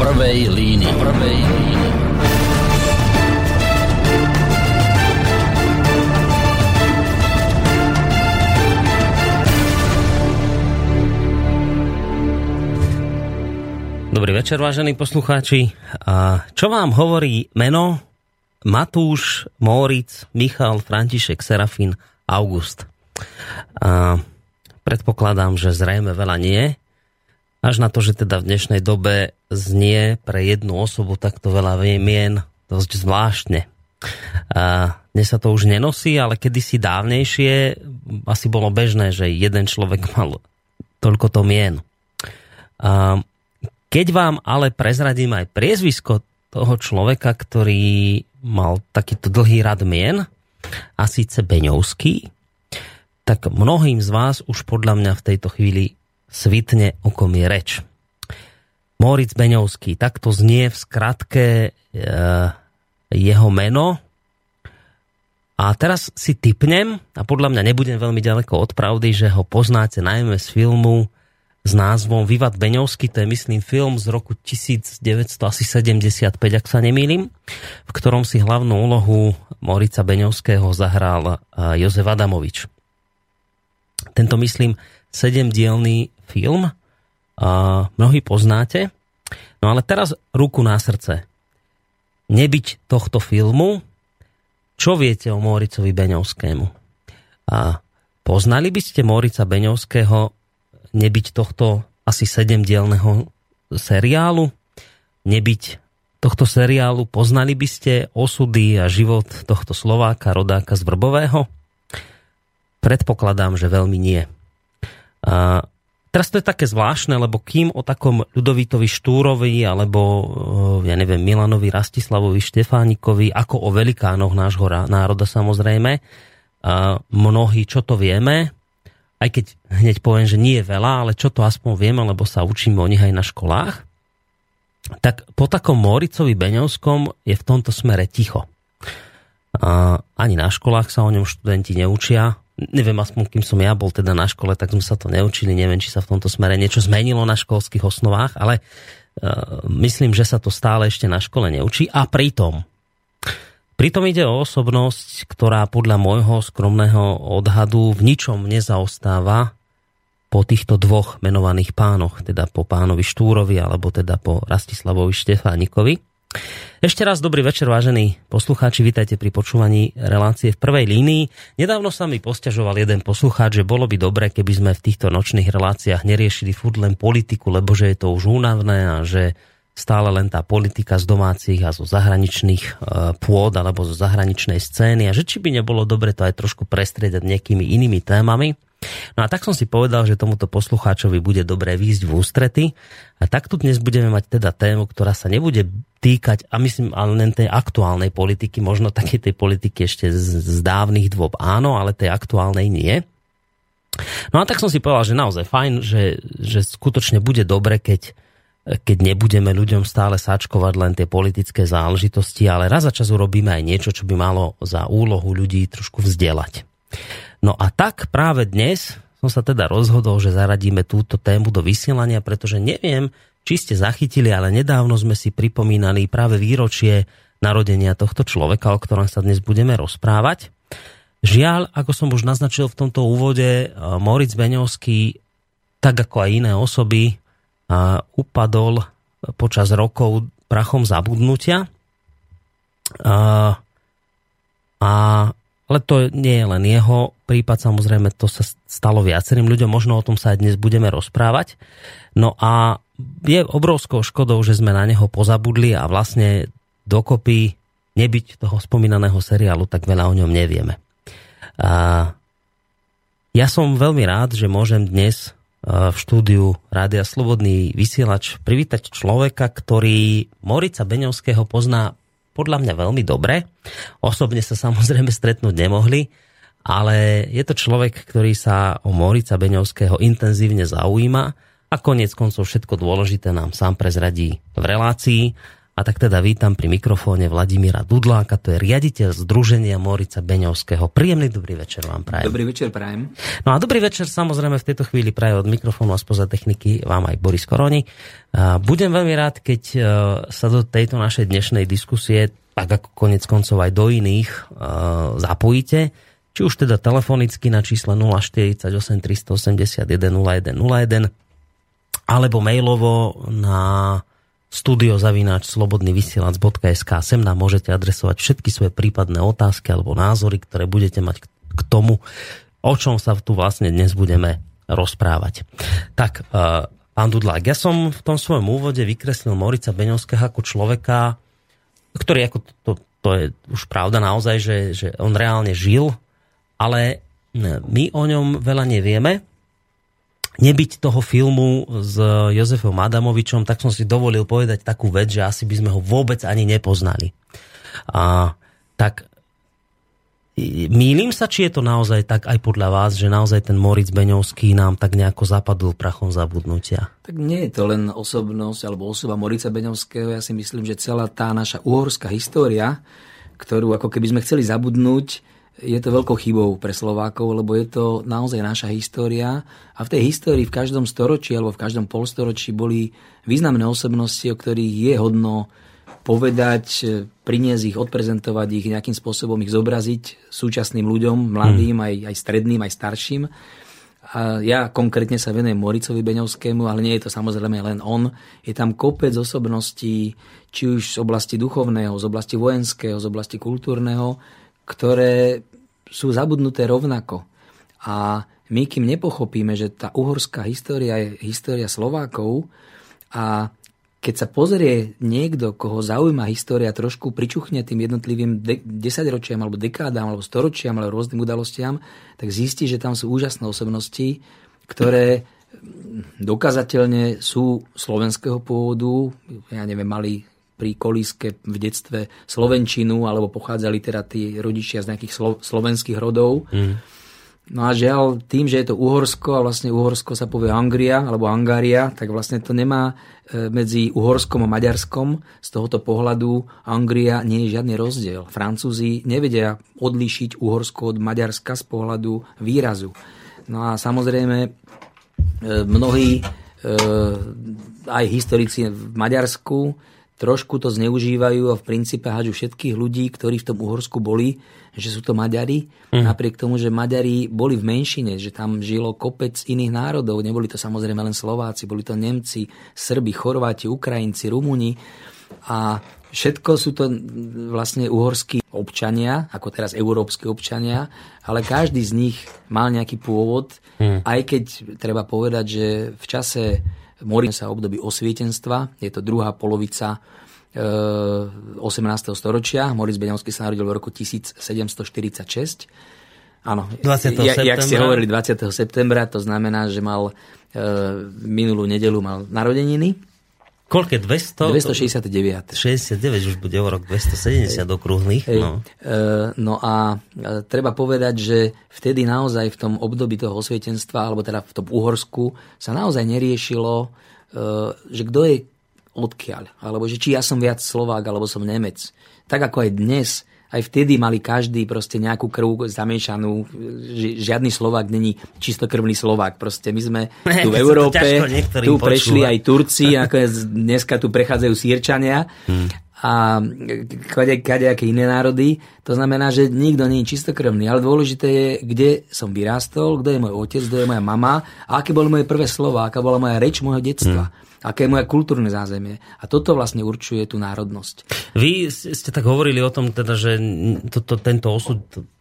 prvej línii. Prvej línii. Dobrý večer, vážení poslucháči. A čo vám hovorí meno Matúš, Móric, Michal, František, Serafín, August? A predpokladám, že zrejme veľa nie. Až na to, že teda v dnešnej dobe znie pre jednu osobu takto veľa mien dosť zvláštne. A dnes sa to už nenosí, ale kedysi dávnejšie asi bolo bežné, že jeden človek mal toľko to mien. A keď vám ale prezradím aj priezvisko toho človeka, ktorý mal takýto dlhý rad mien, a síce Beňovský, tak mnohým z vás už podľa mňa v tejto chvíli svitne, o je reč. Moritz Beňovský, takto znie v skratke e, jeho meno. A teraz si typnem, a podľa mňa nebudem veľmi ďaleko od pravdy, že ho poznáte najmä z filmu s názvom Vivat Beňovský, to je myslím film z roku 1975, ak sa nemýlim, v ktorom si hlavnú úlohu Morica Beňovského zahral Jozef Adamovič. Tento myslím sedemdielný film, mnohí poznáte, no ale teraz ruku na srdce. Nebyť tohto filmu, čo viete o Moricovi Beňovskému? A poznali by ste Morica Beňovského nebyť tohto asi sedemdielného seriálu, nebyť tohto seriálu, poznali by ste osudy a život tohto Slováka, rodáka z Vrbového? Predpokladám, že veľmi nie. Teraz to je také zvláštne, lebo kým o takom Ľudovitovi Štúrovi alebo ja neviem, Milanovi Rastislavovi Štefánikovi, ako o velikánoch nášho národa samozrejme, mnohí čo to vieme, aj keď hneď poviem, že nie je veľa, ale čo to aspoň vieme, lebo sa učíme o nich aj na školách, tak po takom Moricovi Beňovskom je v tomto smere ticho. Ani na školách sa o ňom študenti neučia. Neviem, aspoň kým som ja bol teda na škole, tak sme sa to neučili. Neviem, či sa v tomto smere niečo zmenilo na školských osnovách, ale uh, myslím, že sa to stále ešte na škole neučí. A pritom Pritom ide o osobnosť, ktorá podľa môjho skromného odhadu v ničom nezaostáva po týchto dvoch menovaných pánoch, teda po pánovi Štúrovi alebo teda po Rastislavovi Štefánikovi. Ešte raz dobrý večer, vážení poslucháči, vítajte pri počúvaní relácie v prvej línii. Nedávno sa mi posťažoval jeden poslucháč, že bolo by dobre, keby sme v týchto nočných reláciách neriešili furt len politiku, lebo že je to už únavné a že stále len tá politika z domácich a zo zahraničných e, pôd alebo zo zahraničnej scény a že či by nebolo dobre to aj trošku prestriedať nejakými inými témami. No a tak som si povedal, že tomuto poslucháčovi bude dobre výjsť v ústrety a tak tu dnes budeme mať teda tému, ktorá sa nebude týkať, a myslím, ale len tej aktuálnej politiky, možno takej tej politiky ešte z, z dávnych dôb áno, ale tej aktuálnej nie. No a tak som si povedal, že naozaj fajn, že, že skutočne bude dobre, keď keď nebudeme ľuďom stále sačkovať len tie politické záležitosti, ale raz za čas urobíme aj niečo, čo by malo za úlohu ľudí trošku vzdelať. No a tak práve dnes som sa teda rozhodol, že zaradíme túto tému do vysielania, pretože neviem, či ste zachytili, ale nedávno sme si pripomínali práve výročie narodenia tohto človeka, o ktorom sa dnes budeme rozprávať. Žiaľ, ako som už naznačil v tomto úvode, Moritz Beňovský, tak ako aj iné osoby, a upadol počas rokov prachom zabudnutia. A, a, ale to nie je len jeho prípad, samozrejme to sa stalo viacerým ľuďom, možno o tom sa aj dnes budeme rozprávať. No a je obrovskou škodou, že sme na neho pozabudli a vlastne dokopy nebyť toho spomínaného seriálu, tak veľa o ňom nevieme. A ja som veľmi rád, že môžem dnes v štúdiu Rádia Slobodný vysielač privítať človeka, ktorý Morica Beňovského pozná podľa mňa veľmi dobre. Osobne sa samozrejme stretnúť nemohli, ale je to človek, ktorý sa o Morica Beňovského intenzívne zaujíma a konec koncov všetko dôležité nám sám prezradí v relácii. A tak teda vítam pri mikrofóne Vladimíra Dudláka, to je riaditeľ Združenia Morica Beňovského. Príjemný dobrý večer vám prajem. Dobrý večer prajem. No a dobrý večer samozrejme v tejto chvíli praje od mikrofónu a spoza techniky vám aj Boris Koroni. Budem veľmi rád, keď e, sa do tejto našej dnešnej diskusie, tak ako konec koncov aj do iných, e, zapojíte. Či už teda telefonicky na čísle 048 381 0101 alebo mailovo na studiozavináč slobodnyvysielac.sk. Sem nám môžete adresovať všetky svoje prípadné otázky alebo názory, ktoré budete mať k tomu, o čom sa tu vlastne dnes budeme rozprávať. Tak, uh, pán Dudlák, ja som v tom svojom úvode vykreslil Morica Beňovského ako človeka, ktorý, ako to, to, to je už pravda naozaj, že, že on reálne žil, ale my o ňom veľa nevieme, nebyť toho filmu s Jozefom Adamovičom, tak som si dovolil povedať takú vec, že asi by sme ho vôbec ani nepoznali. A, tak Mýlim sa, či je to naozaj tak aj podľa vás, že naozaj ten Moritz Beňovský nám tak nejako zapadol prachom zabudnutia? Tak nie je to len osobnosť alebo osoba Morica Beňovského. Ja si myslím, že celá tá naša uhorská história, ktorú ako keby sme chceli zabudnúť, je to veľkou chybou pre Slovákov, lebo je to naozaj naša história a v tej histórii v každom storočí alebo v každom polstoročí boli významné osobnosti, o ktorých je hodno povedať, priniesť ich, odprezentovať ich, nejakým spôsobom ich zobraziť súčasným ľuďom, mladým, mm. aj, aj stredným, aj starším. A ja konkrétne sa venujem Moricovi Beňovskému, ale nie je to samozrejme len on. Je tam kopec osobností, či už z oblasti duchovného, z oblasti vojenského, z oblasti kultúrneho, ktoré sú zabudnuté rovnako. A my, kým nepochopíme, že tá uhorská história je história Slovákov a keď sa pozrie niekto, koho zaujíma história, trošku pričuchne tým jednotlivým de- desaťročiam alebo dekádám alebo storočiam alebo rôznym udalostiam, tak zistí, že tam sú úžasné osobnosti, ktoré dokazateľne sú slovenského pôvodu, ja neviem, mali pri kolíske v detstve slovenčinu, alebo pochádzali teda tí rodičia z nejakých slo- slovenských rodov. Mm. No a žiaľ, tým, že je to Uhorsko a vlastne Uhorsko sa povie Angria alebo Angária, tak vlastne to nemá e, medzi Uhorskom a Maďarskom z tohoto pohľadu Angria nie je žiadny rozdiel. Francúzi nevedia odlíšiť Uhorsko od Maďarska z pohľadu výrazu. No a samozrejme e, mnohí e, aj historici v Maďarsku trošku to zneužívajú a v princípe hádžu všetkých ľudí, ktorí v tom Uhorsku boli, že sú to Maďari, mm. napriek tomu, že Maďari boli v menšine, že tam žilo kopec iných národov, neboli to samozrejme len Slováci, boli to Nemci, Srbi, Chorváti, Ukrajinci, Rumuni a všetko sú to vlastne uhorskí občania, ako teraz európske občania, ale každý z nich mal nejaký pôvod, mm. aj keď treba povedať, že v čase Morí sa období osvietenstva, je to druhá polovica 18. E, storočia. Moritz Beňovský sa narodil v roku 1746. Áno, 20. Ja, jak ste hovorili 20. septembra, to znamená, že mal e, minulú nedelu mal narodeniny. Koľko 200? 269. 69, už bude o rok 270 okrúhnych. No. E, no a e, treba povedať, že vtedy naozaj v tom období toho osvietenstva, alebo teda v tom Uhorsku, sa naozaj neriešilo, e, že kto je odkiaľ, alebo že či ja som viac Slovák, alebo som Nemec. Tak ako aj dnes aj vtedy mali každý proste nejakú krv zamiešanú. Žiadny Slovák není čistokrvný Slovák. Proste my sme tu v Európe, tu prešli aj Turci, ako dneska tu prechádzajú Sýrčania. Hmm a kadejaké iné národy. To znamená, že nikto nie je čistokrvný, ale dôležité je, kde som vyrástol, kto je môj otec, kto je moja mama a aké boli moje prvé slova, aká bola moja reč môjho detstva. Hmm aké je moje kultúrne zázemie. A toto vlastne určuje tú národnosť. Vy ste tak hovorili o tom, teda, že toto, tento osud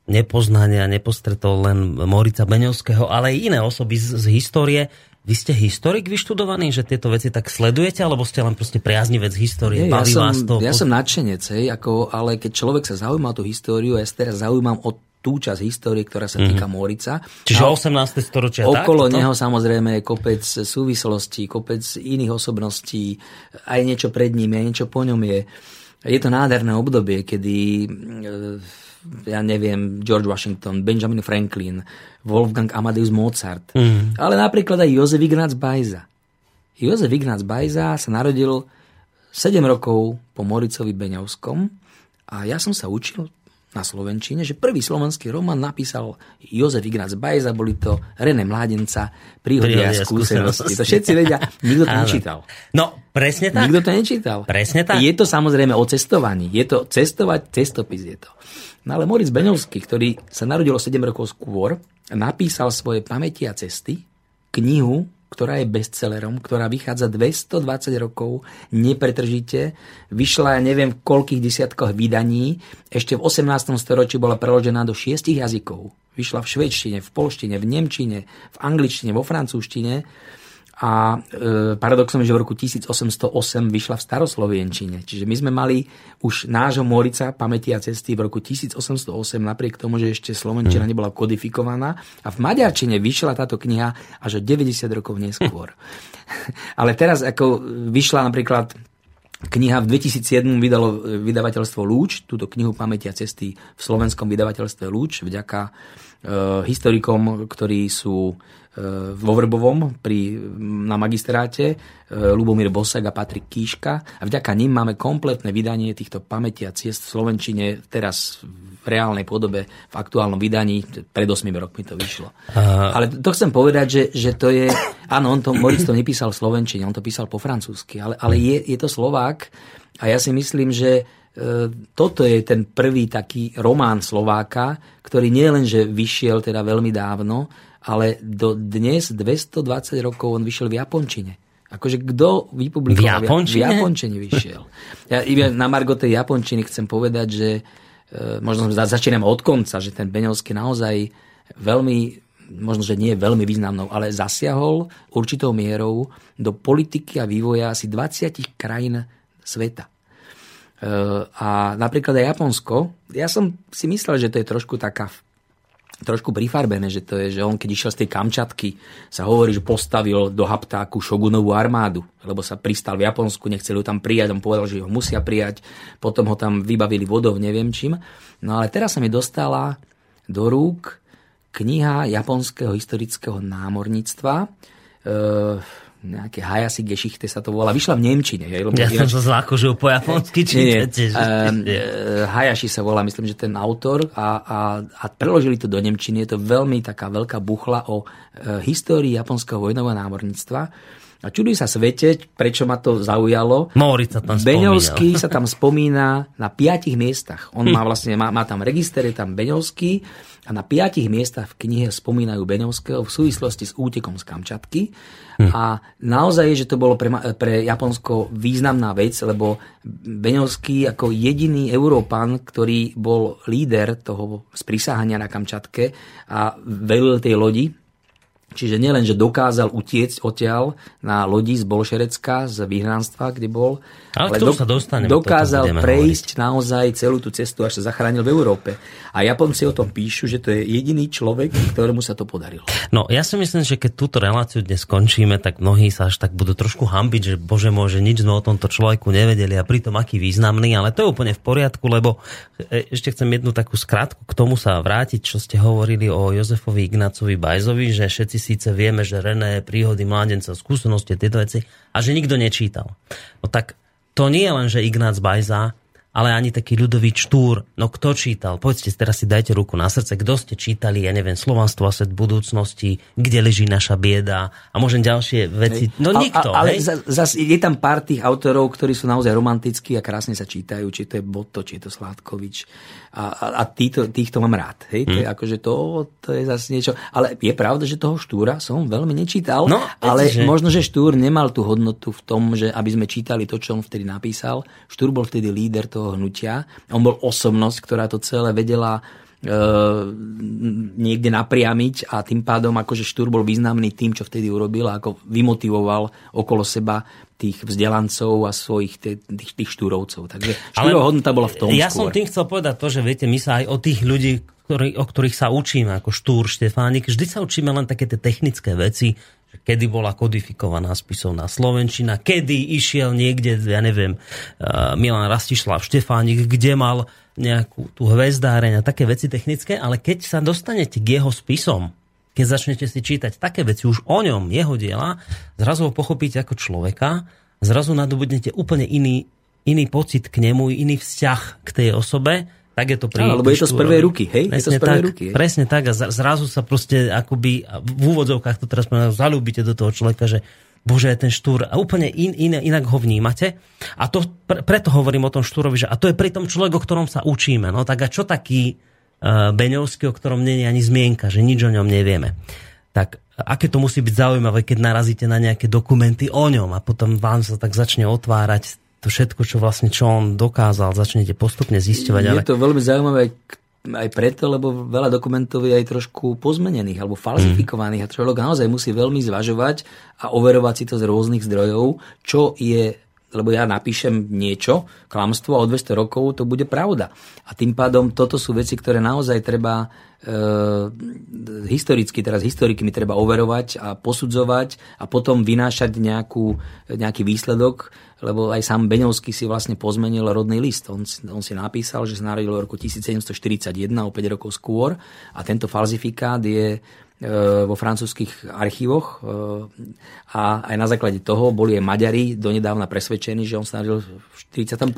nepoznania nepostretol len Morica Beňovského, ale aj iné osoby z, z histórie. Vy ste historik vyštudovaný, že tieto veci tak sledujete, alebo ste len proste priaznivec histórie? Nie, ja som, vás to? Ja som nadšenec, hej, ako, ale keď človek sa zaujíma o tú históriu, ja sa teraz zaujímam o tú časť histórie, ktorá sa týka mm-hmm. Morica. Čiže a 18. storočia. Okolo tak, neho samozrejme je kopec súvislostí, kopec iných osobností, aj niečo pred ním, aj niečo po ňom je. Je to nádherné obdobie, kedy ja neviem, George Washington, Benjamin Franklin, Wolfgang Amadeus Mozart, mm. ale napríklad aj Jozef Ignác Bajza. Jozef Ignác Bajza sa narodil 7 rokov po Moricovi Beňovskom a ja som sa učil na Slovenčine, že prvý slovenský román napísal Jozef Ignác Bajza, boli to René Mládenca, príhody a skúsenosti. To všetci vedia, nikto to nečítal. No, presne tak. Nikto to nečítal. Presne tak. Je to samozrejme o cestovaní. Je to cestovať, cestopis je to. No ale Moritz Beňovský, ktorý sa narodil 7 rokov skôr, napísal svoje pamäti a cesty, knihu, ktorá je bestsellerom, ktorá vychádza 220 rokov nepretržite. Vyšla, ja neviem, v koľkých desiatkoch vydaní. Ešte v 18. storočí bola preložená do šiestich jazykov. Vyšla v švedštine, v polštine, v nemčine, v angličtine, vo francúzštine a e, paradoxom je, že v roku 1808 vyšla v staroslovienčine. Čiže my sme mali už nášho Morica pamäti a cesty v roku 1808, napriek tomu, že ešte Slovenčina hmm. nebola kodifikovaná. A v Maďarčine vyšla táto kniha až o 90 rokov neskôr. Ale teraz ako vyšla napríklad Kniha v 2007 vydalo vydavateľstvo Lúč, túto knihu Pamäti a cesty v slovenskom vydavateľstve Lúč, vďaka e, historikom, ktorí sú E, vo Vrbovom pri, na magistráte, e, Lubomír Bosak a Patrik Kíška a vďaka nim máme kompletné vydanie týchto pamäti a ciest v Slovenčine teraz v reálnej podobe, v aktuálnom vydaní, pred 8 rokmi to vyšlo. Uh... Ale to chcem povedať, že, že to je, áno, on to, Moritz to nepísal v Slovenčine, on to písal po francúzsky, ale, ale je, je to Slovák a ja si myslím, že e, toto je ten prvý taký román Slováka, ktorý nie len, že vyšiel teda veľmi dávno, ale do dnes 220 rokov on vyšiel v Japončine. Akože kto vypublikoval? V Japončine? V Japončine vyšiel. Ja na Margo tej Japončiny chcem povedať, že e, možno začínam od konca, že ten Beňovský naozaj veľmi, možno, že nie veľmi významnou, ale zasiahol určitou mierou do politiky a vývoja asi 20 krajín sveta. E, a napríklad aj Japonsko, ja som si myslel, že to je trošku taká trošku prifarbené, že to je, že on keď išiel z tej Kamčatky, sa hovorí, že postavil do Haptáku šogunovú armádu, lebo sa pristal v Japonsku, nechceli ho tam prijať, on povedal, že ho musia prijať, potom ho tam vybavili vodou, neviem čím. No ale teraz sa mi dostala do rúk kniha japonského historického námorníctva, e, nejaké Hayasi Geschichte sa to volá. Vyšla v Nemčine. Hej, ja ináč... som sa zlákožil po japonsky čítate. Um, Hayashi sa volá, myslím, že ten autor a, a, a preložili to do Nemčiny. Je to veľmi taká veľká buchla o e, histórii japonského vojnového námorníctva. A čuduj sa svete, prečo ma to zaujalo. Maurit sa tam Beňovský sa tam spomína na piatich miestach. On má vlastne, má, má tam register, je tam Beňovský a na piatich miestach v knihe spomínajú Beňovského v súvislosti s útekom z Kamčatky. Hm. A naozaj je, že to bolo pre, pre Japonsko významná vec, lebo Beňovský ako jediný Európan, ktorý bol líder toho sprísahania na Kamčatke a velil tej lodi, Čiže nielen, že dokázal utiecť odtiaľ na lodi z Bolšerecka, z vyhnanstva, kde bol, ale, ale do, sa dokázal prejsť hovoriť. naozaj celú tú cestu, až sa zachránil v Európe. A Japonci o tom píšu, že to je jediný človek, ktorému sa to podarilo. No, ja si myslím, že keď túto reláciu dnes skončíme, tak mnohí sa až tak budú trošku hambiť, že bože môže, nič sme o tomto človeku nevedeli a pritom aký významný, ale to je úplne v poriadku, lebo e, ešte chcem jednu takú skratku k tomu sa vrátiť, čo ste hovorili o Jozefovi Ignácovi Bajzovi, že všetci síce vieme, že René, príhody mládenca, skúsenosti, tieto veci, a že nikto nečítal. No tak to nie je len, že Ignác Bajza, ale ani taký ľudový štúr. No kto čítal? Povedzte, teraz si dajte ruku na srdce. Kto ste čítali, ja neviem, Slovanstvo a svet budúcnosti, kde leží naša bieda a môžem ďalšie veci. No nikto. A, ale zase je tam pár tých autorov, ktorí sú naozaj romantickí a krásne sa čítajú, či to je Botto, či je to Sládkovič. A, a, a týchto, týchto mám rád. Hej? Hmm. To je hm. akože to, to je zase niečo. Ale je pravda, že toho štúra som veľmi nečítal, no, ale že... možno, že štúr nemal tú hodnotu v tom, že aby sme čítali to, čo on vtedy napísal. Štúr bol vtedy líder toho toho hnutia. On bol osobnosť, ktorá to celé vedela e, niekde napriamiť a tým pádom akože Štúr bol významný tým, čo vtedy urobil a ako vymotivoval okolo seba tých vzdelancov a svojich tých, tých štúrovcov. Takže štúrová hodnota bola v tom Ja skôr. som tým chcel povedať to, že viete, my sa aj o tých ľudí, ktorý, o ktorých sa učíme, ako Štúr, Štefánik, vždy sa učíme len také tie technické veci, kedy bola kodifikovaná spisovná Slovenčina, kedy išiel niekde, ja neviem, uh, Milan Rastišlav Štefánik, kde mal nejakú tú hvezdáreň a také veci technické, ale keď sa dostanete k jeho spisom, keď začnete si čítať také veci už o ňom, jeho diela, zrazu ho pochopíte ako človeka zrazu nadobudnete úplne iný, iný pocit k nemu, iný vzťah k tej osobe, tak je to pri... Áno, lebo je to z prvej ruky, hej? Presne je to z prvej tak, ruky. Hej? Presne tak a zrazu sa proste akoby v úvodzovkách to teraz zalúbite do toho človeka, že bože, ten štúr a úplne in, in, inak ho vnímate. A to pre, preto hovorím o tom štúrovi, že a to je pri tom človek, o ktorom sa učíme. No tak a čo taký uh, Beňovský, o ktorom je ani zmienka, že nič o ňom nevieme. Tak aké to musí byť zaujímavé, keď narazíte na nejaké dokumenty o ňom a potom vám sa tak začne otvárať to všetko, čo vlastne čo on dokázal, začnete postupne zisťovať. Je ale... to veľmi zaujímavé aj preto, lebo veľa dokumentov je aj trošku pozmenených alebo falsifikovaných mm. a človek naozaj musí veľmi zvažovať a overovať si to z rôznych zdrojov, čo je lebo ja napíšem niečo, klamstvo a o 200 rokov to bude pravda. A tým pádom toto sú veci, ktoré naozaj treba e, historicky, teraz historikmi treba overovať a posudzovať a potom vynášať nejakú, nejaký výsledok, lebo aj sám Beňovský si vlastne pozmenil rodný list. On, on si napísal, že sa narodil v roku 1741, o 5 rokov skôr a tento falzifikát je vo francúzských archívoch e, a aj na základe toho boli aj Maďari donedávna presvedčení, že on sa narodil v 41.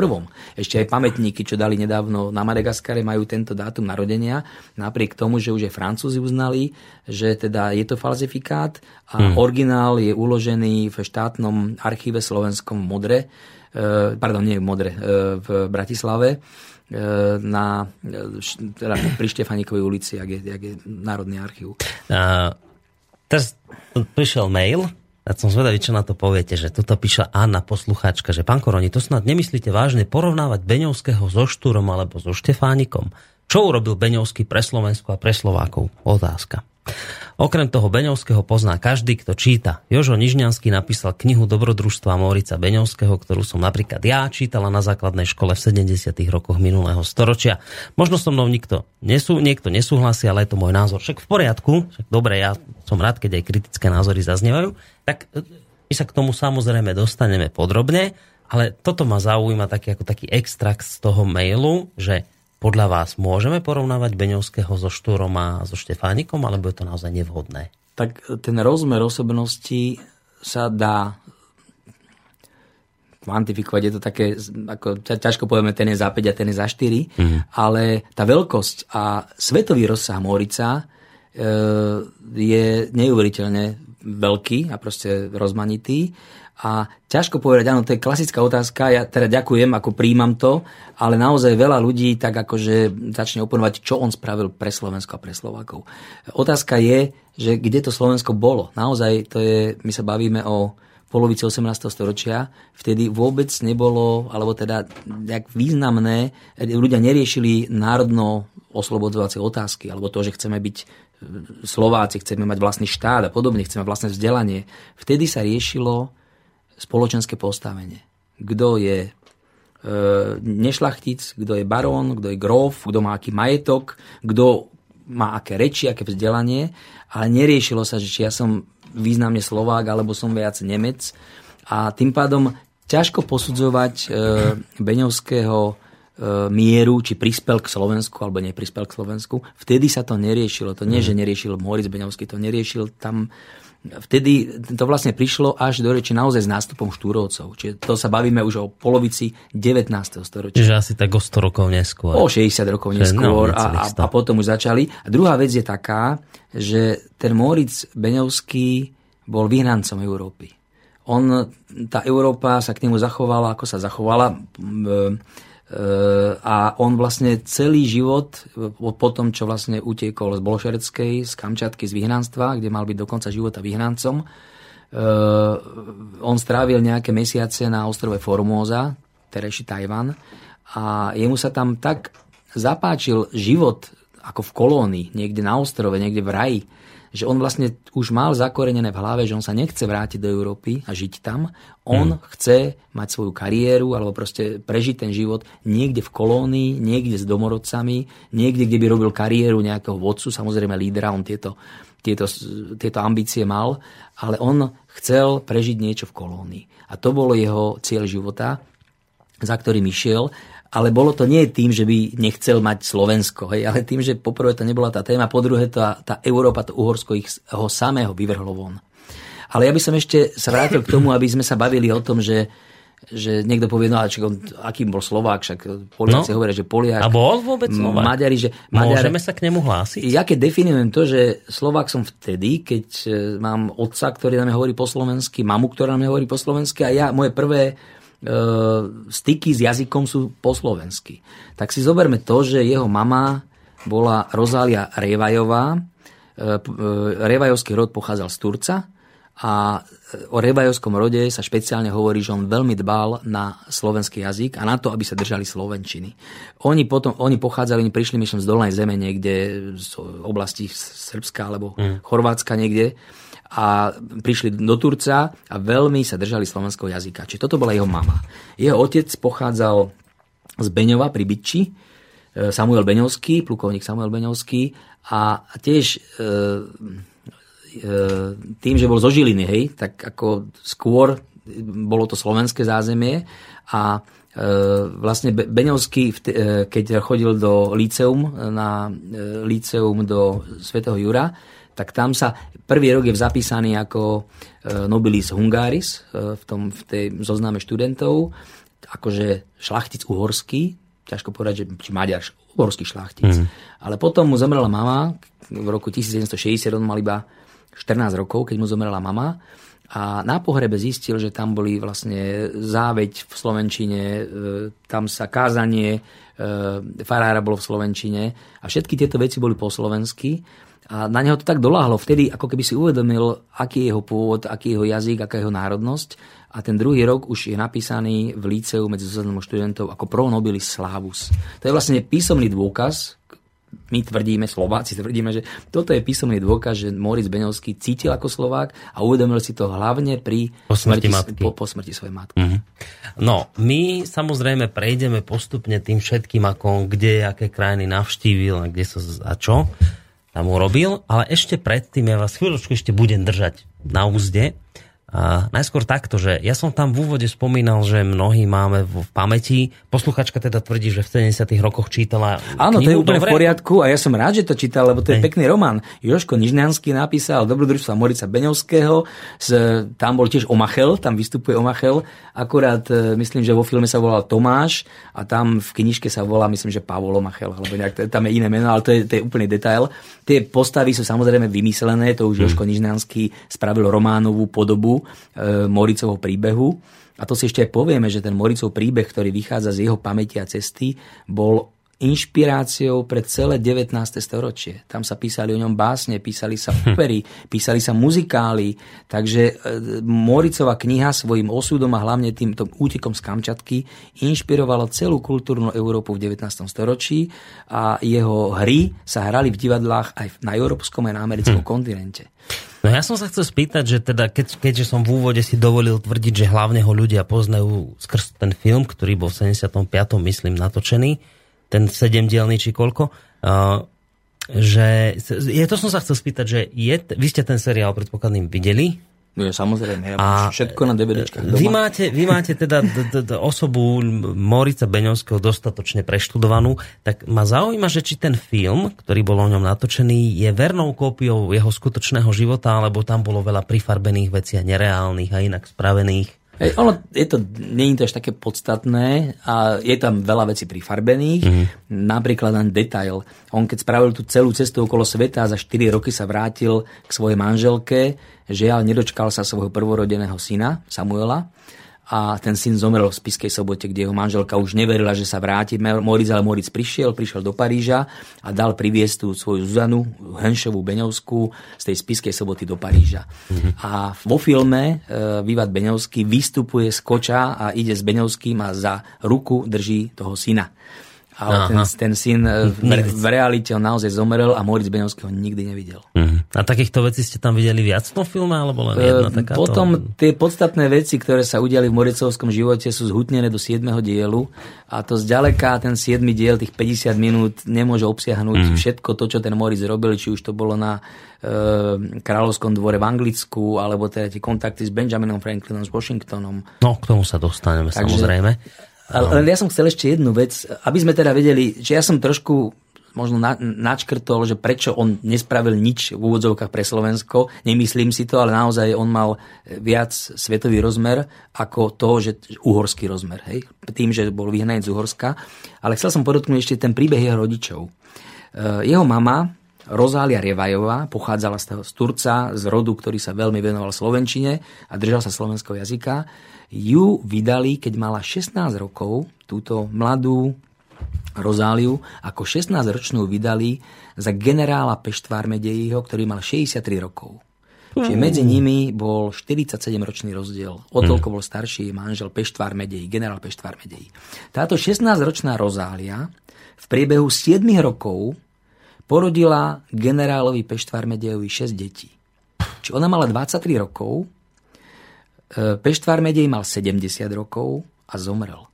Ešte aj pamätníky, čo dali nedávno na Madagaskare, majú tento dátum narodenia, napriek tomu, že už aj Francúzi uznali, že teda je to falzifikát a hmm. originál je uložený v štátnom archíve slovenskom Modre, e, pardon, nie v Modre, v Bratislave E, na, teda pri Štefanikovej ulici, jak je, jak je Národný archív. A, teraz prišiel mail, a som zvedavý, čo na to poviete, že toto píša Anna, poslucháčka, že pán Koroni, to snad nemyslíte vážne porovnávať Beňovského so Štúrom alebo so Štefánikom? Čo urobil Beňovský pre Slovensko a pre Slovákov? Otázka. Okrem toho Beňovského pozná každý, kto číta. Jožo Nižňanský napísal knihu Dobrodružstva Morica Beňovského, ktorú som napríklad ja čítala na základnej škole v 70. rokoch minulého storočia. Možno so mnou nikto nesú, niekto nesúhlasí, ale je to môj názor. Však v poriadku, však dobre, ja som rád, keď aj kritické názory zaznievajú. Tak e, my sa k tomu samozrejme dostaneme podrobne, ale toto ma zaujíma taký, ako taký extrakt z toho mailu, že podľa vás môžeme porovnávať Beňovského so Štúrom a so Štefánikom, alebo je to naozaj nevhodné? Tak ten rozmer osobnosti sa dá kvantifikovať, je to také, ako ťažko povieme, ten je za 5 a ten je za 4, mm. ale tá veľkosť a svetový rozsah Morica e, je neuveriteľne veľký a proste rozmanitý a ťažko povedať, áno, to je klasická otázka, ja teda ďakujem, ako príjmam to, ale naozaj veľa ľudí tak akože začne oponovať, čo on spravil pre Slovensko a pre Slovákov. Otázka je, že kde to Slovensko bolo. Naozaj to je, my sa bavíme o polovici 18. storočia, vtedy vôbec nebolo, alebo teda nejak významné, ľudia neriešili národno oslobodzovacie otázky, alebo to, že chceme byť Slováci, chceme mať vlastný štát a podobne, chceme vlastné vzdelanie. Vtedy sa riešilo spoločenské postavenie. Kto je e, nešlachtic, kto je barón, kto je gróf, kto má aký majetok, kto má aké reči, aké vzdelanie, ale neriešilo sa, že či ja som významne Slovák alebo som viac Nemec. A tým pádom ťažko posudzovať e, Beňovského e, mieru, či prispel k Slovensku alebo neprispel k Slovensku. Vtedy sa to neriešilo. To nie, že neriešil Moritz Beňovský, to neriešil tam vtedy to vlastne prišlo až do reči naozaj s nástupom štúrovcov. Čiže to sa bavíme už o polovici 19. storočia. Čiže asi tak o 100 rokov neskôr. O 60 rokov neskôr no, a, a, potom už začali. A druhá vec je taká, že ten Moritz Beňovský bol vyhnancom Európy. On, tá Európa sa k nemu zachovala, ako sa zachovala a on vlastne celý život, po tom, čo vlastne utiekol z Bolšereckej, z Kamčatky, z vyhnanstva, kde mal byť do konca života vyhnancom, e, on strávil nejaké mesiace na ostrove Formosa, terejší Tajvan, a jemu sa tam tak zapáčil život ako v kolónii, niekde na ostrove, niekde v raji, že on vlastne už mal zakorenené v hlave, že on sa nechce vrátiť do Európy a žiť tam. On hmm. chce mať svoju kariéru alebo proste prežiť ten život niekde v kolónii, niekde s domorodcami, niekde, kde by robil kariéru nejakého vodcu, samozrejme lídra, on tieto, tieto, tieto ambície mal, ale on chcel prežiť niečo v kolónii. A to bolo jeho cieľ života, za ktorým išiel ale bolo to nie tým, že by nechcel mať Slovensko, hej, ale tým, že poprvé to nebola tá téma, po druhé tá, tá Európa, to Uhorsko ich ho samého vyvrhlo von. A Ale ja by som ešte sa vrátil k tomu, aby sme sa bavili o tom, že že niekto povie, no ale on, akým bol Slovák, však Poliaci no. hovoria, že Poliak. A bol vôbec Slovák? Maďari, že... Maďar, Môžeme sa k nemu hlásiť? Ja keď definujem to, že Slovák som vtedy, keď e, mám otca, ktorý nám hovorí po slovensky, mamu, ktorá nám hovorí po slovensky a ja, moje prvé styky s jazykom sú po slovensky. Tak si zoberme to, že jeho mama bola Rozália Revajová. E, e, Revajovský rod pochádzal z Turca a o Revajovskom rode sa špeciálne hovorí, že on veľmi dbal na slovenský jazyk a na to, aby sa držali slovenčiny. Oni, potom, oni pochádzali, oni prišli myšlem z dolnej zeme niekde z oblasti Srbska alebo mm. Chorvátska niekde a prišli do Turca a veľmi sa držali slovenského jazyka. Čiže toto bola jeho mama. Jeho otec pochádzal z Beňova pri Byči, e, Samuel Beňovský, plukovník Samuel Beňovský a tiež e, E, tým, že bol zo Žiliny, hej, tak ako skôr bolo to slovenské zázemie a e, vlastne Beňovský, keď chodil do Líceum, na Líceum do svätého Jura, tak tam sa prvý rok je zapísaný ako nobilis hungaris v, tom, v tej zozname študentov, akože šlachtic uhorský, ťažko povedať, že či Maďar, uhorský šlachtic. Mm. Ale potom mu zomrela mama, v roku 1760 on mal iba 14 rokov, keď mu zomrela mama. A na pohrebe zistil, že tam boli vlastne záveď v Slovenčine, e, tam sa kázanie e, farára bolo v Slovenčine a všetky tieto veci boli po slovensky. A na neho to tak doláhlo. Vtedy ako keby si uvedomil, aký je jeho pôvod, aký je jeho jazyk, aká je jeho národnosť. A ten druhý rok už je napísaný v líceu medzi zoznamom študentov ako pro nobilis slavus. To je vlastne písomný dôkaz, my tvrdíme, Slováci tvrdíme, že toto je písomný dôkaz, že Moritz Beňovský cítil ako Slovák a uvedomil si to hlavne pri po smrti, smrti Po, po smrti svojej matky. Mm-hmm. No, my samozrejme prejdeme postupne tým všetkým, ako kde, aké krajiny navštívil a kde sa a čo tam urobil, ale ešte predtým ja vás chvíľočku ešte budem držať na úzde. A najskôr takto, že ja som tam v úvode spomínal, že mnohí máme v pamäti. Posluchačka teda tvrdí, že v 70 rokoch čítala Áno, to je úplne dobre. v poriadku a ja som rád, že to čítal, lebo to je Hej. pekný román. Joško Nižňanský napísal Dobrodružstva Morica Beňovského, z, tam bol tiež Omachel, tam vystupuje Omachel, akurát e, myslím, že vo filme sa volal Tomáš a tam v knižke sa volá, myslím, že Pavol Omachel, alebo nejak, tam je iné meno, ale to je, to je úplný detail. Tie postavy sú samozrejme vymyslené, to už hmm. Joško Nižňanský spravil románovú podobu e, Moricovho príbehu. A to si ešte aj povieme, že ten Moricov príbeh, ktorý vychádza z jeho pamäti a cesty, bol inšpiráciou pre celé 19. storočie. Tam sa písali o ňom básne, písali sa opery, písali sa muzikály, takže e, Moricová kniha svojim osudom a hlavne týmto útekom z Kamčatky inšpirovala celú kultúrnu Európu v 19. storočí a jeho hry sa hrali v divadlách aj na európskom aj na americkom hm. kontinente. No ja som sa chcel spýtať, že teda keď, keďže som v úvode si dovolil tvrdiť, že hlavne ho ľudia poznajú skrz ten film, ktorý bol v 75. myslím natočený, ten sedemdielný či koľko, uh, že, je, to som sa chcel spýtať, že je, vy ste ten seriál predpokladným videli, No, samozrejme, ja a všetko na DVDčkách Vy máte, vy máte teda d, d, d, osobu Morica Beňovského dostatočne preštudovanú, tak ma zaujíma, že či ten film, ktorý bol o ňom natočený, je vernou kópiou jeho skutočného života, alebo tam bolo veľa prifarbených vecí a nereálnych a inak spravených. Hej, ono, je to, nie je to až také podstatné a je tam veľa vecí prifarbených. Mm-hmm. Napríklad len detail. On keď spravil tú celú cestu okolo sveta a za 4 roky sa vrátil k svojej manželke, žiaľ nedočkal sa svojho prvorodeného syna Samuela a ten syn zomrel v Spiskej sobote, kde jeho manželka už neverila, že sa vráti. Moritz, ale Moritz prišiel, prišiel do Paríža a dal priviesť tú svoju Zuzanu, Henšovú Beňovskú, z tej Spiskej soboty do Paríža. Mm-hmm. A vo filme e, Vývad Beňovský vystupuje z koča a ide s Beňovským a za ruku drží toho syna ale ten, ten syn e, v, v realite on naozaj zomrel a Moritz Beňovský ho nikdy nevidel. Uh-huh. A takýchto vecí ste tam videli viac v tom filme, alebo len jedna e, takáto? Potom tie podstatné veci, ktoré sa udiali v Moricovskom živote sú zhutnené do 7. dielu a to zďaleka ten 7. diel, tých 50 minút nemôže obsiahnuť uh-huh. všetko to, čo ten Moritz robil, či už to bolo na e, kráľovskom dvore v Anglicku, alebo teda tie kontakty s Benjaminom Franklinom, s Washingtonom. No, k tomu sa dostaneme Takže, samozrejme. Ale ja som chcel ešte jednu vec, aby sme teda vedeli, že ja som trošku možno na, načkrtol, že prečo on nespravil nič v úvodzovkách pre Slovensko. Nemyslím si to, ale naozaj on mal viac svetový rozmer ako to, že uhorský rozmer. Hej? Tým, že bol vyhnanec z Uhorska. Ale chcel som podotknúť ešte ten príbeh jeho rodičov. E, jeho mama, Rozália Revajová, pochádzala z, toho, z Turca, z rodu, ktorý sa veľmi venoval slovenčine a držal sa slovenského jazyka. Ju vydali, keď mala 16 rokov, túto mladú Rozáliu, ako 16-ročnú vydali za generála Peštvár Medejho, ktorý mal 63 rokov. Čiže medzi nimi bol 47-ročný rozdiel. O toľko bol starší manžel Peštvár Medej, generál Peštvár Medej. Táto 16-ročná Rozália v priebehu 7 rokov porodila generálovi Peštvár Medejovi 6 detí. Čiže ona mala 23 rokov, e, Peštvár Medej mal 70 rokov a zomrel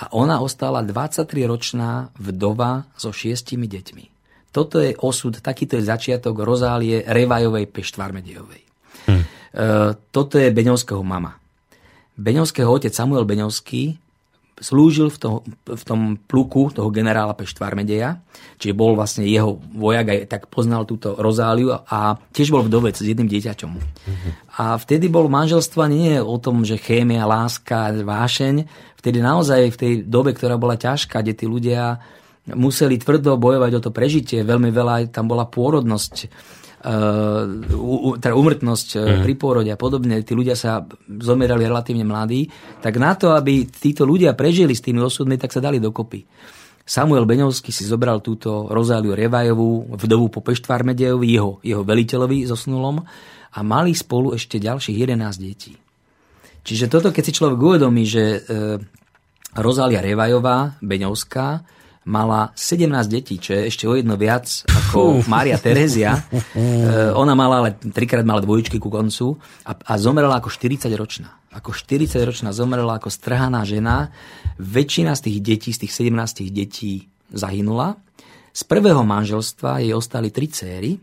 a ona ostala 23-ročná vdova so šiestimi deťmi. Toto je osud, takýto je začiatok Rozálie Revajovej Peštvármedejovej. Hm. E, toto je Beňovského mama. Beňovského otec Samuel Beňovský slúžil v tom, v tom pluku toho generála Peštvármedeja, čiže bol vlastne jeho vojak aj tak poznal túto Rozáliu a tiež bol vdovec s jedným dieťaťom. Mm-hmm. A vtedy bol manželstva nie o tom, že chémia, láska, vášeň, vtedy naozaj v tej dobe, ktorá bola ťažká, kde tí ľudia museli tvrdo bojovať o to prežitie, veľmi veľa tam bola pôrodnosť, teda umrtnosť mm. pri pôrode a podobne, tí ľudia sa zomierali relatívne mladí, tak na to, aby títo ľudia prežili s tými osudmi, tak sa dali dokopy. Samuel Beňovský si zobral túto Rozáliu Revajovú, vdovu po Peštvármedejovi, jeho, jeho veliteľovi zosnulom a mali spolu ešte ďalších 11 detí. Čiže toto, keď si človek uvedomí, že e, Rozália Revajová, Beňovská, mala 17 detí, čo je ešte o jedno viac ako Mária Terezia. E, ona mala ale trikrát mala dvojičky ku koncu a, a zomrela ako 40 ročná. Ako 40 ročná zomrela ako strhaná žena. Väčšina z tých detí, z tých 17 detí zahynula. Z prvého manželstva jej ostali tri céry,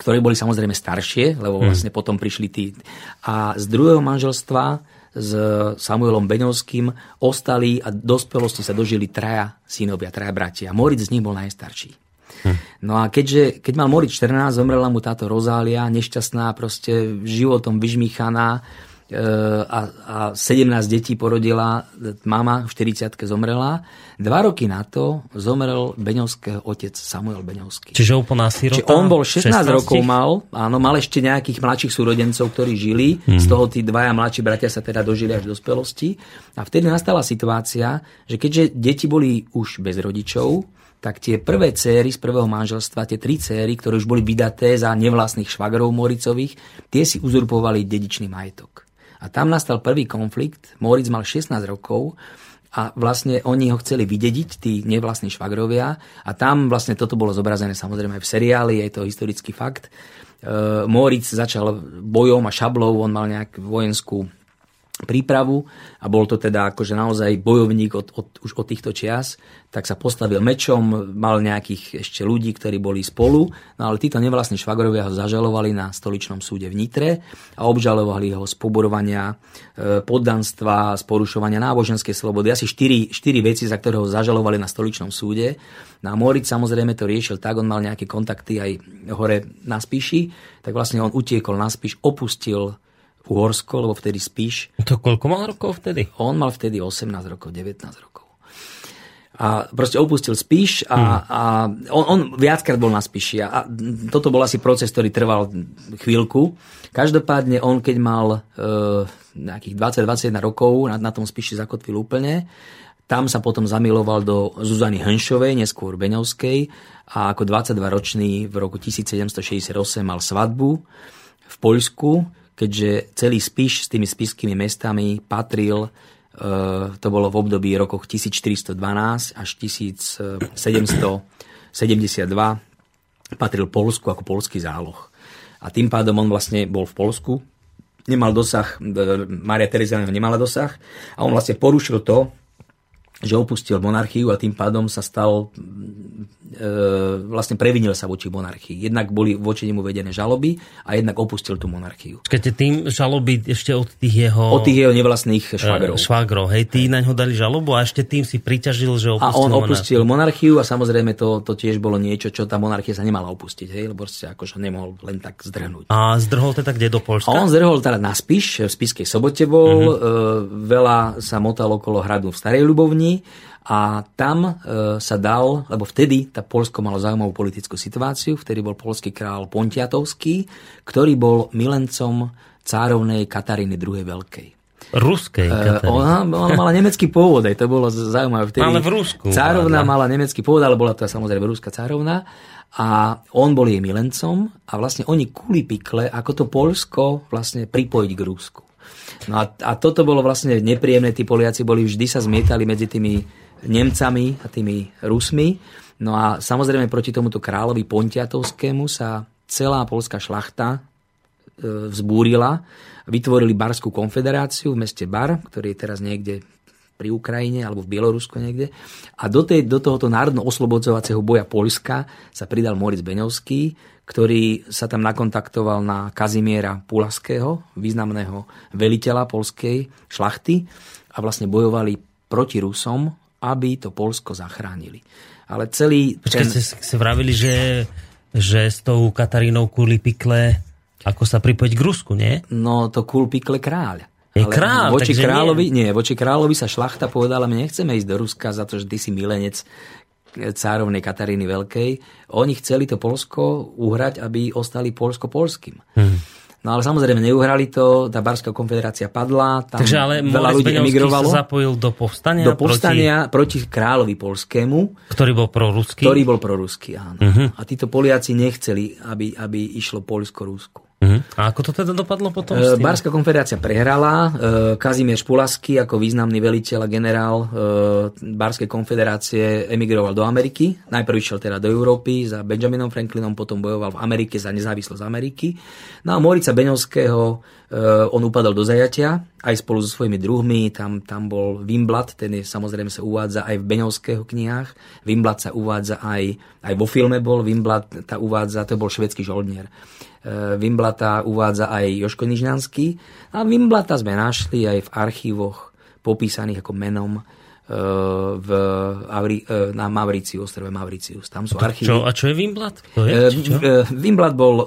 ktoré boli samozrejme staršie, lebo hm. vlastne potom prišli tí. A z druhého manželstva s Samuelom Beňovským ostali a dospelosti sa dožili traja synovia, traja bratia. Moritz z nich bol najstarší. Hm. No a keďže, keď mal Moritz 14, zomrela mu táto Rozália, nešťastná, proste životom vyžmíchaná, E, a, a 17 detí porodila, mama v 40 zomrela. Dva roky na to zomrel Beňovského otec Samuel Beňovský. Čiže úplná sirota? Čiže on bol 16, 16 rokov mal, áno, mal ešte nejakých mladších súrodencov, ktorí žili, hmm. z toho tí dvaja mladší bratia sa teda dožili až do dospelosti. A vtedy nastala situácia, že keďže deti boli už bez rodičov, tak tie prvé céry z prvého manželstva, tie tri céry, ktoré už boli vydaté za nevlastných švagrov Moricových, tie si uzurpovali dedičný majetok. A tam nastal prvý konflikt. Moritz mal 16 rokov a vlastne oni ho chceli vydediť, tí nevlastní švagrovia. A tam vlastne toto bolo zobrazené samozrejme aj v seriáli, je to historický fakt. E, Moritz začal bojom a šablou, on mal nejakú vojenskú prípravu a bol to teda akože naozaj bojovník od, od, už od týchto čias, tak sa postavil mečom, mal nejakých ešte ľudí, ktorí boli spolu, no ale títo nevlastní švagrovia ho zažalovali na stoličnom súde v Nitre a obžalovali ho z poborovania, e, poddanstva, z porušovania náboženskej slobody. Asi štyri, štyri veci, za ktoré ho zažalovali na stoličnom súde. No a Moritz samozrejme to riešil tak, on mal nejaké kontakty aj hore na Spíši, tak vlastne on utiekol na Spíš, opustil Uhorsko, lebo vtedy spíš. To koľko mal rokov vtedy? On mal vtedy 18 rokov, 19 rokov. A proste opustil spíš a, hmm. a on, on viackrát bol na spíši a, a toto bol asi proces, ktorý trval chvíľku. Každopádne on, keď mal e, nejakých 20-21 rokov, na, na tom spíši zakotvil úplne. Tam sa potom zamiloval do Zuzany Henšovej, neskôr Beňovskej a ako 22-ročný v roku 1768 mal svadbu v Poľsku, keďže celý Spiš s tými spiskými mestami patril, e, to bolo v období rokoch 1412 až 1772, patril Polsku ako polský záloh. A tým pádom on vlastne bol v Polsku, nemal dosah, e, Maria Teresa nemala dosah a on vlastne porušil to, že opustil monarchiu a tým pádom sa stal vlastne previnil sa voči monarchii. Jednak boli voči nemu vedené žaloby a jednak opustil tú monarchiu. Keď tým žaloby ešte od tých jeho... Od tých jeho nevlastných švagrov. švagrov, hej, tí na ňo dali žalobu a ešte tým si priťažil, že opustil A on opustil monarchiu. monarchiu a samozrejme to, to tiež bolo niečo, čo tá monarchia sa nemala opustiť, hej, lebo sa akože nemohol len tak zdrhnúť. A zdrhol teda kde do Polska? A on zdrhol teda na Spiš, v Spiskej sobote bol, uh-huh. veľa sa motal okolo hradu v Starej Ľubovni a tam e, sa dal, lebo vtedy tá Polsko malo zaujímavú politickú situáciu, vtedy bol polský král Pontiatovský, ktorý bol milencom cárovnej Kataríny II. Veľkej. Ruskej Uh, ona, ona mala nemecký pôvod, aj to bolo zaujímavé. Vtedy ale v Rusku. Cárovna mala nemecký pôvod, ale bola to samozrejme ruská cárovna. A on bol jej milencom a vlastne oni kuli pikle, ako to Polsko vlastne pripojiť k Rusku. No a, a toto bolo vlastne nepríjemné, tí Poliaci boli vždy sa zmietali medzi tými Nemcami a tými Rusmi. No a samozrejme proti tomuto kráľovi Pontiatovskému sa celá polská šlachta e, vzbúrila. Vytvorili Barskú konfederáciu v meste Bar, ktorý je teraz niekde pri Ukrajine alebo v Bielorusku niekde. A do, tej, do tohoto národno-oslobodzovacieho boja Polska sa pridal Moritz Beňovský, ktorý sa tam nakontaktoval na Kazimiera Pulaského, významného veliteľa polskej šlachty a vlastne bojovali proti Rusom aby to Polsko zachránili. Ale celý... Počkej, ten... ste, ste vravili, že, že s tou Katarínou Kurli Pikle ako sa pripojiť k Rusku, nie? No to Kul Pikle kráľ. Je Ale kráľ, voči kráľovi, nie. nie. voči kráľovi sa šlachta povedala, my nechceme ísť do Ruska za to, že ty si milenec cárovnej Kataríny Veľkej. Oni chceli to Polsko uhrať, aby ostali Polsko-Polským. Hmm. No ale samozrejme neuhrali to, tá Barská konfederácia padla, tam Takže ale veľa ľudí emigrovalo. sa zapojil do povstania? Do povstania proti, proti kráľovi polskému. Ktorý bol proruský? Ktorý bol proruský, áno. Uh-huh. A títo Poliaci nechceli, aby, aby išlo Polsko-Rusku. Uh-huh. A ako to teda dopadlo potom? E, Barská konfederácia prehrala. E, Kazimierz Pulasky ako významný veliteľ a generál e, Barskej konfederácie emigroval do Ameriky. Najprv išiel teda do Európy za Benjaminom Franklinom, potom bojoval v Amerike za nezávislosť Ameriky. No a Morica Beňovského on upadol do zajatia aj spolu so svojimi druhmi. Tam, tam bol Wimblat, ten je samozrejme sa uvádza aj v Beňovského knihách. Wimblat sa uvádza aj, aj vo filme bol. Wimblat tá uvádza, to bol švedský žoldnier. Vimblata uvádza aj Joško Nižňanský a Vimblata sme našli aj v archívoch popísaných ako menom e, v Avri, e, na Mauriciu, ostrove Mauricius. Tam sú archívy. Čo, a čo je Vimblat? To je, e, Vimblat bol,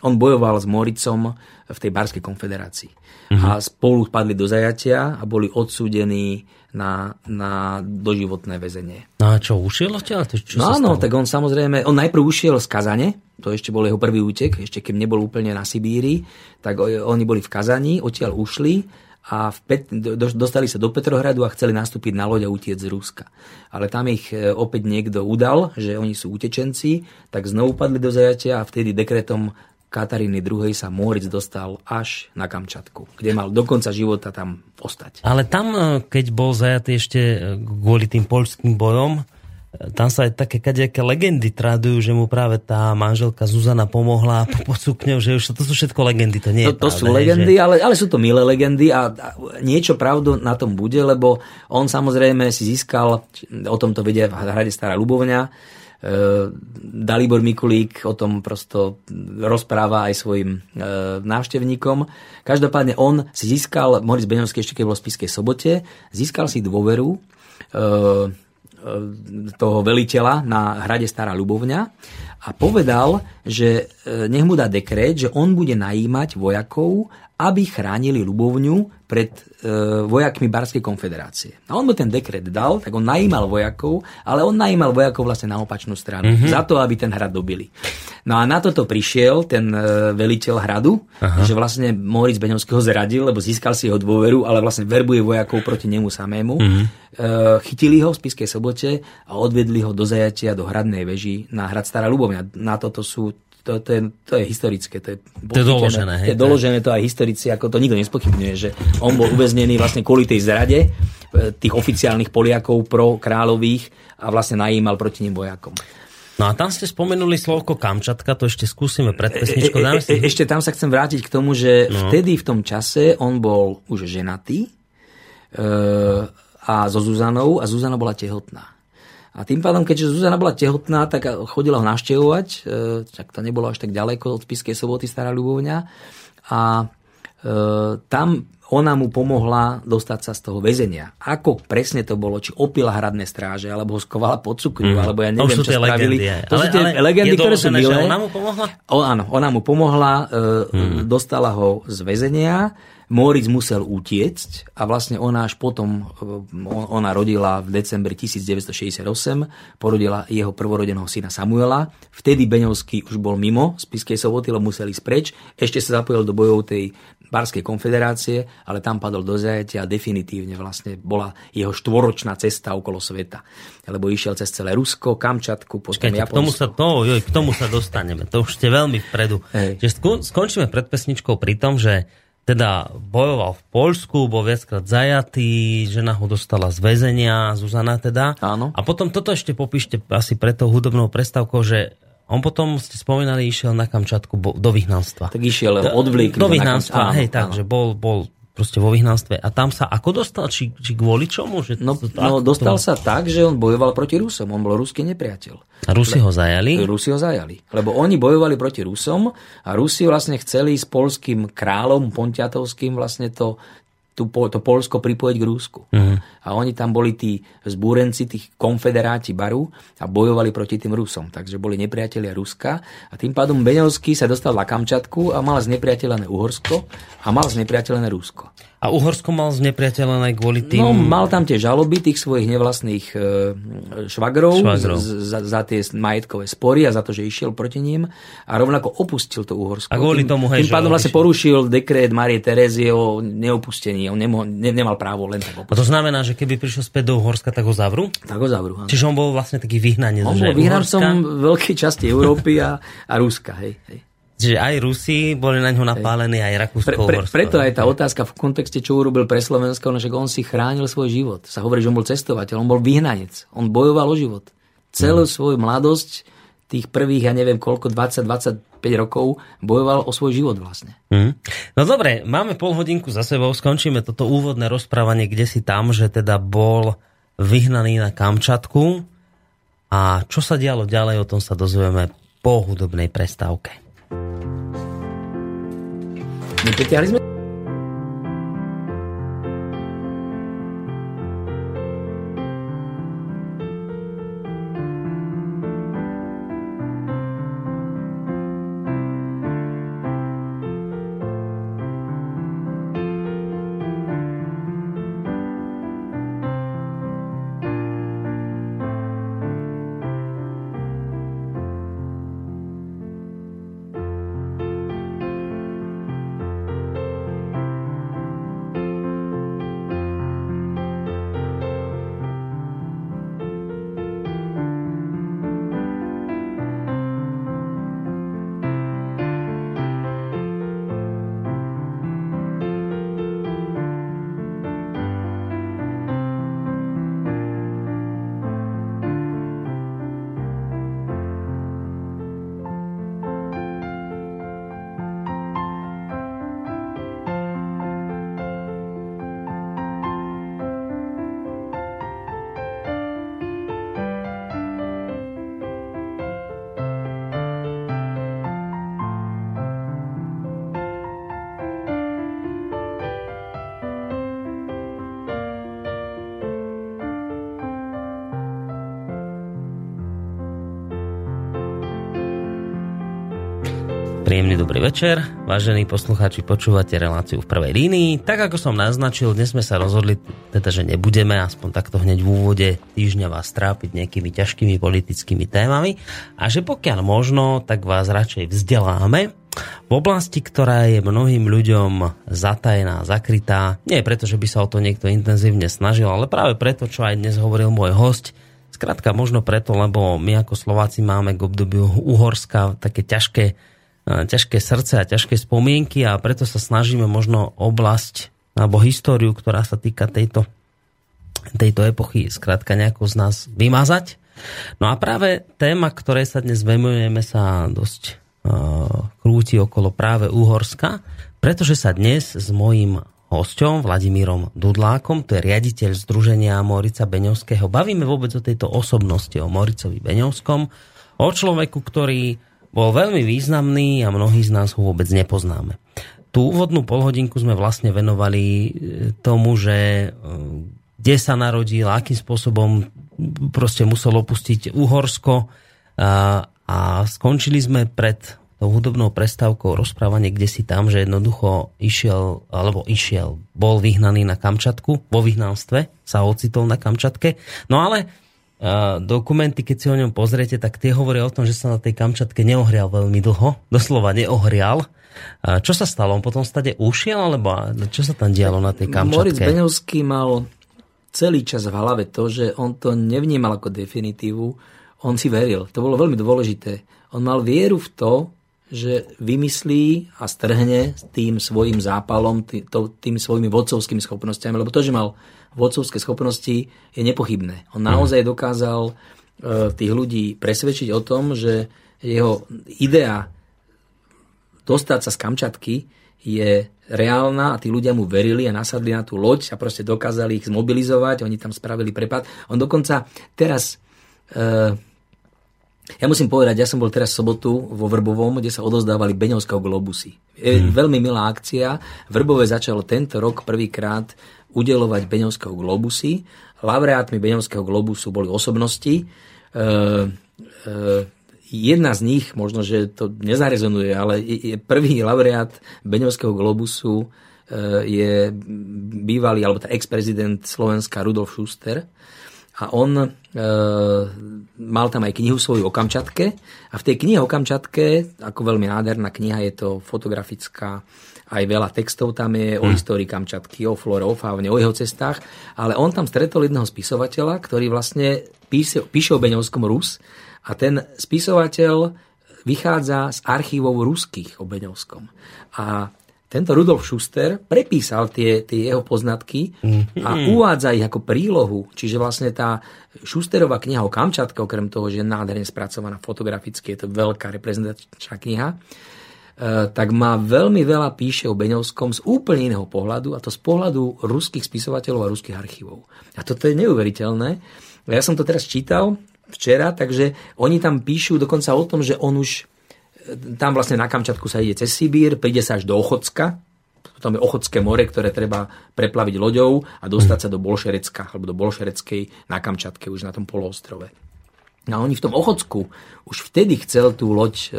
on bojoval s Moricom v tej Barskej konfederácii. Uh-huh. A spolu padli do zajatia a boli odsúdení na, na doživotné väzenie. No a čo, ušiel odtiaľ? Čo no áno, tak on samozrejme, on najprv ušiel z Kazane, to ešte bol jeho prvý útek, ešte keď nebol úplne na Sibíri, tak oni boli v Kazani, odtiaľ ušli a v Pet, do, dostali sa do Petrohradu a chceli nastúpiť na loď a utiec z Ruska. Ale tam ich e, opäť niekto udal, že oni sú utečenci, tak znovu padli do zajatia a vtedy dekretom Kataríny II. sa Moritz dostal až na Kamčatku, kde mal do konca života tam ostať. Ale tam, e, keď bol zajatý ešte e, kvôli tým poľským bojom, e, tam sa aj také kadejaké legendy tradujú, že mu práve tá manželka Zuzana pomohla po sukňou, že už to sú všetko legendy, to nie je To, to pravda, sú legendy, že... ale, ale sú to milé legendy a, a niečo pravdu na tom bude, lebo on samozrejme si získal, o tom to vedia v hrade Stará Ľubovňa, Dalibor Mikulík o tom prosto rozpráva aj svojim eh, návštevníkom. Každopádne on si získal, Moritz Beňovský ešte keď bol v Spiskej sobote, získal si dôveru eh, toho veliteľa na hrade Stará Ľubovňa a povedal, že nech mu dá dekret, že on bude najímať vojakov, aby chránili Ľubovňu pred e, vojakmi Barskej konfederácie. A on mu ten dekret dal, tak on najímal vojakov, ale on najímal vojakov vlastne na opačnú stranu, mm-hmm. za to, aby ten hrad dobili. No a na toto prišiel ten e, veliteľ hradu, Aha. že vlastne Moritz Beňovského zradil, lebo získal si jeho dôveru, ale vlastne verbuje vojakov proti nemu samému. Mm-hmm. E, chytili ho v Spiskej sobote a odvedli ho do zajatia do hradnej veži na hrad Stará Ľubovňa. Na toto sú to, to, je, to je historické. To je, to je doložené. Hej, to je doložené, to aj historici, ako to nikto nespochybňuje, že on bol uväznený vlastne kvôli tej zrade e, tých oficiálnych Poliakov pro kráľových a vlastne najímal proti ním vojakom. No a tam ste spomenuli slovko Kamčatka, to ešte skúsime pred pesničkou. E, e, e, ešte tam sa chcem vrátiť k tomu, že no. vtedy v tom čase on bol už ženatý e, a so Zuzanou a Zuzana bola tehotná. A tým pádom, keďže Zuzana bola tehotná, tak chodila ho navštevovať, e, tak to nebolo až tak ďaleko od Spiskej soboty Stará Ľubovňa. A e, tam ona mu pomohla dostať sa z toho väzenia. Ako presne to bolo, či opila hradné stráže, alebo ho skovala pod cukru, mm. alebo ja neviem, čo spravili. Legendy, to sú tie ale legendy, ktoré sú milé. Ona mu pomohla? O, áno, ona mu pomohla, e, mm. dostala ho z väzenia Moritz musel utiecť a vlastne ona až potom, eh, ona rodila v decembri 1968, porodila jeho prvorodeného syna Samuela. Vtedy Beňovský už bol mimo Spiskej soboty, lebo museli ísť preč. Ešte sa zapojil do bojov tej Barskej konfederácie, ale tam padol do zajatia a definitívne vlastne bola jeho štvoročná cesta okolo sveta. Lebo išiel cez celé Rusko, Kamčatku, potom Čakajte, Japonsko. K tomu, sa, to, joj, k tomu sa dostaneme. To už ste veľmi vpredu. Hey. skončíme pred pesničkou pri tom, že teda bojoval v Poľsku, bol viackrát zajatý, žena ho dostala z väzenia, Zuzana teda. Áno. A potom toto ešte popíšte asi pre tou hudobnou prestávkou, že on potom, ste spomínali, išiel na Kamčatku do vyhnanstva. Tak išiel odvlík. Do vyhnanstva, hej, tak, že bol, bol proste vo vyhnanstve. A tam sa ako dostal? Či, či kvôli čomu? Že no, to, no dostal to... sa tak, že on bojoval proti Rusom. On bol ruský nepriateľ. A Rusi ho zajali? Rusi ho zajali. Lebo oni bojovali proti Rusom a Rusi vlastne chceli s polským kráľom Pontiatovským vlastne to tú, to Polsko pripojiť k Rúsku. Uh-huh. A oni tam boli tí zbúrenci, tých konfederáti Baru a bojovali proti tým Rusom. Takže boli nepriatelia Ruska a tým pádom Beňovský sa dostal na Kamčatku a mal znepriateľené Uhorsko a mal znepriateľené Rusko. A Uhorsko mal znepriateľené kvôli tým... No, mal tam tie žaloby tých svojich nevlastných e, švagrov, švagrov. za, za tie majetkové spory a za to, že išiel proti ním a rovnako opustil to Uhorsko. A kvôli tomu, hej, Tým pádom vlastne porušil dekret Marie Terezie o neopustení. On nemohol, ne, nemal právo len tak opustiť. A to znamená, že keby prišiel späť do Uhorska, tak ho zavrú? Tak ho zavrú. Áno. Čiže on bol vlastne taký vyhnanec. On bol vyhnancom veľkej časti Európy a, a Ruska. Hej, hej. Čiže aj Rusi boli na ňo napálení, aj Rakúsko. Pre, pre, preto aj tá otázka v kontexte, čo urobil pre Slovensko, no, že on si chránil svoj život. Sa hovorí, že on bol cestovateľ, on bol vyhnanec. On bojoval o život. Celú mm. svoju mladosť, tých prvých, ja neviem koľko, 20-25 rokov, bojoval o svoj život vlastne. Mm. No dobre, máme pol hodinku za sebou, skončíme toto úvodné rozprávanie, kde si tam, že teda bol vyhnaný na Kamčatku. A čo sa dialo ďalej, o tom sa dozvieme po hudobnej prestávke. Vypetiahli sme dobrý večer, vážení poslucháči, počúvate reláciu v prvej línii. Tak ako som naznačil, dnes sme sa rozhodli, teda, že nebudeme aspoň takto hneď v úvode týždňa vás trápiť nejakými ťažkými politickými témami a že pokiaľ možno, tak vás radšej vzdeláme v oblasti, ktorá je mnohým ľuďom zatajená, zakrytá. Nie preto, že by sa o to niekto intenzívne snažil, ale práve preto, čo aj dnes hovoril môj host, Skrátka možno preto, lebo my ako Slováci máme k obdobiu Uhorska také ťažké ťažké srdce a ťažké spomienky a preto sa snažíme možno oblasť alebo históriu, ktorá sa týka tejto, tejto epochy, skrátka nejako z nás vymazať. No a práve téma, ktorej sa dnes venujeme, sa dosť uh, krúti okolo práve Úhorska, pretože sa dnes s mojím hosťom, Vladimírom Dudlákom, to je riaditeľ Združenia Morica Beňovského. Bavíme vôbec o tejto osobnosti, o Moricovi Beňovskom, o človeku, ktorý bol veľmi významný a mnohí z nás ho vôbec nepoznáme. Tú úvodnú polhodinku sme vlastne venovali e, tomu, že e, kde sa narodil, akým spôsobom proste musel opustiť Uhorsko a, a skončili sme pred tou hudobnou prestávkou rozprávanie kde si tam, že jednoducho išiel, alebo išiel, bol vyhnaný na Kamčatku, vo vyhnanstve sa ocitol na Kamčatke. No ale dokumenty, keď si o ňom pozriete, tak tie hovoria o tom, že sa na tej Kamčatke neohrial veľmi dlho, doslova neohrial. Čo sa stalo? On potom stade ušiel, alebo čo sa tam dialo na tej Kamčatke? Moritz Beňovský mal celý čas v hlave to, že on to nevnímal ako definitívu, on si veril. To bolo veľmi dôležité. On mal vieru v to, že vymyslí a strhne tým svojim zápalom, tým, tým svojimi vodcovskými schopnosťami, lebo to, že mal vodcovské schopnosti, je nepochybné. On naozaj dokázal e, tých ľudí presvedčiť o tom, že jeho idea dostať sa z Kamčatky je reálna a tí ľudia mu verili a nasadli na tú loď a proste dokázali ich zmobilizovať, oni tam spravili prepad. On dokonca teraz e, ja musím povedať, ja som bol teraz v sobotu vo Vrbovom, kde sa odozdávali Beňovského globusy. Je hmm. veľmi milá akcia. Vrbové začalo tento rok prvýkrát udelovať Beňovského globusy. Laureátmi Beňovského globusu boli osobnosti. E, e, jedna z nich, možno, že to nezarezonuje, ale je prvý laureát Beňovského globusu e, je bývalý, alebo ex-prezident Slovenska Rudolf Schuster a on e, mal tam aj knihu svoju o Kamčatke a v tej knihe o Kamčatke, ako veľmi nádherná kniha, je to fotografická, aj veľa textov tam je o hmm. histórii Kamčatky, o flore, o faune, o jeho cestách, ale on tam stretol jedného spisovateľa, ktorý vlastne píše, píše o Beňovskom Rus a ten spisovateľ vychádza z archívov ruských o Beňovskom. A tento Rudolf Schuster prepísal tie, tie jeho poznatky a mhm. uvádza ich ako prílohu. Čiže vlastne tá Schusterová kniha o Kamčatke, okrem toho, že je nádherne spracovaná fotograficky, je to veľká reprezentačná kniha, tak má veľmi veľa píše o Beňovskom z úplne iného pohľadu, a to z pohľadu ruských spisovateľov a ruských archívov. A toto je neuveriteľné. Ja som to teraz čítal včera, takže oni tam píšu dokonca o tom, že on už tam vlastne na Kamčatku sa ide cez Sibír, príde sa až do Ochocka, potom je Ochotské more, ktoré treba preplaviť loďou a dostať sa do Bolšerecka, alebo do Bolšereckej na Kamčatke, už na tom poloostrove. A oni v tom Ochocku už vtedy chcel tú loď e,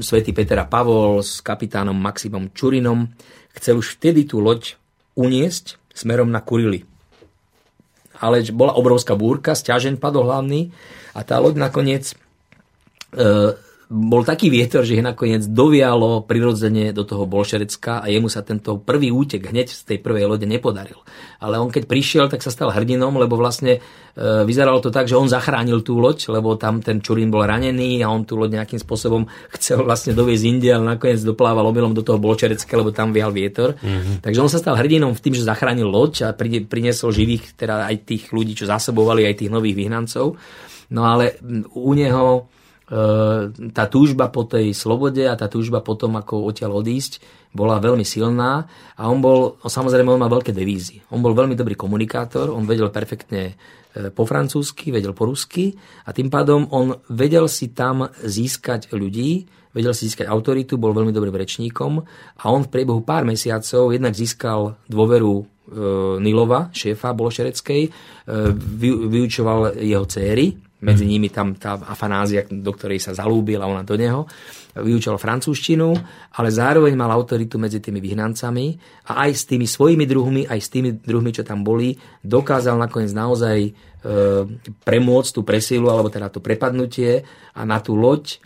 svätý Peter a Pavol s kapitánom Maximom Čurinom, chcel už vtedy tú loď uniesť smerom na Kurily. Ale bola obrovská búrka, stiažen padol hlavný a tá loď nakoniec e, bol taký vietor, že ich nakoniec dovialo prirodzene do toho Bolšerecka a jemu sa tento prvý útek hneď z tej prvej lode nepodaril. Ale on keď prišiel, tak sa stal hrdinom, lebo vlastne e, vyzeralo to tak, že on zachránil tú loď, lebo tam ten Čurín bol ranený a on tú loď nejakým spôsobom chcel vlastne doviezť Indie, ale nakoniec doplával omylom do toho Bolšerecka, lebo tam vial vietor. Mm-hmm. Takže on sa stal hrdinom v tým, že zachránil loď a priniesol živých, teda aj tých ľudí, čo zásobovali, aj tých nových vyhnancov. No ale u neho tá túžba po tej slobode a tá túžba po tom, ako odtiaľ odísť, bola veľmi silná a on bol, samozrejme, on mal veľké devízy. On bol veľmi dobrý komunikátor, on vedel perfektne e, po francúzsky, vedel po rusky a tým pádom on vedel si tam získať ľudí, vedel si získať autoritu, bol veľmi dobrým rečníkom a on v priebehu pár mesiacov jednak získal dôveru e, Nilova, šéfa Bolšereckej, e, vyučoval jeho céry, medzi nimi tam tá afanázia, do ktorej sa zalúbila ona do neho. Vyučal francúzštinu, ale zároveň mal autoritu medzi tými vyhnancami a aj s tými svojimi druhmi, aj s tými druhmi, čo tam boli, dokázal nakoniec naozaj e, premôcť tú presilu, alebo teda to prepadnutie a na tú loď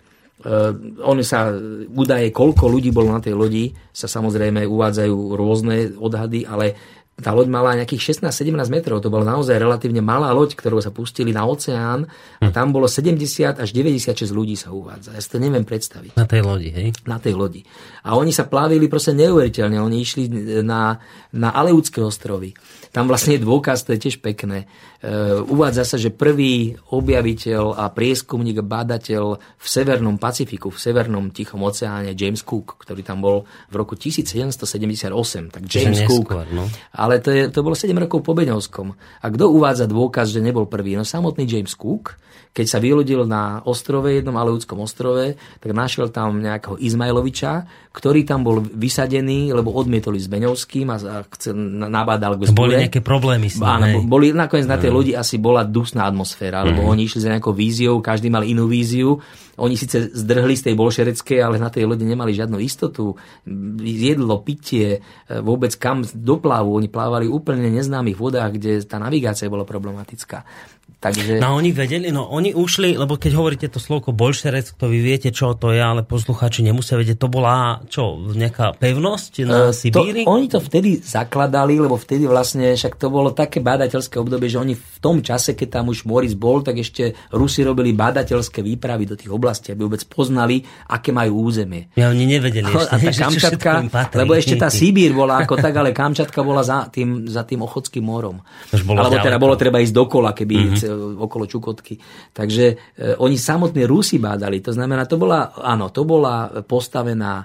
Uh, oni sa údaje, koľko ľudí bolo na tej lodi, sa samozrejme uvádzajú rôzne odhady, ale tá loď mala nejakých 16-17 metrov, to bola naozaj relatívne malá loď, ktorou sa pustili na oceán a tam bolo 70 až 96 ľudí sa uvádza. Ja si to neviem predstaviť. Na tej lodi, hej? Na tej lodi. A oni sa plavili proste neuveriteľne. Oni išli na, na Aleutské ostrovy. Tam vlastne je dôkaz, to je tiež pekné. E, uvádza sa, že prvý objaviteľ a prieskumník, bádateľ v Severnom Pacifiku, v Severnom Tichom oceáne, James Cook, ktorý tam bol v roku 1778. Tak James Cook. No. Ale to, je, to bolo 7 rokov po Beňovskom. A kto uvádza dôkaz, že nebol prvý? No samotný James Cook, keď sa vylodil na ostrove, jednom Aleudskom ostrove, tak našiel tam nejakého Izmailoviča, ktorý tam bol vysadený, lebo odmietoli s Beňovským a, a nabádal k vzbure. Boli nejaké problémy s Áno, boli, nakoniec na tej lodi asi bola dusná atmosféra, lebo mm. oni išli za nejakou víziou, každý mal inú víziu. Oni síce zdrhli z tej bolšereckej, ale na tej lodi nemali žiadnu istotu. Jedlo, pitie, vôbec kam doplavu. Oni plávali úplne neznámych vodách, kde tá navigácia bola problematická. Takže... No oni vedeli, no oni ušli, lebo keď hovoríte to slovko bolšerec, to vy viete, čo to je, ale poslucháči nemusia vedieť, to bola čo, nejaká pevnosť na uh, Sibíri? To, oni to vtedy zakladali, lebo vtedy vlastne, však to bolo také bádateľské obdobie, že oni v tom čase, keď tam už Moris bol, tak ešte Rusi robili bádateľské výpravy do tých oblastí, aby vôbec poznali, aké majú územie. Ja oni nevedeli ešte, a tá Kamčatka, lebo ešte tá Sibír bola ako tak, ale Kamčatka bola za tým, za tým Ochotským morom. Alebo teda bolo treba ísť dokola, keby mm-hmm okolo Čukotky. Takže e, oni samotní Rusi bádali. To znamená, to bola, áno, to bola postavená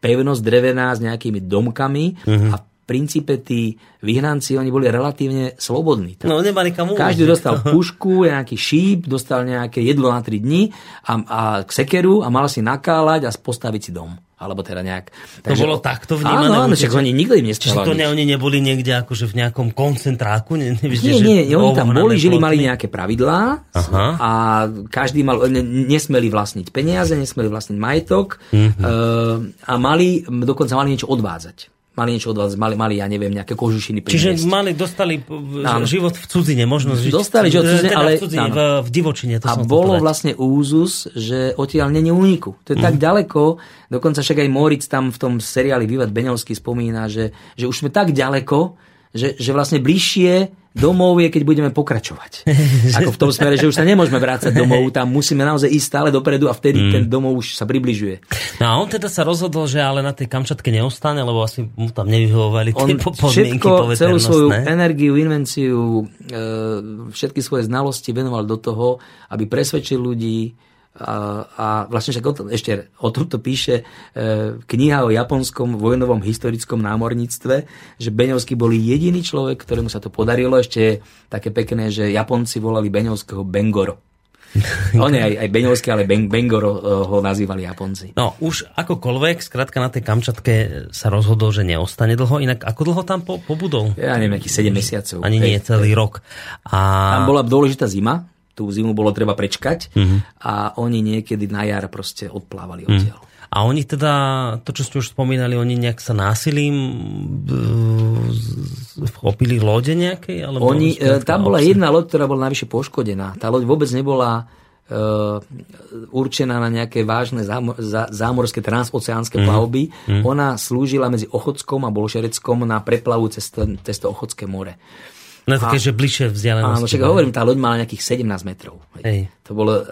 pevnosť drevená s nejakými domkami uh-huh. a v princípe tí vyhnanci, oni boli relatívne slobodní. No, nemali kam Každý dostal pušku, nejaký šíp, dostal nejaké jedlo na 3 dní a, a sekeru a mal si nakálať a postaviť si dom alebo teda nejak. Takže, to bolo takto vnímané? Áno, áno, však oni nikto im Čiže to ne, oni neboli niekde akože v nejakom koncentráku? Ne, nie, nie, nie oni tam boli, žili, mali nejaké pravidlá Aha. a každý mal, ne, nesmeli vlastniť peniaze, nesmeli vlastniť majetok mm-hmm. a mali, dokonca mali niečo odvádzať mali niečo od vás, mali, mali ja neviem, nejaké kožušiny priniesť. Čiže mali, dostali áno. život v cudzine, možnosť žiť dostali život v cudzine, teda ale, v, cudzine, v, v divočine. To a bolo povedať. vlastne úzus, že odtiaľ není úniku. To je mm. tak ďaleko, dokonca však aj Moritz tam v tom seriáli Vývad Beňovský spomína, že, že už sme tak ďaleko, že, že vlastne bližšie domov je, keď budeme pokračovať. Ako v tom smere, že už sa nemôžeme vrácať domov, tam musíme naozaj ísť stále dopredu a vtedy mm. ten domov už sa približuje. No a on teda sa rozhodol, že ale na tej Kamčatke neostane, lebo asi mu tam nevyhovovali tie podmienky všetko, celú svoju energiu, invenciu, e, všetky svoje znalosti venoval do toho, aby presvedčil ľudí, a, a vlastne však o tom, ešte o tomto píše e, kniha o japonskom vojnovom historickom námorníctve, že Beňovský bol jediný človek, ktorému sa to podarilo. Ešte je také pekné, že Japonci volali Beňovského Bengoro. On je aj, aj Beňovský, ale ben, Bengoro e, ho nazývali Japonci. No, už akokoľvek, skrátka na tej Kamčatke sa rozhodol, že neostane dlho. Inak ako dlho tam po, pobudol? Ja neviem, nejakých 7 mesiacov. Ani nie celý rok. A... Tam bola dôležitá zima, tú zimu bolo treba prečkať mm-hmm. a oni niekedy na jar proste odplávali mhm. odtiaľ. Mm. A oni teda, to čo ste už spomínali, oni nejak sa násilím opili lode nejakej? Alebo oni, e, tam bola jedna loď, ktorá bola najvyššie poškodená. Tá loď vôbec nebola uh, určená na nejaké vážne zámor, zá, zámorské transoceánske mm. plavby. Mm. Ona slúžila medzi Ochotskom a Bolšereckom na preplavu cez, cez to Ochotské more. No také, že bližšie vzdialenosti. Áno, však hovorím, tá loď mala nejakých 17 metrov. Hej. To bolo e,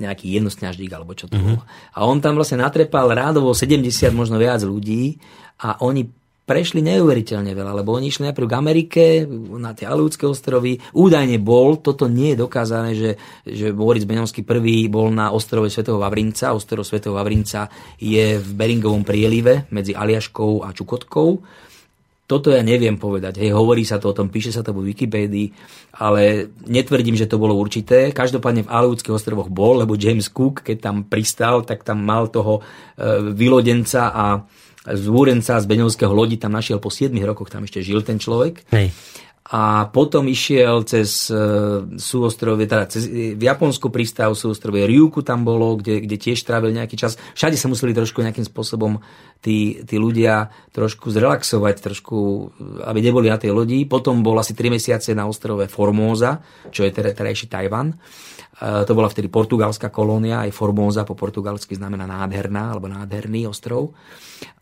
nejaký jednosňaždík, alebo čo to uh-huh. bolo. A on tam vlastne natrepal rádovo 70, možno viac ľudí a oni prešli neuveriteľne veľa, lebo oni išli najprv k Amerike, na tie Aleutské ostrovy. Údajne bol, toto nie je dokázané, že, že Boris Beňovský prvý bol na ostrove Svetého Vavrinca. Ostrov Svetého Vavrinca je v Beringovom prielive medzi Aliaškou a Čukotkou toto ja neviem povedať. Hej, hovorí sa to o tom, píše sa to vo Wikipédii, ale netvrdím, že to bolo určité. Každopádne v Aleutských ostrovoch bol, lebo James Cook, keď tam pristal, tak tam mal toho e, vylodenca a zúrenca z Beňovského lodi tam našiel po 7 rokoch, tam ešte žil ten človek. Hej a potom išiel cez uh, súostrovie, teda cez, v Japonsku prístav súostrovie Ryuku tam bolo, kde, kde tiež trávil nejaký čas. Všade sa museli trošku nejakým spôsobom tí, tí ľudia trošku zrelaxovať, trošku, aby neboli na tej lodi. Potom bol asi 3 mesiace na ostrove Formosa, čo je teda, terajší Tajvan. Uh, to bola vtedy portugalská kolónia, aj Formosa po portugalsky znamená nádherná, alebo nádherný ostrov.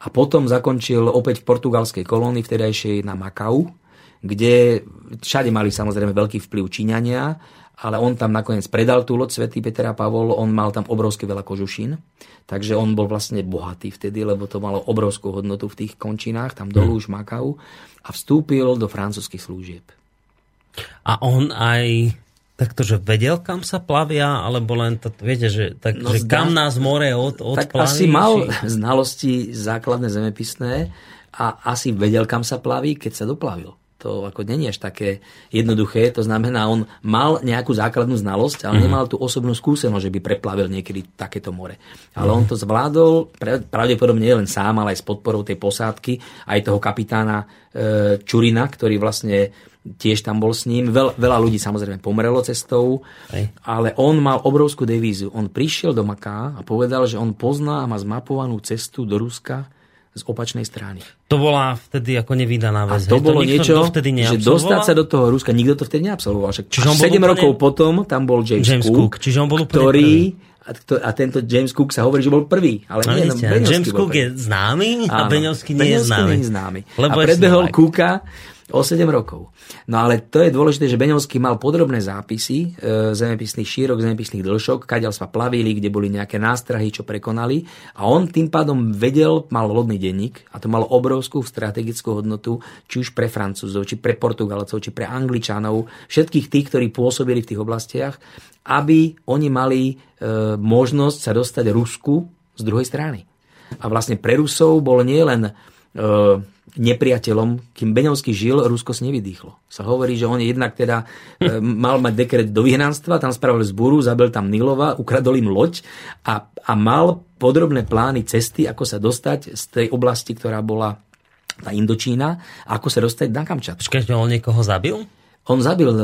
A potom zakončil opäť v portugalskej kolónii, vtedajšej na Makau, kde všade mali samozrejme veľký vplyv Číňania, ale on tam nakoniec predal tú loď Svetý Peter a Pavol, on mal tam obrovské veľa kožušín, takže on bol vlastne bohatý vtedy, lebo to malo obrovskú hodnotu v tých končinách, tam dolu už Makau a vstúpil do francúzských služieb. A on aj takto, že vedel, kam sa plavia, alebo len to, viete, že, tak, no, že zdá, kam nás more od, odplaví? Tak asi mal či... znalosti základné zemepisné a asi vedel, kam sa plaví, keď sa doplavil to ako není až také jednoduché. To znamená, on mal nejakú základnú znalosť, ale nemal tú osobnú skúsenosť, že by preplavil niekedy takéto more. Ale mm-hmm. on to zvládol pravdepodobne nie len sám, ale aj s podporou tej posádky, aj toho kapitána e, Čurina, ktorý vlastne tiež tam bol s ním. Veľ, veľa ľudí samozrejme pomrelo cestou, Hej. ale on mal obrovskú devíziu. On prišiel do Maká a povedal, že on pozná a má zmapovanú cestu do Ruska z opačnej strany. To bola vtedy ako nevydaná vec. A to hej? bolo to niečo, že dostať sa do toho Ruska, nikto to vtedy neabsolvoval. Však Čiže 7 úplne... rokov potom tam bol James, James Cook, Cook Čiže on bol ktorý a tento James Cook sa hovorí, že bol prvý. Ale no, nie, no, James Cook je známy a Beňovský nie. Nie je známy. Lebo a predbehol Cooka O 7 rokov. No ale to je dôležité, že Beňovský mal podrobné zápisy e, zemepisných šírok, zemepisných dlšok, kadiaľ sa plavili, kde boli nejaké nástrahy, čo prekonali. A on tým pádom vedel, mal lodný denník a to malo obrovskú strategickú hodnotu, či už pre Francúzov, či pre Portugalcov, či pre Angličanov, všetkých tých, ktorí pôsobili v tých oblastiach, aby oni mali e, možnosť sa dostať Rusku z druhej strany. A vlastne pre Rusov bol nielen e, nepriateľom, kým Beňovský žil, Rusko si nevydýchlo. Sa hovorí, že on jednak teda e, mal mať dekret do vyhnanstva, tam spravil zburu, zabil tam Nilova, ukradol im loď a, a mal podrobné plány cesty, ako sa dostať z tej oblasti, ktorá bola tá Indočína, ako sa dostať na Kamčat. Počkajte, on niekoho zabil? On zabil, e,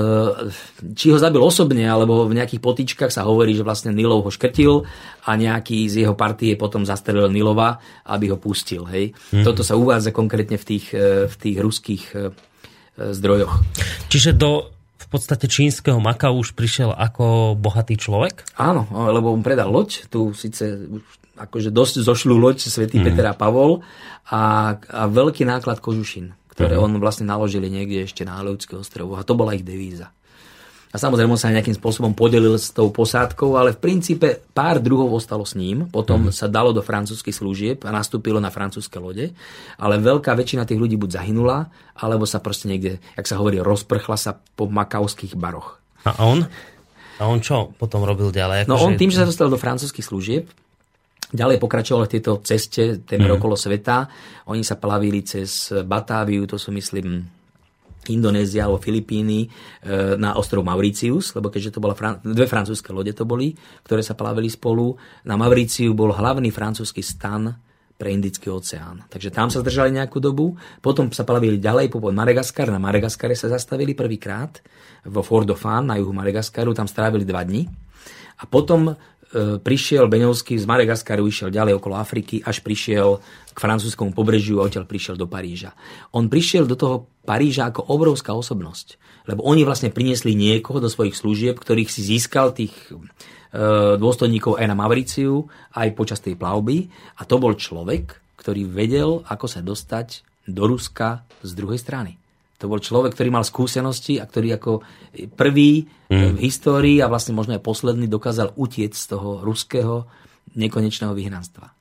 či ho zabil osobne, alebo v nejakých potičkách sa hovorí, že vlastne Nilov ho škrtil a nejaký z jeho partie potom zastrelil Nilova, aby ho pustil. Hej. Mm. Toto sa uvádza konkrétne v tých, e, v tých ruských e, zdrojoch. Čiže do v podstate čínskeho Maka už prišiel ako bohatý človek? Áno, lebo on predal loď, tu síce akože dosť zošľú loď svätý mm. Peter a Pavol a, a veľký náklad kožušín ktoré uh-huh. on vlastne naložili niekde ešte na Aleucké ostrovu. A to bola ich devíza. A samozrejme sa nejakým spôsobom podelil s tou posádkou, ale v princípe pár druhov ostalo s ním. Potom uh-huh. sa dalo do francúzskych služieb a nastúpilo na francúzske lode. Ale veľká väčšina tých ľudí buď zahynula, alebo sa proste niekde, jak sa hovorí, rozprchla sa po makauských baroch. A on? A on čo potom robil ďalej? no on tým, že sa dostal do francúzských služieb, ďalej pokračoval v tejto ceste témer mm. okolo sveta. Oni sa plavili cez Batáviu, to sú myslím Indonézia alebo Filipíny e, na ostrov Mauricius, lebo keďže to bola fran- dve francúzske lode to boli, ktoré sa plavili spolu. Na Mauriciu bol hlavný francúzsky stan pre Indický oceán. Takže tam sa zdržali nejakú dobu, potom sa plavili ďalej po Madagaskar, na Madagaskare sa zastavili prvýkrát vo Dauphin na juhu Madagaskaru, tam strávili dva dni. A potom prišiel Beňovský z Madagaskaru, išiel ďalej okolo Afriky, až prišiel k francúzskému pobrežiu a odtiaľ prišiel do Paríža. On prišiel do toho Paríža ako obrovská osobnosť, lebo oni vlastne priniesli niekoho do svojich služieb, ktorých si získal tých e, dôstojníkov aj na Mauriciu, aj počas tej plavby. A to bol človek, ktorý vedel, ako sa dostať do Ruska z druhej strany. To bol človek, ktorý mal skúsenosti a ktorý ako prvý mm. v histórii a vlastne možno aj posledný dokázal utiec z toho ruského nekonečného vyhnanstva.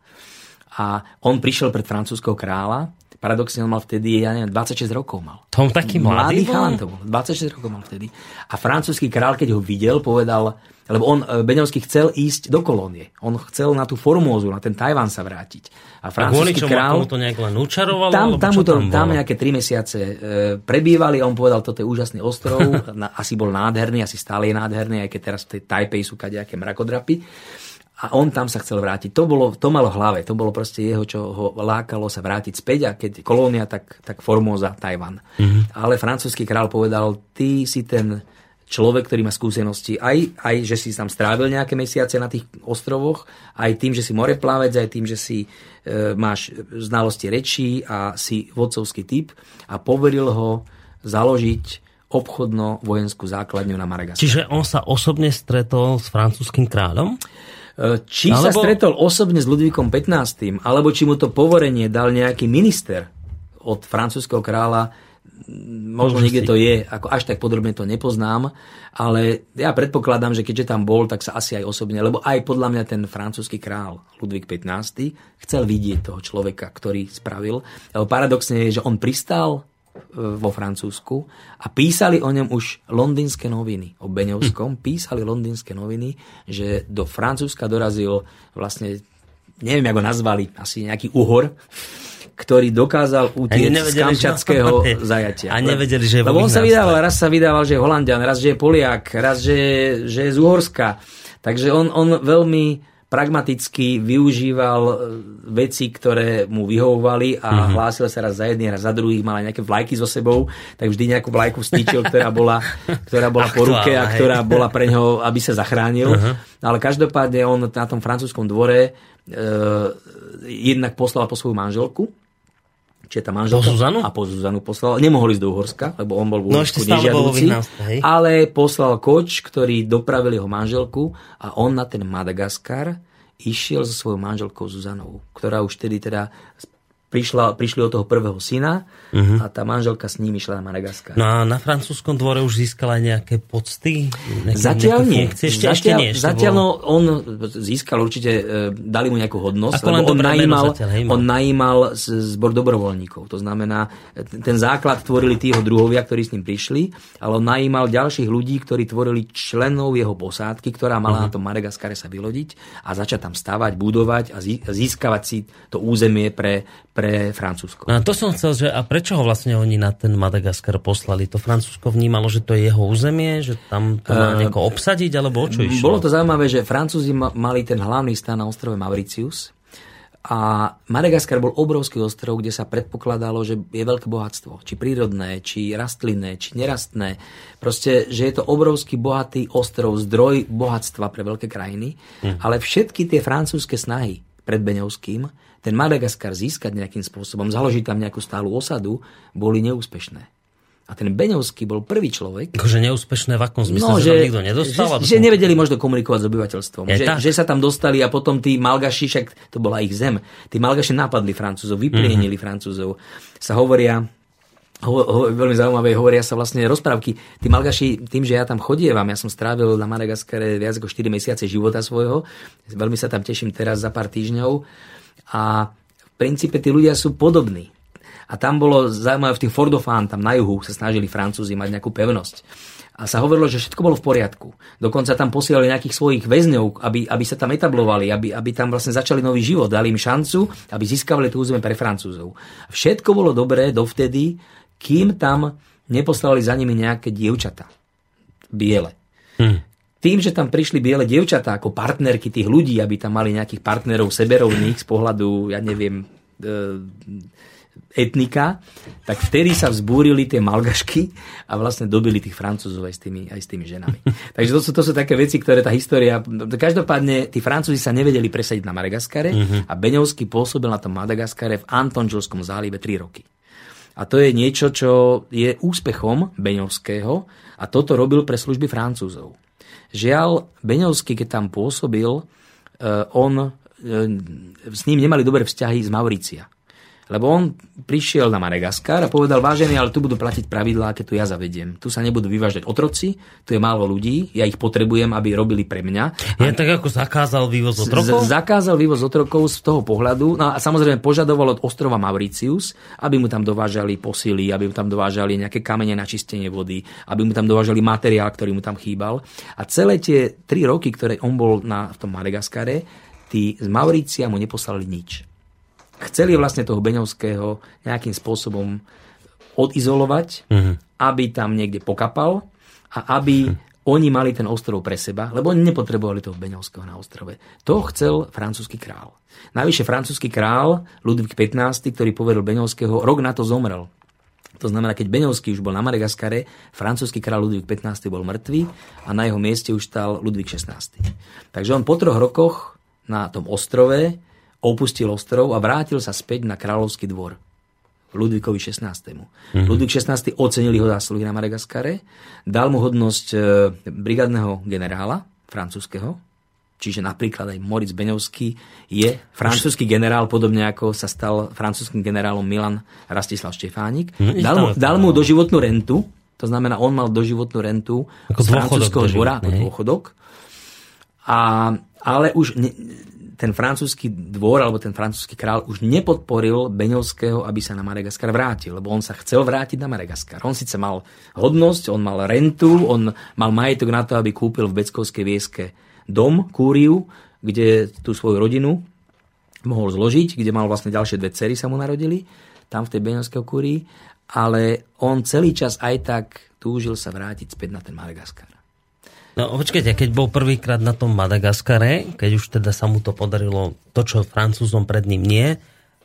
A on prišiel pred francúzského kráľa, paradoxne on mal vtedy, ja neviem, 26 rokov mal. To taký mladý, mladý chalan to bol, 26 rokov mal vtedy. A francúzsky král, keď ho videl, povedal, lebo on, e, Beňovský chcel ísť do kolónie. On chcel na tú Formózu, na ten Tajván sa vrátiť. A francúzsky král... to nejak len učarovalo? Tam, tam, to, tam, tam nejaké tri mesiace e, prebývali on povedal, toto je úžasný ostrov, na, asi bol nádherný, asi stále je nádherný, aj keď teraz v tej Tajpej sú kadejaké mrakodrapy. A on tam sa chcel vrátiť. To, bolo, to malo v hlave, to bolo proste jeho, čo ho lákalo sa vrátiť späť a keď kolónia, tak, tak Formosa, Tajvan. Mm-hmm. Ale francúzsky král povedal, ty si ten človek, ktorý má skúsenosti, aj, aj že si tam strávil nejaké mesiace na tých ostrovoch, aj tým, že si moreplavec, aj tým, že si e, máš znalosti rečí a si vodcovský typ a poveril ho založiť obchodno-vojenskú základňu na Madagaskar. Čiže on sa osobne stretol s francúzským kráľom? E, či alebo... sa stretol osobne s Ludvíkom 15. alebo či mu to povorenie dal nejaký minister od francúzského kráľa, možno niekde to je, ako až tak podrobne to nepoznám, ale ja predpokladám, že keďže tam bol, tak sa asi aj osobne, lebo aj podľa mňa ten francúzsky král Ludvík XV chcel vidieť toho človeka, ktorý spravil. Lebo paradoxne je, že on pristal e, vo Francúzsku a písali o ňom už londýnske noviny. O Beňovskom hm. písali londýnske noviny, že do Francúzska dorazil vlastne, neviem, ako nazvali, asi nejaký uhor, ktorý dokázal utiecť z kamčatského no, zajatia. A nevedeli, že je Lebo on sa vydával, raz sa vydával, že je Holandian, raz, že je Poliak, raz, že, že je z Uhorska. Takže on, on veľmi pragmaticky využíval e, veci, ktoré mu vyhovovali a mm-hmm. hlásil sa raz za jedný, raz za druhých, mal aj nejaké vlajky so sebou, tak vždy nejakú vlajku stýčil, ktorá bola, ktorá bola po ruke a ktorá bola pre neho, aby sa zachránil. Uh-huh. Ale každopádne on na tom francúzskom dvore e, jednak poslal po svoju manželku, čiže tá manželka. Po Zuzanu? A po Zuzanu poslal. Nemohol ísť do Uhorska, lebo on bol v Uhorsku no, nežiadúci. Ale poslal koč, ktorý dopravil jeho manželku a on na ten Madagaskar išiel so svojou manželkou Zuzanou, ktorá už tedy teda prišla, prišli od toho prvého syna uh-huh. a tá manželka s ním išla na Madagaskar. No a na francúzskom dvore už získala nejaké pocty? Nejaké, zatiaľ nie. Ešte, zatiaľ, ešte nie. Ešte zatiaľ bolo... no, on získal určite, e, dali mu nejakú hodnosť, Ako lebo on najímal, zatiaľ, hej, on najímal zbor dobrovoľníkov. To znamená, ten základ tvorili tí jeho druhovia, ktorí s ním prišli, ale on najímal ďalších ľudí, ktorí tvorili členov jeho posádky, ktorá mala uh-huh. na tom Madagaskare sa vylodiť a začať tam stavať, budovať a získavať si to územie pre, pre pre Francúzsko. No, to som chcel, že a prečo ho vlastne oni na ten Madagaskar poslali? To Francúzsko vnímalo, že to je jeho územie, že tam to má eh, nejako obsadiť, alebo o čo išlo? Bolo to zaujímavé, že Francúzi mali ten hlavný stan na ostrove Mauritius a Madagaskar bol obrovský ostrov, kde sa predpokladalo, že je veľké bohatstvo. Či prírodné, či rastlinné, či nerastné. Proste, že je to obrovský bohatý ostrov, zdroj bohatstva pre veľké krajiny. Hm. Ale všetky tie francúzske snahy pred Beňovským ten Madagaskar získať nejakým spôsobom, založiť tam nejakú stálu osadu, boli neúspešné. A ten Beňovský bol prvý človek. Akože neúspešné v akom zmysle, no, že, že nikto nedostal? Že, že nevedeli možno komunikovať s obyvateľstvom. že, že sa tam dostali a potom tí Malgaši, však to bola ich zem, tí Malgaši napadli Francúzov, vyplienili mm-hmm. Francúzov. Sa hovoria, ho, ho, veľmi zaujímavé, hovoria sa vlastne rozprávky. Tí Malgaši, tým, že ja tam chodievam, ja som strávil na Madagaskare viac ako 4 mesiace života svojho, veľmi sa tam teším teraz za pár týždňov, a v princípe tí ľudia sú podobní. A tam bolo zaujímavé, v tých Fordofán, tam na juhu sa snažili Francúzi mať nejakú pevnosť. A sa hovorilo, že všetko bolo v poriadku. Dokonca tam posielali nejakých svojich väzňov, aby, aby sa tam etablovali, aby, aby tam vlastne začali nový život. Dali im šancu, aby získavali tú územie pre Francúzov. Všetko bolo dobré dovtedy, kým tam neposlali za nimi nejaké dievčata. Biele. Hmm tým, že tam prišli biele dievčatá ako partnerky tých ľudí, aby tam mali nejakých partnerov seberovných z pohľadu, ja neviem, e, etnika, tak vtedy sa vzbúrili tie malgašky a vlastne dobili tých francúzov aj s tými, aj s tými ženami. Takže to sú, to sú také veci, ktoré tá história... Každopádne tí francúzi sa nevedeli presadiť na Madagaskare uh-huh. a Beňovský pôsobil na tom Madagaskare v Antonželskom zálive 3 roky. A to je niečo, čo je úspechom Beňovského a toto robil pre služby Francúzov. Žiaľ, Beňovský, keď tam pôsobil, e, on, e, s ním nemali dobré vzťahy z Mauricia. Lebo on prišiel na Madagaskar a povedal, vážený, ale tu budú platiť pravidlá, keď tu ja zavediem. Tu sa nebudú vyvážať otroci, tu je málo ľudí, ja ich potrebujem, aby robili pre mňa. Ja tak ako zakázal vývoz otrokov? Z- zakázal vývoz otrokov z toho pohľadu. No a samozrejme požadoval od ostrova Mauritius, aby mu tam dovážali posily, aby mu tam dovážali nejaké kamene na čistenie vody, aby mu tam dovážali materiál, ktorý mu tam chýbal. A celé tie tri roky, ktoré on bol na, v tom Madagaskare, tí z Mauricia mu neposlali nič chceli vlastne toho Beňovského nejakým spôsobom odizolovať, uh-huh. aby tam niekde pokapal a aby uh-huh. oni mali ten ostrov pre seba, lebo oni nepotrebovali toho Beňovského na ostrove. To chcel francúzsky král. Najvyššie francúzsky král Ludvík XV, ktorý povedal Beňovského, rok na to zomrel. To znamená, keď Beňovský už bol na Madagaskare, francúzsky kráľ Ludvík XV bol mŕtvý a na jeho mieste už stal Ludvík XVI. Takže on po troch rokoch na tom ostrove opustil ostrov a vrátil sa späť na kráľovský dvor. Ludvíkovi XVI. Mm-hmm. Ludvík XVI. ocenil jeho zásluhy na Madagaskare, dal mu hodnosť e, brigadného generála francúzského, Čiže napríklad aj Moritz Beňovský je francúzsky generál, podobne ako sa stal francúzským generálom Milan Rastislav Štefánik. No, dal, mu, dal mu doživotnú rentu, to znamená, on mal doživotnú rentu Ako z francúzského dvora, ako dôchodok. A, ale už ne, ten francúzsky dvor alebo ten francúzsky král už nepodporil Beňovského, aby sa na Madagaskar vrátil, lebo on sa chcel vrátiť na Madagaskar. On síce mal hodnosť, on mal rentu, on mal majetok na to, aby kúpil v Beckovskej vieske dom, kúriu, kde tú svoju rodinu mohol zložiť, kde mal vlastne ďalšie dve cery sa mu narodili, tam v tej Beňovskej kúrii, ale on celý čas aj tak túžil sa vrátiť späť na ten Madagaskar. No počkajte, keď bol prvýkrát na tom Madagaskare, keď už teda sa mu to podarilo, to čo Francúzom pred ním nie,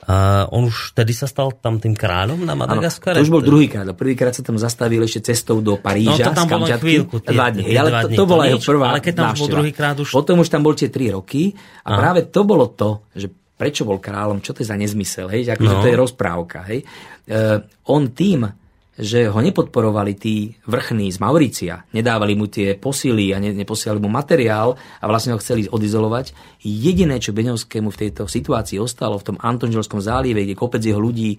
a on už tedy sa stal tam tým kráľom na Áno, Madagaskare? to už bol druhýkrát. Prvýkrát sa tam zastavil ešte cestou do Paríža No, to tam z Kamčatky. chvíľku, tie- dva dní. Ale dva dní, to to bola jeho prvá Ale keď tam už bol návšteva. druhýkrát už- Potom už tam bol tie tri roky a Aha. práve to bolo to, že prečo bol kráľom, čo to je za nezmysel, hej, že akože No. to je rozprávka, hej. E, on tým, že ho nepodporovali tí vrchní z Mauricia, nedávali mu tie posily a ne, neposielali mu materiál a vlastne ho chceli odizolovať. Jediné, čo Beňovskému v tejto situácii ostalo, v tom Antonželskom zálive, kde kopec jeho ľudí e,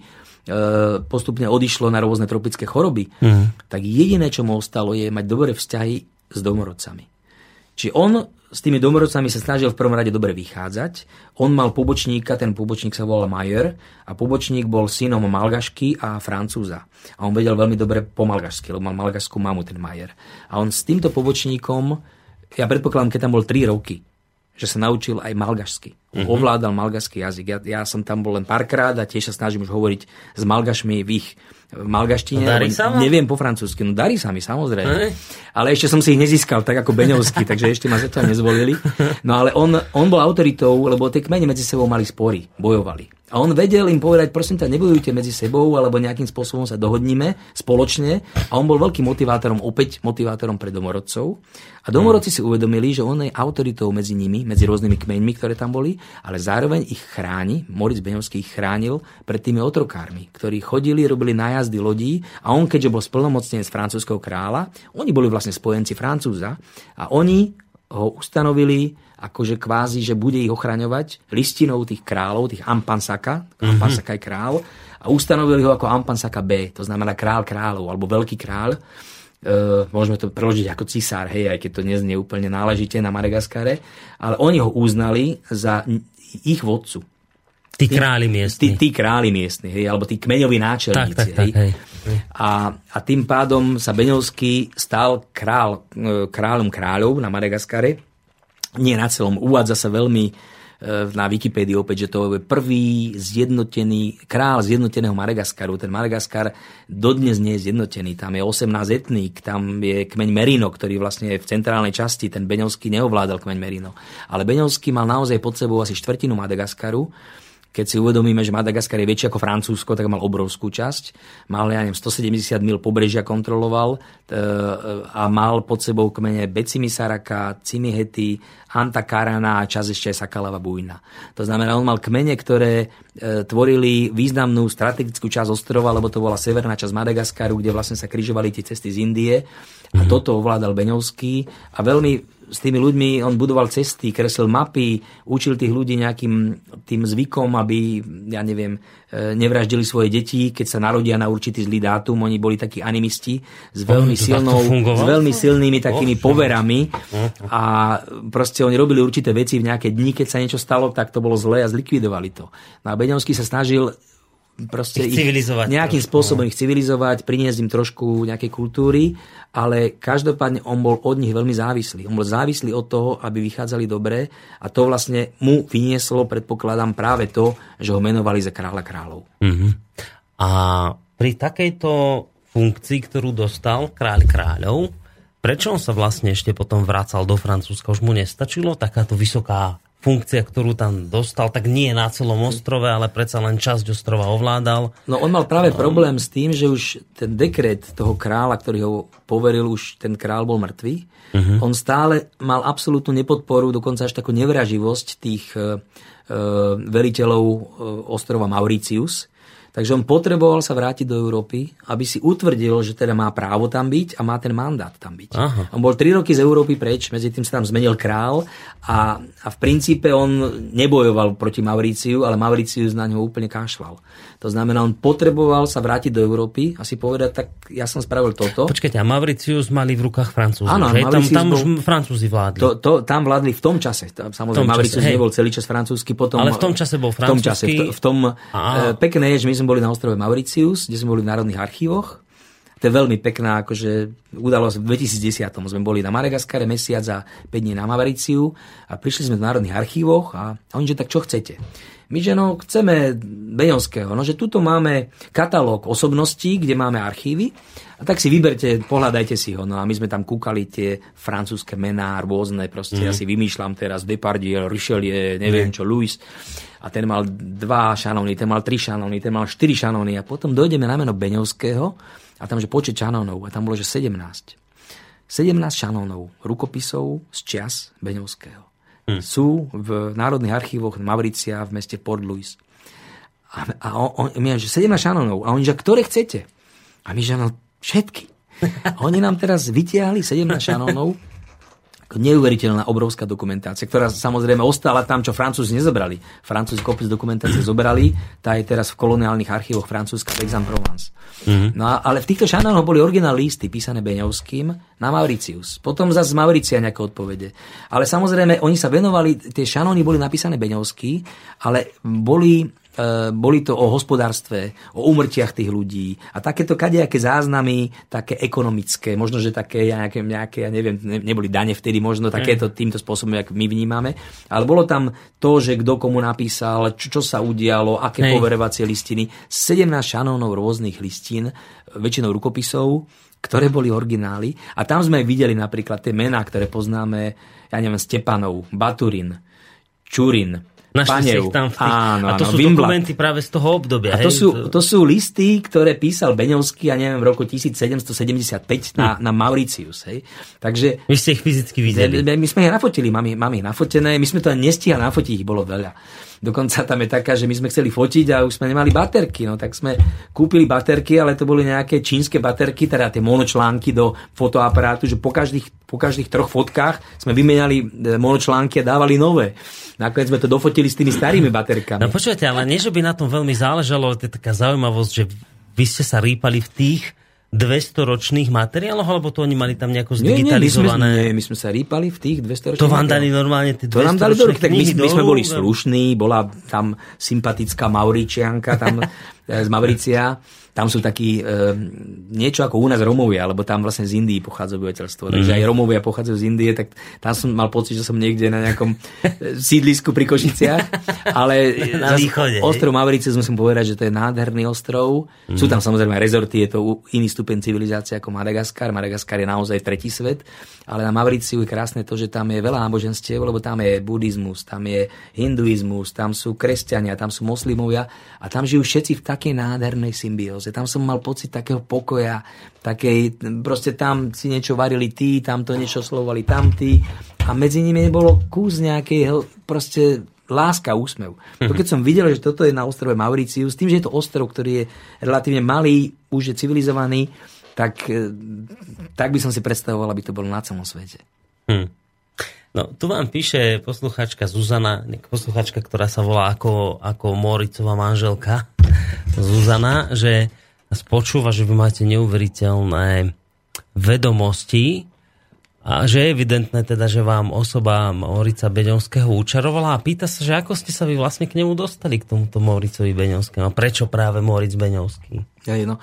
postupne odišlo na rôzne tropické choroby, mm. tak jediné, čo mu ostalo, je mať dobré vzťahy s domorodcami. Čiže on s tými domorodcami sa snažil v prvom rade dobre vychádzať. On mal pobočníka, ten pobočník sa volal Majer a pobočník bol synom Malgašky a Francúza. A on vedel veľmi dobre po malgašsky, lebo mal malgašskú mamu ten Majer. A on s týmto pobočníkom, ja predpokladám, keď tam bol 3 roky, že sa naučil aj malgašsky. Uh-huh. Ovládal malgašský jazyk. Ja, ja som tam bol len párkrát a tiež sa snažím už hovoriť s malgašmi v ich v malgaštine. Darí sa? Neviem po francúzsky. No darí sa mi, samozrejme. Hej. Ale ešte som si ich nezískal, tak ako Beňovský, takže ešte ma zatiaľ nezvolili. No ale on, on bol autoritou, lebo tie kmene medzi sebou mali spory, bojovali. A on vedel im povedať, prosím ťa, nebojujte medzi sebou, alebo nejakým spôsobom sa dohodnime spoločne. A on bol veľkým motivátorom, opäť motivátorom pre domorodcov. A domorodci si uvedomili, že on je autoritou medzi nimi, medzi rôznymi kmeňmi, ktoré tam boli, ale zároveň ich chráni, Moritz Beňovský ich chránil pred tými otrokármi, ktorí chodili, robili nájazdy lodí a on, keďže bol splnomocnenec francúzského kráľa, oni boli vlastne spojenci Francúza a oni ho ustanovili akože kvázi, že bude ich ochraňovať listinou tých kráľov, tých Ampansaka, Ampansaka je král, a ustanovili ho ako Ampansaka B, to znamená král kráľov, alebo veľký kráľ. E, môžeme to preložiť ako cisár, hej, aj keď to neznie úplne náležite na Madagaskare, ale oni ho uznali za ich vodcu. Tí králi Tí, miestni. tí králi miestni, hej, alebo tí kmeňoví náčelníci. Tak, tak, tak, hej. A, a tým pádom sa Beňovský stal král, e, kráľom kráľov na Madagaskare. Nie na celom. Uvádza sa veľmi e, na Wikipédii opäť, že to je prvý zjednotený král zjednoteného Madagaskaru. Ten Madagaskar dodnes nie je zjednotený. Tam je 18 etník, tam je kmeň Merino, ktorý vlastne je v centrálnej časti. Ten Beňovský neovládal kmeň Merino. Ale Beňovský mal naozaj pod sebou asi štvrtinu Madagaskaru keď si uvedomíme, že Madagaskar je väčší ako Francúzsko, tak mal obrovskú časť. Mal, ja neviem, 170 mil pobrežia kontroloval t- a mal pod sebou kmene Becimi Saraka, Cimihety, Anta Karana a čas ešte aj Sakalava Bujna. To znamená, on mal kmene, ktoré e, tvorili významnú strategickú časť ostrova, lebo to bola severná časť Madagaskaru, kde vlastne sa križovali tie cesty z Indie. A toto ovládal Beňovský a veľmi s tými ľuďmi on budoval cesty, kreslil mapy, učil tých ľudí nejakým tým zvykom, aby, ja neviem, e, nevraždili svoje deti, keď sa narodia na určitý zlý dátum. Oni boli takí animisti s veľmi, to silnou, s veľmi silnými takými poverami. A proste oni robili určité veci v nejaké dni, keď sa niečo stalo, tak to bolo zlé a zlikvidovali to. No a Beňovský sa snažil proste Ich civilizovať nejakým trošku, spôsobom ich civilizovať, priniesť im trošku nejakej kultúry, ale každopádne on bol od nich veľmi závislý. On bol závislý od toho, aby vychádzali dobre a to vlastne mu vynieslo, predpokladám, práve to, že ho menovali za kráľa kráľov. Mhm. A pri takejto funkcii, ktorú dostal kráľ kráľov, prečo on sa vlastne ešte potom vracal do Francúzska? Už mu nestačilo takáto vysoká funkcia, ktorú tam dostal, tak nie na celom ostrove, ale predsa len časť ostrova ovládal. No on mal práve problém s tým, že už ten dekret toho kráľa, ktorý ho poveril, už ten král bol mŕtvý. Uh-huh. On stále mal absolútnu nepodporu, dokonca až takú nevraživosť tých e, veliteľov e, ostrova Mauritius. Takže on potreboval sa vrátiť do Európy, aby si utvrdil, že teda má právo tam byť a má ten mandát tam byť. Aha. On bol 3 roky z Európy preč, medzi tým sa tam zmenil král a, a v princípe on nebojoval proti Mauriciu, ale Mauricius na ňo úplne kašľal. To znamená, on potreboval sa vrátiť do Európy a si povedať, tak ja som spravil toto. Počkajte, a Mauricius mali v rukách Francúzi, Áno? Tam, tam bol, už Francúzi vládli. To, to, tam vládli v tom čase. Samozrejme, Mauricius nebol celý čas francúzsky. Potom, ale v tom čase bol francúzsky. V tom čase. V, v tom, e, pekné je, že my sme boli na ostrove Mauricius, kde sme boli v národných archívoch. To je veľmi pekná akože udalosť. V 2010 sme boli na Madagaskare mesiac a 5 dní na Mauriciu a prišli sme v národných archívoch a, a oni, že tak čo chcete? My, že no, chceme Beňovského, no, že tuto máme katalóg osobností, kde máme archívy a tak si vyberte, pohľadajte si ho. No a my sme tam kúkali tie francúzske mená, rôzne, proste mm. ja si vymýšľam teraz Depardieu, Richelieu, neviem mm. čo, Louis. A ten mal dva šanóny, ten mal tri šanóny, ten mal štyri šanóny a potom dojdeme na meno Beňovského a tam, že počet šanónov a tam bolo, že 17. 17 šanónov rukopisov z čias Beňovského hmm. sú v Národných archívoch Mavricia v meste Port Louis. A, a on, on, my, že 17 šanónov. A oni, že ktoré chcete? A my, že no, všetky. A oni nám teraz vytiahli 17 šanónov neuveriteľná obrovská dokumentácia, ktorá samozrejme ostala tam, čo Francúzi nezobrali. Francúzi kopec dokumentácie zobrali, tá je teraz v koloniálnych archívoch Francúzska v Aix-en-Provence. Mm-hmm. No a, ale v týchto šanónoch boli originál listy písané Beňovským na Mauricius. Potom zase z Mauricia nejaké odpovede. Ale samozrejme, oni sa venovali, tie šanóny boli napísané Beňovský, ale boli boli to o hospodárstve, o umrtiach tých ľudí a takéto kadejaké záznamy, také ekonomické, možno, že také nejaké, nejaké ja neviem, neboli dane vtedy, možno takéto týmto spôsobom, ako my vnímame, ale bolo tam to, že kto komu napísal, čo, čo sa udialo, aké Hej. poverovacie listiny, 17 šanónov rôznych listín, väčšinou rukopisov, ktoré boli originály. A tam sme videli napríklad tie mená, ktoré poznáme, ja neviem, Stepanov, Baturin, Čurin, Našli ich tam v tých, áno, a to áno, sú Wimbledon. dokumenty práve z toho obdobia. A to, hej? Sú, to sú listy, ktoré písal Beňovský, ja neviem, v roku 1775 na, hm. na Mauricius. Hej? Takže, Vy ste ich fyzicky videli. My sme ich nafotili, máme, ich nafotené, my sme to nestihali nafotiť, ich bolo veľa. Dokonca tam je taká, že my sme chceli fotiť a už sme nemali baterky, no tak sme kúpili baterky, ale to boli nejaké čínske baterky, teda tie monočlánky do fotoaparátu, že po každých, po každých troch fotkách sme vymenali e, monočlánky a dávali nové. Nakoniec sme to dofotili s tými starými baterkami. No počujete, ale nie, že by na tom veľmi záležalo, to je taká zaujímavosť, že vy ste sa rýpali v tých 200 ročných materiáloch, alebo to oni mali tam nejako zdigitalizované? Nie, nie, my sme, nie, my sme sa rýpali v tých 200 ročných To vám dali normálne tie 200 To nám dali do ruky, tak my, my sme boli slušní, bola tam sympatická Mauričianka tam z Mauricia tam sú takí e, niečo ako u nás Romovia, lebo tam vlastne z Indii pochádza obyvateľstvo. Takže mhm. aj Romovia pochádzajú z Indie, tak tam som mal pocit, že som niekde na nejakom e, sídlisku pri Košiciach. Ale na východe. Ostrov Maurice musím povedať, že to je nádherný ostrov. Mm. Sú tam samozrejme rezorty, je to iný stupeň civilizácie ako Madagaskar. Madagaskar je naozaj tretí svet, ale na Mauriciu je krásne to, že tam je veľa náboženstiev, lebo tam je buddhizmus, tam je hinduizmus, tam sú kresťania, tam sú moslimovia a tam žijú všetci v takej nádhernej symbióze tam som mal pocit takého pokoja, takej, proste tam si niečo varili tí, tam to niečo slovali tamtí a medzi nimi nebolo kus nejakej proste láska, úsmev. To keď som videl, že toto je na ostrove Mauriciu, s tým, že je to ostrov, ktorý je relatívne malý, už je civilizovaný, tak, eh, tak by som si predstavoval, aby to bolo na celom svete. Hmm. No, tu vám píše posluchačka Zuzana, posluchačka, ktorá sa volá ako, ako Moricová manželka. Zuzana, že spočúva, že vy máte neuveriteľné vedomosti a že je evidentné teda, že vám osoba Morica Beňovského učarovala a pýta sa, že ako ste sa vy vlastne k nemu dostali, k tomuto Moricovi Beňovskému a prečo práve Moric Beňovský? Ja, no.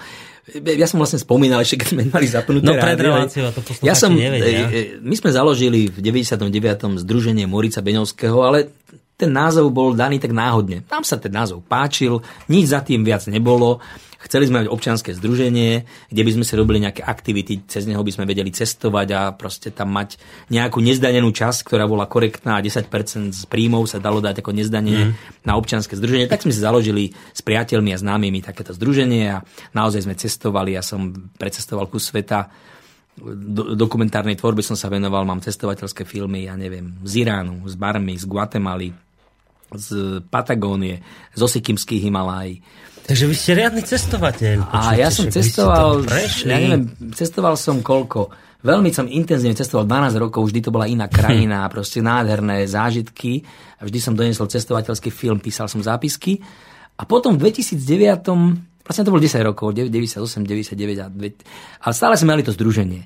Ja som vlastne spomínal, ešte keď sme mali zapnuté no, rádio. to ja som, nevedia. E, e, my sme založili v 99. Združenie Morica Beňovského, ale ten názov bol daný tak náhodne. Tam sa ten názov páčil, nič za tým viac nebolo. Chceli sme mať občianske združenie, kde by sme si robili nejaké aktivity, cez neho by sme vedeli cestovať a proste tam mať nejakú nezdanenú časť, ktorá bola korektná a 10% z príjmov sa dalo dať ako nezdanie mm. na občianske združenie. Tak sme si založili s priateľmi a známymi takéto združenie a naozaj sme cestovali. Ja som precestoval ku sveta do, dokumentárnej tvorbe som sa venoval, mám cestovateľské filmy, ja neviem, z Iránu, z Barmy, z Guatemaly, z Patagónie, z Osikimských Himalájí. Takže vy ste riadny cestovateľ. A ja som cestoval, ja neviem, cestoval som koľko. Veľmi som intenzívne cestoval 12 rokov, vždy to bola iná krajina, hm. proste nádherné zážitky. A vždy som doniesol cestovateľský film, písal som zápisky. A potom v 2009 Vlastne to bolo 10 rokov, 98, 99 a 2, ale stále sme mali to združenie.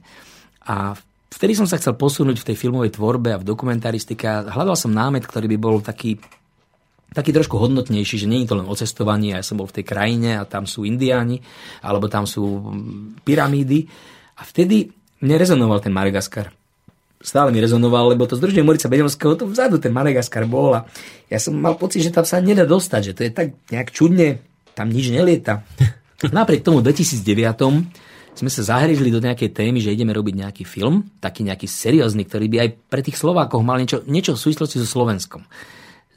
A vtedy som sa chcel posunúť v tej filmovej tvorbe a v dokumentaristike a hľadal som námet, ktorý by bol taký, taký trošku hodnotnejší, že nie je to len o cestovaní, ja som bol v tej krajine a tam sú indiáni, alebo tam sú pyramídy. A vtedy mne rezonoval ten Madagaskar. Stále mi rezonoval, lebo to združenie Morica Beňovského, to vzadu ten Madagaskar bol a ja som mal pocit, že tam sa nedá dostať, že to je tak nejak čudne tam nič nelieta. Napriek tomu v 2009 sme sa zahrižili do nejakej témy, že ideme robiť nejaký film, taký nejaký seriózny, ktorý by aj pre tých Slovákov mal niečo, niečo v súvislosti so Slovenskom.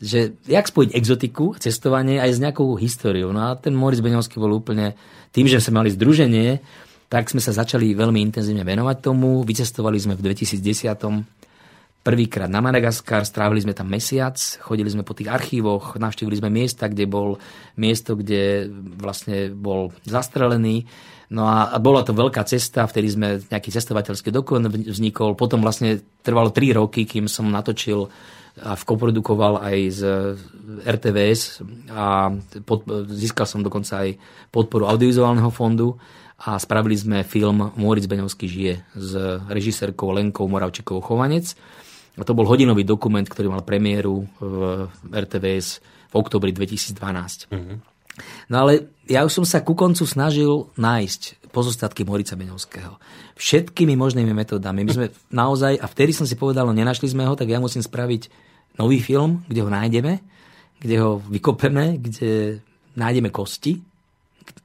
Že jak spojiť exotiku, cestovanie aj s nejakou históriou. No a ten Moritz Beňovský bol úplne, tým, že sme mali združenie, tak sme sa začali veľmi intenzívne venovať tomu. Vycestovali sme v 2010 prvýkrát na Madagaskar, strávili sme tam mesiac, chodili sme po tých archívoch, navštívili sme miesta, kde bol miesto, kde vlastne bol zastrelený. No a, a bola to veľká cesta, vtedy sme nejaký cestovateľský dokument vznikol. Potom vlastne trvalo 3 roky, kým som natočil a vkoprodukoval aj z RTVS a pod, získal som dokonca aj podporu audiovizuálneho fondu a spravili sme film Moritz Beňovský žije s režisérkou Lenkou Moravčikovou Chovanec. A to bol hodinový dokument, ktorý mal premiéru v RTVS v oktobri 2012. Mm-hmm. No ale ja už som sa ku koncu snažil nájsť pozostatky Morica Beňovského. Všetkými možnými metódami. My sme naozaj, a vtedy som si povedal, no nenašli sme ho, tak ja musím spraviť nový film, kde ho nájdeme, kde ho vykopeme, kde nájdeme kosti.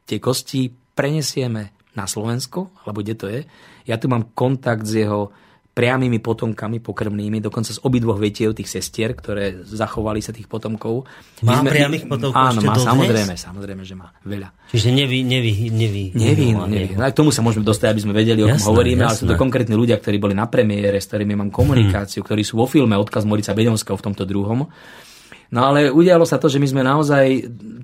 Tie kosti prenesieme na Slovensko, alebo kde to je. Ja tu mám kontakt s jeho priamými potomkami pokrvnými, dokonca z obidvoch vetiev tých sestier, ktoré zachovali sa tých potomkov. Má sme, priamých potomkov Áno, má, samozrejme, samozrejme, že má veľa. Čiže nevy, nevy, nevy, nevy, no, nevy. No, k tomu sa môžeme dostať, aby sme vedeli, o kom hovoríme, jasné. ale sú to konkrétni ľudia, ktorí boli na premiére, s ktorými mám komunikáciu, hmm. ktorí sú vo filme Odkaz Morica Beďonského v tomto druhom. No ale udialo sa to, že my sme naozaj,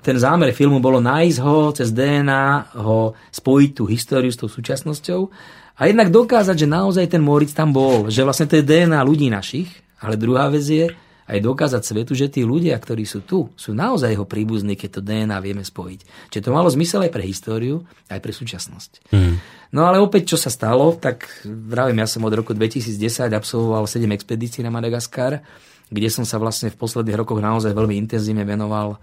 ten zámer filmu bolo nájsť ho cez DNA, ho spojiť tú históriu s tou súčasnosťou a jednak dokázať, že naozaj ten Moritz tam bol, že vlastne to je DNA ľudí našich, ale druhá vec je aj dokázať svetu, že tí ľudia, ktorí sú tu, sú naozaj jeho príbuzní, keď to DNA vieme spojiť. Čiže to malo zmysel aj pre históriu, aj pre súčasnosť. Mm. No ale opäť, čo sa stalo, tak vravím, ja som od roku 2010 absolvoval 7 expedícií na Madagaskar, kde som sa vlastne v posledných rokoch naozaj veľmi intenzívne venoval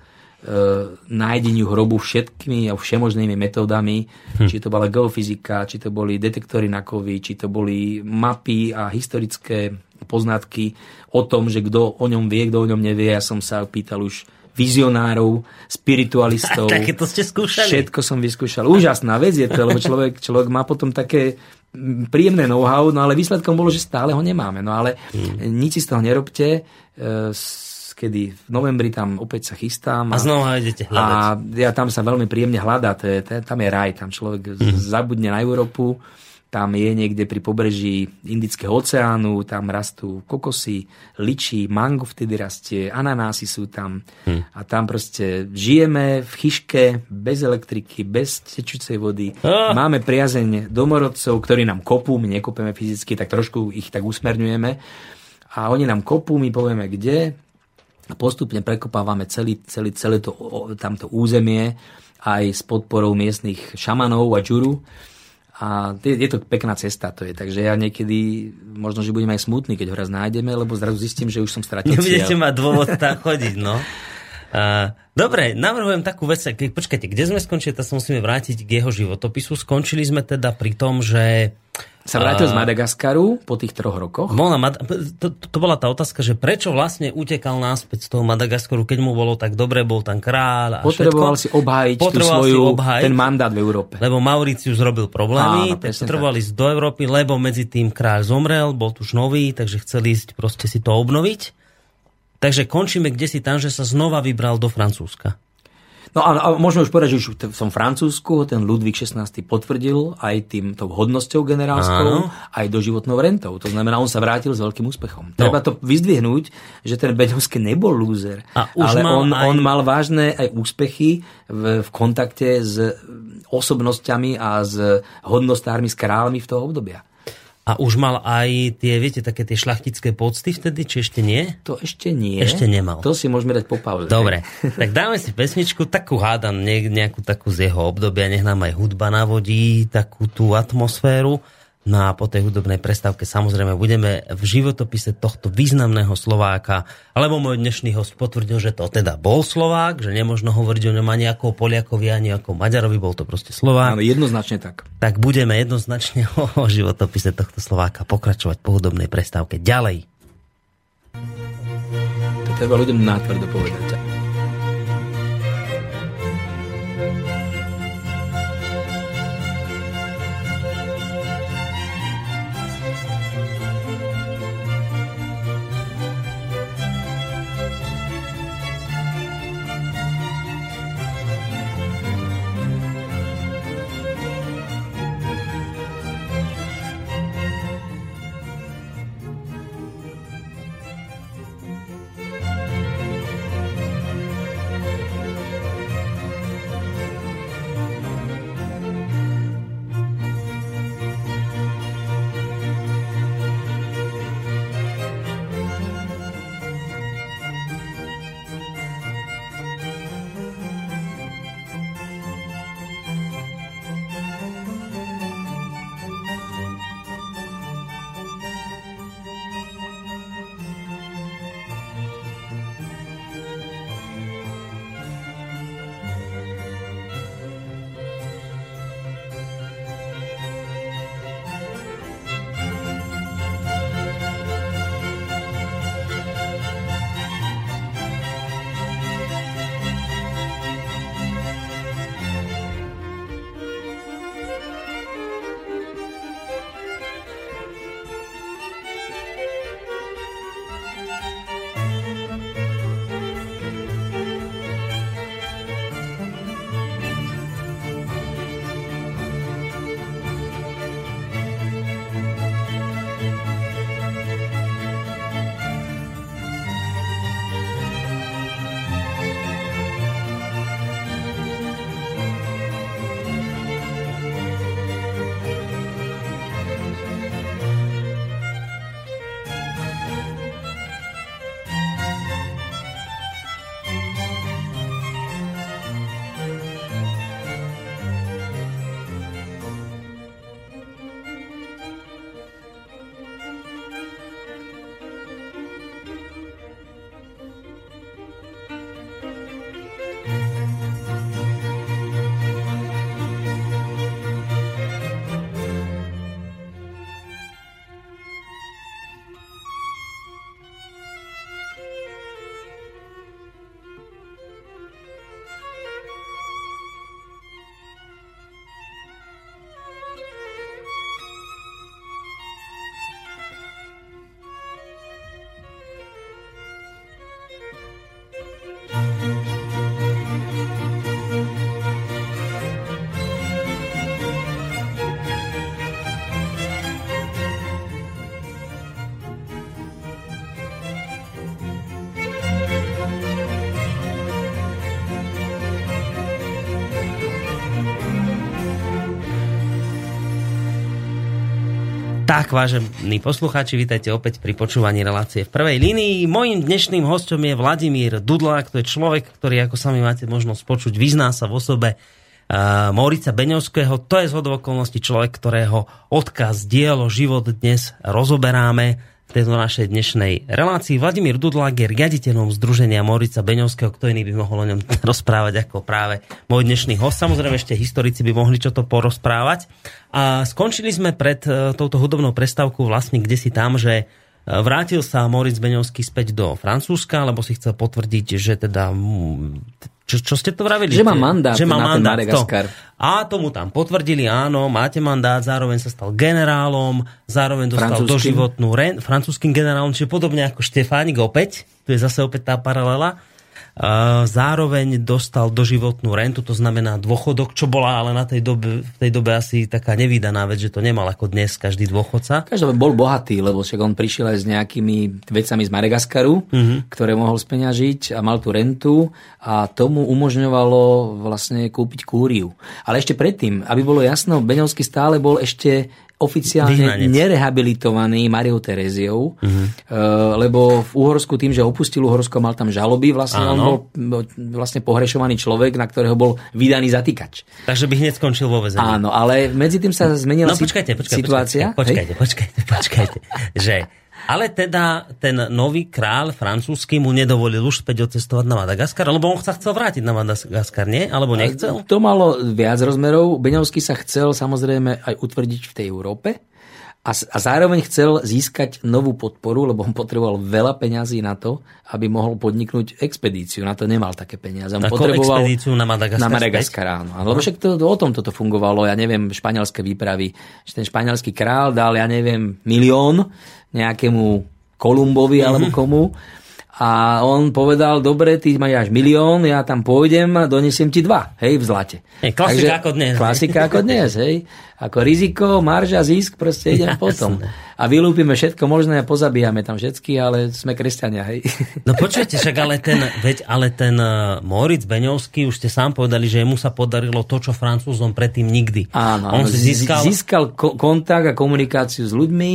nájdeniu hrobu všetkými a všemožnými metódami, hm. či to bola geofyzika, či to boli detektory na kovy, či to boli mapy a historické poznatky o tom, že kto o ňom vie, kto o ňom nevie. Ja som sa pýtal už vizionárov, spiritualistov. Také to ste skúšali? Všetko som vyskúšal. Úžasná vec je to, lebo človek, človek má potom také príjemné know-how, no ale výsledkom bolo, že stále ho nemáme. No ale hmm. nič si z toho nerobte. E, kedy v novembri tam opäť sa chystám. A, a znova idete hľadať. A ja tam sa veľmi príjemne hľadá, to je, to tam je raj, tam človek mm. zabudne na Európu, tam je niekde pri pobreží Indického oceánu, tam rastú kokosy, ličí, mango vtedy rastie, ananásy sú tam mm. a tam proste žijeme v chyške, bez elektriky, bez tečúcej vody. Ah. Máme priazeň domorodcov, ktorí nám kopú, my nekopeme fyzicky, tak trošku ich tak usmerňujeme a oni nám kopú, my povieme kde, postupne prekopávame celý, celý, celé to, tamto územie aj s podporou miestnych šamanov a džuru. A je, je to pekná cesta, to je. Takže ja niekedy, možno, že budem aj smutný, keď ho raz nájdeme, lebo zrazu zistím, že už som stratil Nebudete mať dôvod tam chodiť, no. Uh, dobre, navrhujem takú vec, keď, počkajte, kde sme skončili, tak sa musíme vrátiť k jeho životopisu. Skončili sme teda pri tom, že sa vrátil z Madagaskaru po tých troch rokoch. Bol na Mad- to, to bola tá otázka, že prečo vlastne utekal náspäť z toho Madagaskaru, keď mu bolo tak dobre, bol tam kráľ a Potreboval všetko. si obhájiť Potreboval svoju, si obhájiť, ten mandát v Európe. Lebo Mauricius zrobil problémy, Áno, tak potrebovali ísť do Európy, lebo medzi tým kráľ zomrel, bol tu už nový, takže chceli ísť proste si to obnoviť. Takže končíme kde si tam, že sa znova vybral do Francúzska. No a, a môžeme už povedať, že už v tom Francúzsku ten Ludvík XVI potvrdil aj tým tou hodnosťou generálskou, Áno. aj doživotnou rentou. To znamená, on sa vrátil s veľkým úspechom. No. Treba to vyzdvihnúť, že ten Beňovský nebol lúzer, a už ale mal on, aj... on mal vážne aj úspechy v, v kontakte s osobnosťami a s hodnostármi, s kráľmi v toho obdobia. A už mal aj tie, viete, také tie šlachtické pocty vtedy, či ešte nie? To ešte nie. Ešte nemal. To si môžeme dať po pauze. Dobre, tak dáme si pesničku, takú hádam, nejakú takú z jeho obdobia, nech nám aj hudba navodí takú tú atmosféru. No a po tej hudobnej prestávke samozrejme budeme v životopise tohto významného Slováka, alebo môj dnešný host potvrdil, že to teda bol Slovák, že nemožno hovoriť o ňom ani ako Poliakovi, ani ako Maďarovi, bol to proste Slovák. Áno, jednoznačne tak. Tak budeme jednoznačne o životopise tohto Slováka pokračovať po hudobnej prestávke ďalej. To treba ľuďom nátvrdo povedať. Tak, vážení poslucháči, vítajte opäť pri počúvaní relácie v prvej línii. Mojím dnešným hostom je Vladimír Dudlák, to je človek, ktorý, ako sami máte možnosť počuť, vyzná sa v osobe uh, Morica Beňovského. To je z okolností človek, ktorého odkaz, dielo, život dnes rozoberáme tejto našej dnešnej relácii. Vladimír Dudlák je riaditeľom Združenia Morica Beňovského. Kto iný by mohol o ňom rozprávať ako práve môj dnešný host. Samozrejme ešte historici by mohli čo to porozprávať. A skončili sme pred e, touto hudobnou prestávkou vlastne kde si tam, že e, vrátil sa Moritz Beňovský späť do Francúzska, lebo si chcel potvrdiť, že teda čo, čo ste to vravili? Že má mandát že má na mandát, ten To. A tomu tam potvrdili, áno, máte mandát, zároveň sa stal generálom, zároveň dostal doživotnú ren, francúzským generálom, čiže podobne ako Štefánik opäť, tu je zase opäť tá paralela. Zároveň dostal doživotnú rentu, to znamená dôchodok, čo bola ale na tej dobe, v tej dobe asi taká nevydaná vec, že to nemal ako dnes každý dôchodca. Každý bol bohatý, lebo však on prišiel aj s nejakými vecami z Madagaskaru, mm-hmm. ktoré mohol speňažiť a mal tú rentu a tomu umožňovalo vlastne kúpiť kúriu. Ale ešte predtým, aby bolo jasno, Beňovský stále bol ešte oficiálne Vyhnanec. nerehabilitovaný Mariou Tereziou, uh-huh. lebo v Uhorsku tým, že opustil Uhorsko, mal tam žaloby, vlastne Áno. on bol vlastne pohrešovaný človek, na ktorého bol vydaný zatýkač. Takže by hneď skončil vo väzení. Áno, ale medzi tým sa zmenila no, počkajte, počkajte, situácia. Počkajte, počkajte, počkajte, počkajte že ale teda ten nový král francúzsky mu nedovolil už späť odcestovať na Madagaskar, lebo on sa chcel vrátiť na Madagaskar, nie? Alebo nechcel? To malo viac rozmerov. Beňovský sa chcel samozrejme aj utvrdiť v tej Európe a, a zároveň chcel získať novú podporu, lebo on potreboval veľa peňazí na to, aby mohol podniknúť expedíciu. Na to nemal také peniaze. On Ako potreboval expedíciu na Madagaskar? Na Madagaskar, áno. Lebo však to, to, o tom toto fungovalo. Ja neviem, španielské výpravy. Že ten španielský král dal, ja neviem, milión nejakému Kolumbovi mm-hmm. alebo komu. A on povedal, dobre, ty máš až milión, ja tam pôjdem a donesiem ti dva, hej, v zlate. Je, klasika Takže, ako dnes. Klasika ako dnes, hej. Ako riziko, marža, zisk, proste idem potom. A vylúpime všetko možné a pozabíjame tam všetky, ale sme kresťania, hej. No počujete, však ale ten, veď, ale ten uh, Moritz Beňovský, už ste sám povedali, že mu sa podarilo to, čo Francúzom predtým nikdy. Áno, on si získal... získal kontakt a komunikáciu s ľuďmi,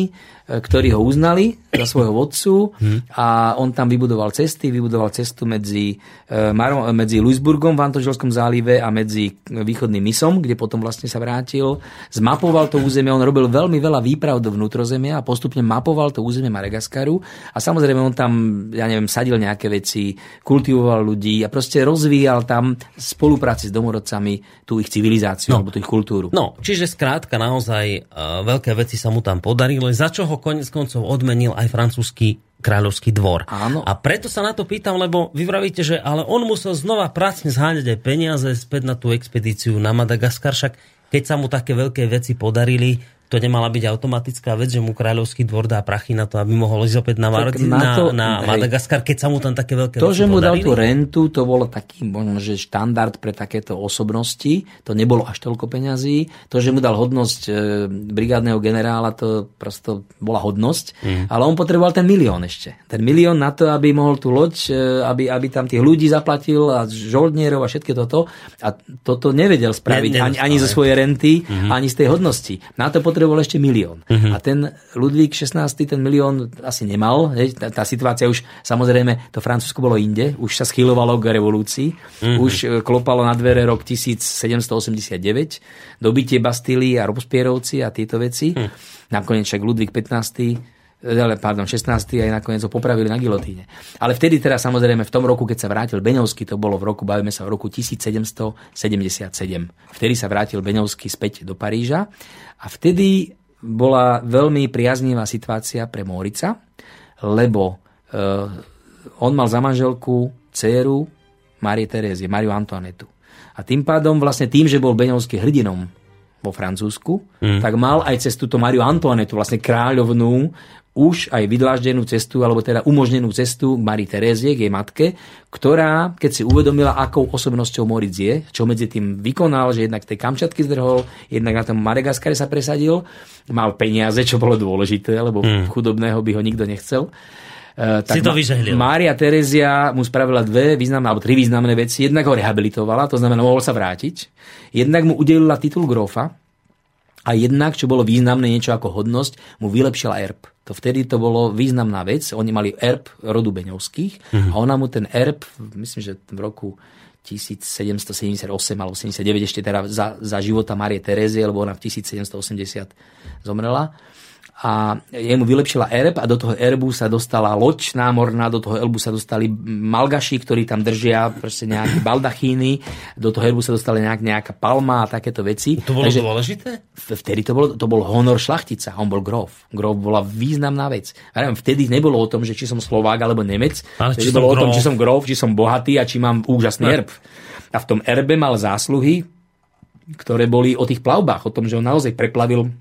ktorí ho uznali za svojho vodcu a on tam vybudoval cesty, vybudoval cestu medzi, e, medzi Luisburgom v Antoželskom zálive a medzi východným misom, kde potom vlastne sa vrátil. Zmapoval to územie, on robil veľmi veľa výprav do vnútrozemia a postupne mapoval to územie Madagaskaru a samozrejme on tam, ja neviem, sadil nejaké veci, kultivoval ľudí a proste rozvíjal tam spolupráci s domorodcami tú ich civilizáciu no. alebo tú ich kultúru. No, čiže skrátka naozaj uh, veľké veci sa mu tam podarili, za čo ho konec koncov odmenil aj francúzsky kráľovský dvor. Áno. A preto sa na to pýtam, lebo vy vravíte, že ale on musel znova pracne zháňať aj peniaze späť na tú expedíciu na Madagaskar, však keď sa mu také veľké veci podarili, to nemala byť automatická vec, že mu kráľovský dvor dá prachy na to, aby mohol ísť opäť na, Marod- na, to, na, Madagaskar, keď sa mu tam také veľké To, že mu dal tú rentu, to bolo taký možno, že štandard pre takéto osobnosti. To nebolo až toľko peňazí. To, že mu dal hodnosť e, brigádneho generála, to prosto bola hodnosť. Mm. Ale on potreboval ten milión ešte. Ten milión na to, aby mohol tú loď, e, aby, aby tam tých ľudí zaplatil a žoldnierov a všetko toto. A toto nevedel spraviť ne, ani, ani zo svojej renty, mm-hmm. ani z tej hodnosti. Na to potreboval ešte milión. Uh-huh. A ten Ludvík 16. ten milión asi nemal. Hej. Tá, tá situácia už, samozrejme, to Francúzsko bolo inde, už sa schylovalo k revolúcii, uh-huh. už e, klopalo na dvere rok 1789, dobitie Bastily a Robespierovci a tieto veci. Uh-huh. Nakoniec však Ludvík 15 ale pardon, 16. aj nakoniec ho popravili na gilotíne. Ale vtedy teda samozrejme v tom roku, keď sa vrátil Beňovský, to bolo v roku, bavíme sa v roku 1777. Vtedy sa vrátil Beňovský späť do Paríža a vtedy bola veľmi priaznivá situácia pre Morica, lebo uh, on mal za manželku dceru Marie Terézie, Mariu Antoanetu. A tým pádom vlastne tým, že bol Beňovský hrdinom vo Francúzsku, mm. tak mal aj cez túto Mariu Antoanetu, vlastne kráľovnú, už aj vydláždenú cestu, alebo teda umožnenú cestu k Marii Terézie, k jej matke, ktorá, keď si uvedomila, akou osobnosťou Moritz je, čo medzi tým vykonal, že jednak tej Kamčatky zdrhol, jednak na tom Madagaskare sa presadil, mal peniaze, čo bolo dôležité, lebo hmm. chudobného by ho nikto nechcel. Uh, tak si to vyžehlil. Mária Terezia mu spravila dve významné, alebo tri významné veci. Jednak ho rehabilitovala, to znamená, mohol sa vrátiť. Jednak mu udelila titul grofa, a jednak, čo bolo významné niečo ako hodnosť, mu vylepšila erb. To vtedy to bolo významná vec. Oni mali erb rodu Beňovských mm-hmm. a ona mu ten erb, myslím, že v roku 1778 alebo 79 ešte teda za, za života Marie Terezie, lebo ona v 1780 zomrela, a jemu vylepšila erb a do toho erbu sa dostala loď námorná, do toho erbu sa dostali malgaši, ktorí tam držia proste nejaké baldachíny, do toho erbu sa dostala nejak, nejaká palma a takéto veci. To bolo Takže, dôležité? Vtedy to bol, to bol honor šlachtica, on bol grof. Grof bola významná vec. Neviem, vtedy nebolo o tom, že či som Slovák alebo Nemec, Ale vtedy bolo grof. o tom, či som grof, či som bohatý a či mám úžasný erb. A v tom erbe mal zásluhy, ktoré boli o tých plavbách, o tom, že on naozaj preplavil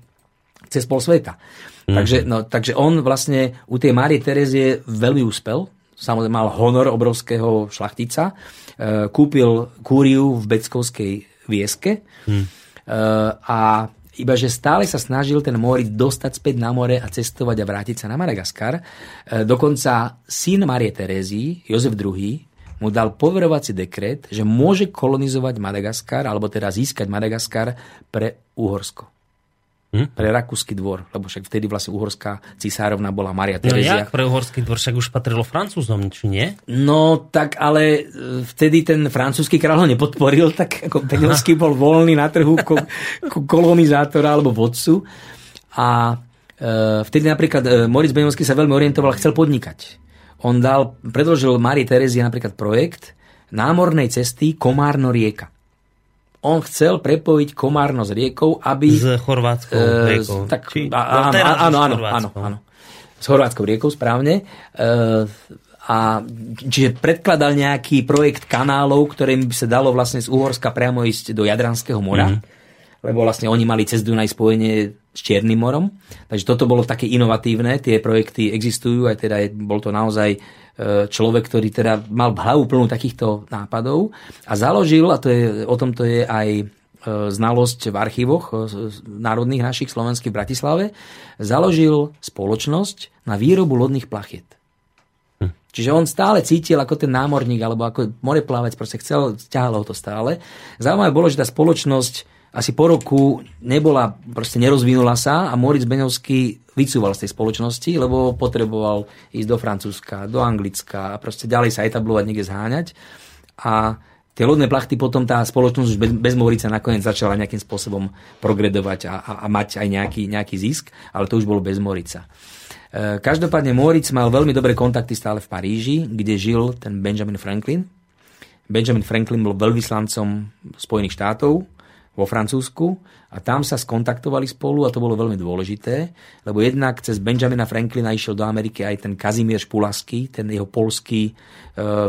cez pol sveta. Mm. Takže, no, takže on vlastne u tej Márie Terezie veľmi úspel, samozrejme mal honor obrovského šlachtica, e, kúpil kúriu v Beckovskej vieske hmm. a iba že stále sa snažil ten Moritz dostať späť na more a cestovať a vrátiť sa na Madagaskar. Dokonca syn Marie Terézy, Jozef II, mu dal poverovací dekret, že môže kolonizovať Madagaskar, alebo teda získať Madagaskar pre Uhorsko. Hm? Pre rakúsky dvor, lebo však vtedy vlastne uhorská cisárovna bola Maria Terezia. No jak pre uhorský dvor, však už patrilo Francúzom, či nie? No tak ale e, vtedy ten francúzsky kráľ ho nepodporil, tak ako Beňovský bol voľný na trhu ko, ko, kolonizátora alebo vodcu. A e, vtedy napríklad e, Moritz Beňovský sa veľmi orientoval, chcel podnikať. On dal, predložil Marii Terezii napríklad projekt námornej cesty Komárno-rieka on chcel prepojiť Komárno s riekou, aby... S chorvátskou e, riekou. Tak, Či, a, áno, áno, áno, áno, áno. S chorvátskou riekou, správne. E, a čiže predkladal nejaký projekt kanálov, ktorým by sa dalo vlastne z Uhorska priamo ísť do Jadranského mora. Mm. Lebo vlastne oni mali cez Dunaj spojenie s Čiernym morom. Takže toto bolo také inovatívne. Tie projekty existujú, aj teda je, bol to naozaj E, človek, ktorý teda mal hlavu plnú takýchto nápadov a založil, a to je, o tom to je aj e, znalosť v archívoch e, národných našich slovenských v Bratislave, založil spoločnosť na výrobu lodných plachiet. Hm. Čiže on stále cítil ako ten námorník alebo ako moreplavec, proste chcel, ťahalo to stále. Zaujímavé bolo, že tá spoločnosť asi po roku nebola, proste nerozvinula sa a Moritz Beňovský vycúval z tej spoločnosti, lebo potreboval ísť do Francúzska, do Anglicka a proste ďalej sa etablovať, niekde zháňať. A tie lodné plachty potom tá spoločnosť už bez, bez Morica nakoniec začala nejakým spôsobom progredovať a, a, a mať aj nejaký, nejaký zisk, ale to už bolo bez Morica. E, každopádne Moritz mal veľmi dobré kontakty stále v Paríži, kde žil ten Benjamin Franklin. Benjamin Franklin bol veľvyslancom Spojených štátov vo Francúzsku a tam sa skontaktovali spolu a to bolo veľmi dôležité, lebo jednak cez Benjamina Franklina išiel do Ameriky aj ten Kazimír Špulasky, ten jeho polský e,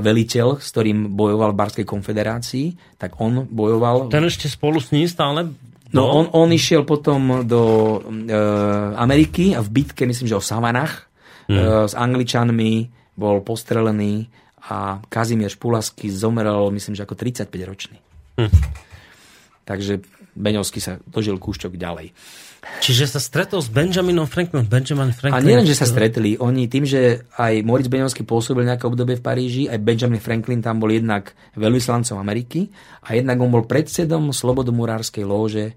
veliteľ, s ktorým bojoval v Barskej konfederácii, tak on bojoval... Ten ešte spolu s ním stále No, on, on išiel potom do e, Ameriky a v bitke, myslím, že o Savanach hmm. e, s Angličanmi bol postrelený a Kazimír Špulasky zomrel, myslím, že ako 35 ročný. Takže Beňovský sa dožil kúšťok ďalej. Čiže sa stretol s Benjaminom Franklinom. Benjamin Franklin. A nielen, že sa stretli, oni tým, že aj Moritz Beňovský pôsobil nejaké obdobie v Paríži, aj Benjamin Franklin tam bol jednak veľvyslancom Ameriky a jednak on bol predsedom Slobodomurárskej lóže e,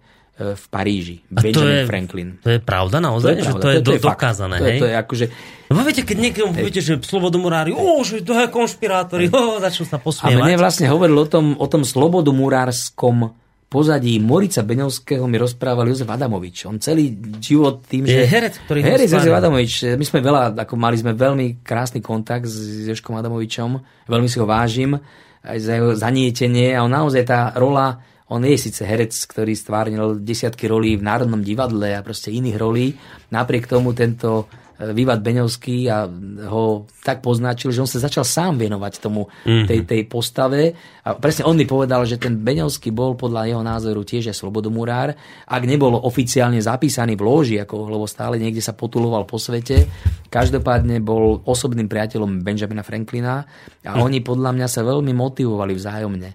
v Paríži. A Benjamin to je, Franklin. To je pravda naozaj? To je, pravda, že to je, to, to je dokázané, to hej? To je, to je akože... No viete, keď niekto poviete, že slobodomurári, ó, že to je konšpirátori, ó, začnú sa posmievať. A mne vlastne hovoril o tom, o tom slobodomurárskom pozadí Morica Beňovského mi rozprával Jozef Adamovič. On celý život tým, že... Je herec, ktorý herec Jozef Adamovič. My sme veľa, ako mali sme veľmi krásny kontakt s Jožkom Adamovičom. Veľmi si ho vážim aj za jeho zanietenie a on naozaj tá rola on je síce herec, ktorý stvárnil desiatky rolí v Národnom divadle a proste iných rolí. Napriek tomu tento Vývad Beňovský a ho tak poznačil, že on sa začal sám venovať tomu, mm-hmm. tej, tej postave. A presne on mi povedal, že ten Beňovský bol podľa jeho názoru tiež aj slobodomurár. Ak nebol oficiálne zapísaný v lóži, ako, lebo stále niekde sa potuloval po svete, každopádne bol osobným priateľom Benjamina Franklina a mm. oni podľa mňa sa veľmi motivovali vzájomne.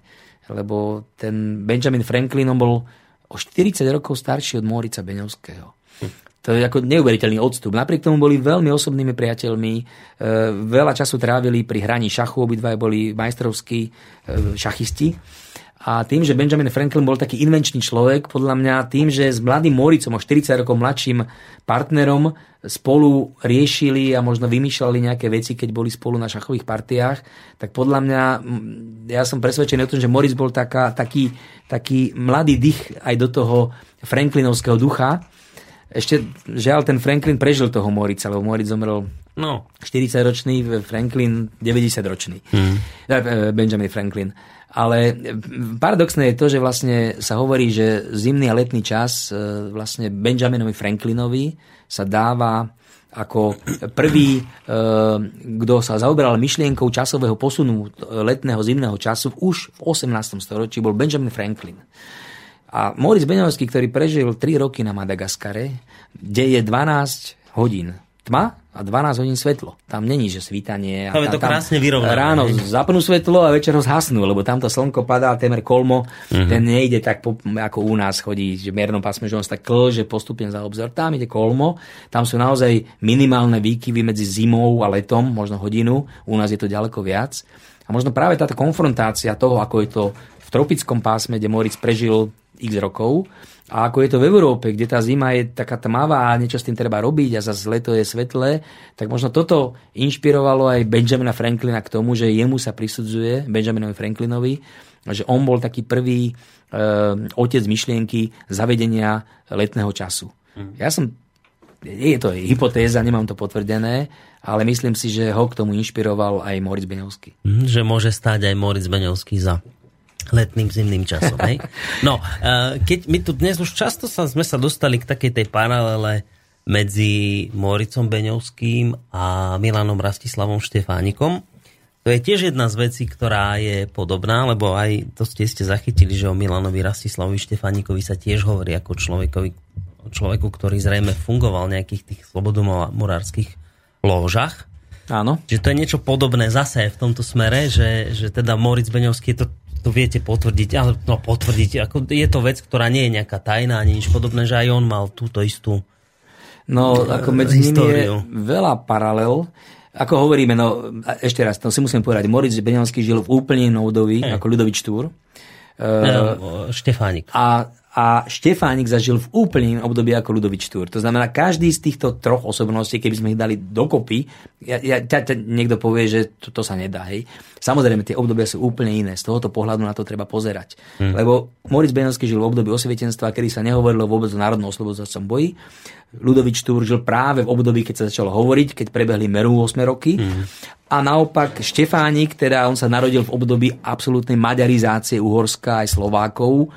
Lebo ten Benjamin Franklin on bol o 40 rokov starší od Morica Beňovského. To je ako neuveriteľný odstup. Napriek tomu boli veľmi osobnými priateľmi, e, veľa času trávili pri hraní šachu, obidva boli majstrovskí e, šachisti. A tým, že Benjamin Franklin bol taký invenčný človek, podľa mňa tým, že s mladým Moricom, o 40 rokov mladším partnerom, spolu riešili a možno vymýšľali nejaké veci, keď boli spolu na šachových partiách, tak podľa mňa, ja som presvedčený o tom, že Moritz bol taká, taký, taký mladý dých aj do toho Franklinovského ducha, ešte, žiaľ, ten Franklin prežil toho Morica, lebo Moritz zomrel no. 40-ročný, Franklin 90-ročný. Mm. Benjamin Franklin. Ale paradoxné je to, že vlastne sa hovorí, že zimný a letný čas e, vlastne Benjaminovi Franklinovi sa dáva ako prvý, kto sa zaoberal myšlienkou časového posunu letného zimného času už v 18. storočí, bol Benjamin Franklin. A Moritz Beňovský, ktorý prežil 3 roky na Madagaskare, kde je 12 hodín tma a 12 hodín svetlo. Tam není, že svítanie. Tam je to krásne vyrovnané. Ráno zapnú svetlo a večer ho zhasnú, lebo tamto slnko padá, témer kolmo, uh-huh. ten nejde tak po, ako u nás chodí, že v miernom pásme, že on sa tak klže postupne za obzor. Tam ide kolmo, tam sú naozaj minimálne výkyvy medzi zimou a letom, možno hodinu, u nás je to ďaleko viac. A možno práve táto konfrontácia toho, ako je to v tropickom pásme, kde Moritz prežil x rokov, a ako je to v Európe, kde tá zima je taká tmavá a niečo s tým treba robiť a zase leto je svetlé, tak možno toto inšpirovalo aj Benjamina Franklina k tomu, že jemu sa prisudzuje, Benjaminovi Franklinovi, že on bol taký prvý e, otec myšlienky zavedenia letného času. Mm. Ja som, je to hypotéza, nemám to potvrdené, ale myslím si, že ho k tomu inšpiroval aj Moritz Beňovský. Mm, že môže stáť aj Moritz Beňovský za letným zimným časom. Hej? No, keď my tu dnes už často sa, sme sa dostali k takej tej paralele medzi Moricom Beňovským a Milanom Rastislavom Štefánikom. To je tiež jedna z vecí, ktorá je podobná, lebo aj to ste ste zachytili, že o Milanovi Rastislavovi Štefánikovi sa tiež hovorí ako človekovi, človeku, ktorý zrejme fungoval v nejakých tých slobodomorárskych lóžach. Áno. Že to je niečo podobné zase v tomto smere, že, že teda Moritz Beňovský je to to viete potvrdiť, ale no potvrdiť, ako je to vec, ktorá nie je nejaká tajná ani nič podobné, že aj on mal túto istú No, ako medzi nimi je veľa paralel. Ako hovoríme, no ešte raz, to si musím povedať, Moritz Beňanský žil v úplne inom období, ako Ludovič Túr. Uh, Štefánik. A a Štefánik zažil v úplne období ako Ludovič Túr. To znamená, každý z týchto troch osobností, keby sme ich dali dokopy, ja, ja, ťa, ťa niekto povie, že to, to sa nedá. Hej. Samozrejme, tie obdobia sú úplne iné. Z tohoto pohľadu na to treba pozerať. Hmm. Lebo Moritz Benovský žil v období osvietenstva, kedy sa nehovorilo vôbec o národnom oslobodzacom boji. Ludovič Túr žil práve v období, keď sa začalo hovoriť, keď prebehli Meru 8 roky. Hmm. A naopak Štefánik, teda on sa narodil v období absolútnej maďarizácie Uhorska aj Slovákov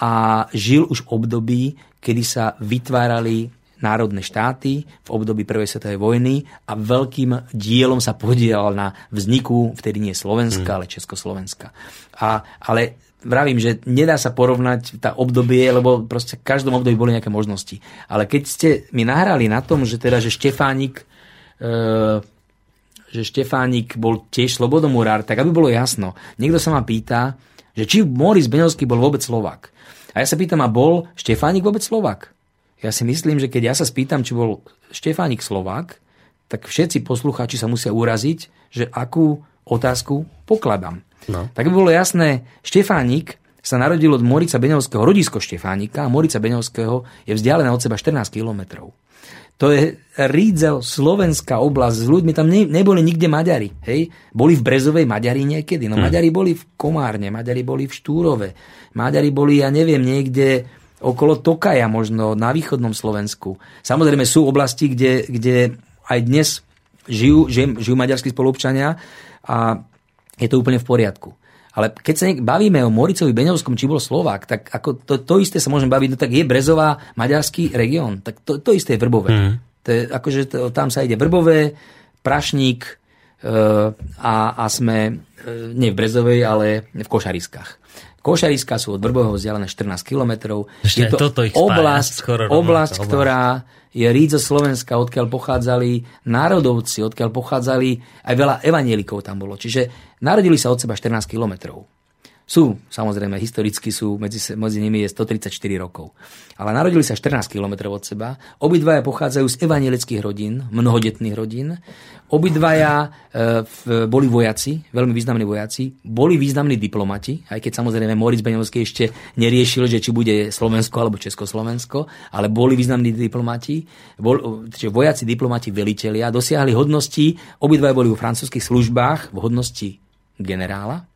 a žil už v období, kedy sa vytvárali národné štáty v období Prvej svetovej vojny a veľkým dielom sa podielal na vzniku, vtedy nie Slovenska, mm. ale Československa. A, ale vravím, že nedá sa porovnať tá obdobie, lebo proste v každom období boli nejaké možnosti. Ale keď ste mi nahrali na tom, že teda, že Štefánik e, že Štefánik bol tiež slobodomurár, tak aby bolo jasno, niekto sa ma pýta, že či Moris Beňovský bol vôbec Slovák. A ja sa pýtam, a bol Štefánik vôbec Slovák? Ja si myslím, že keď ja sa spýtam, či bol Štefánik Slovák, tak všetci poslucháči sa musia uraziť, že akú otázku pokladám. No. Tak by bolo jasné, Štefánik sa narodil od Morica Beňovského, rodisko Štefánika a Morica Beňovského je vzdialené od seba 14 kilometrov. To je Rídzel, slovenská oblasť. S ľuďmi tam ne, neboli nikde Maďari. Hej? Boli v Brezovej Maďari niekedy. No hmm. Maďari boli v Komárne, Maďari boli v Štúrove. Maďari boli, ja neviem, niekde okolo Tokaja možno, na východnom Slovensku. Samozrejme sú oblasti, kde, kde aj dnes žijú, žijú, žijú maďarskí spolupčania a je to úplne v poriadku. Ale keď sa bavíme o Moricovi Beňovskom, či bol Slovák, tak ako to, to isté sa môžeme baviť, no tak je Brezová maďarský región, tak to, to isté je Vrbové. Mm. To je, akože to, tam sa ide Vrbové, Prašník e, a, a sme e, nie v Brezovej, ale v Košariskách. Košariska sú od Vrbového vzdialené 14 kilometrov. Je to toto ich oblasť, skoro oblasť, ktorá je rídzo Slovenska, odkiaľ pochádzali národovci, odkiaľ pochádzali aj veľa evanielikov tam bolo. Čiže narodili sa od seba 14 kilometrov. Sú, samozrejme, historicky sú, medzi, medzi nimi je 134 rokov. Ale narodili sa 14 km od seba. Obidvaja pochádzajú z evanielických rodín, mnohodetných rodín. Obidvaja e, v, boli vojaci, veľmi významní vojaci, boli významní diplomati, aj keď samozrejme Moritz Beňovský ešte neriešil, že či bude Slovensko alebo Československo, ale boli významní diplomati, bol, čiže vojaci, diplomati, velitelia, dosiahli hodnosti, obidvaja boli vo francúzských službách v hodnosti generála,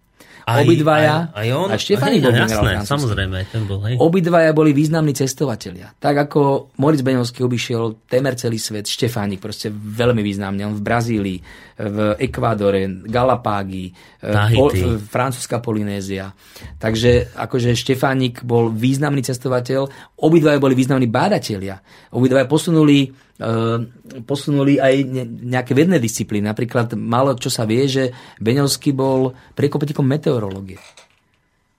aj, obidvaja, aj, aj on, a Štefánik bol jasné, samozrejme, ten bol, hej. Obidvaja boli významní cestovatelia. Tak ako Moritz Beňovský obišiel temer celý svet, Štefánik proste veľmi významne. On v Brazílii, v Ekvádore, Galapágy, eh, po, francúzska Polynézia. Takže akože Štefánik bol významný cestovateľ, obidvaja boli významní bádatelia. Obidvaja posunuli posunuli aj nejaké vedné disciplíny. Napríklad málo čo sa vie, že Beňovský bol prekopetikom meteorológie.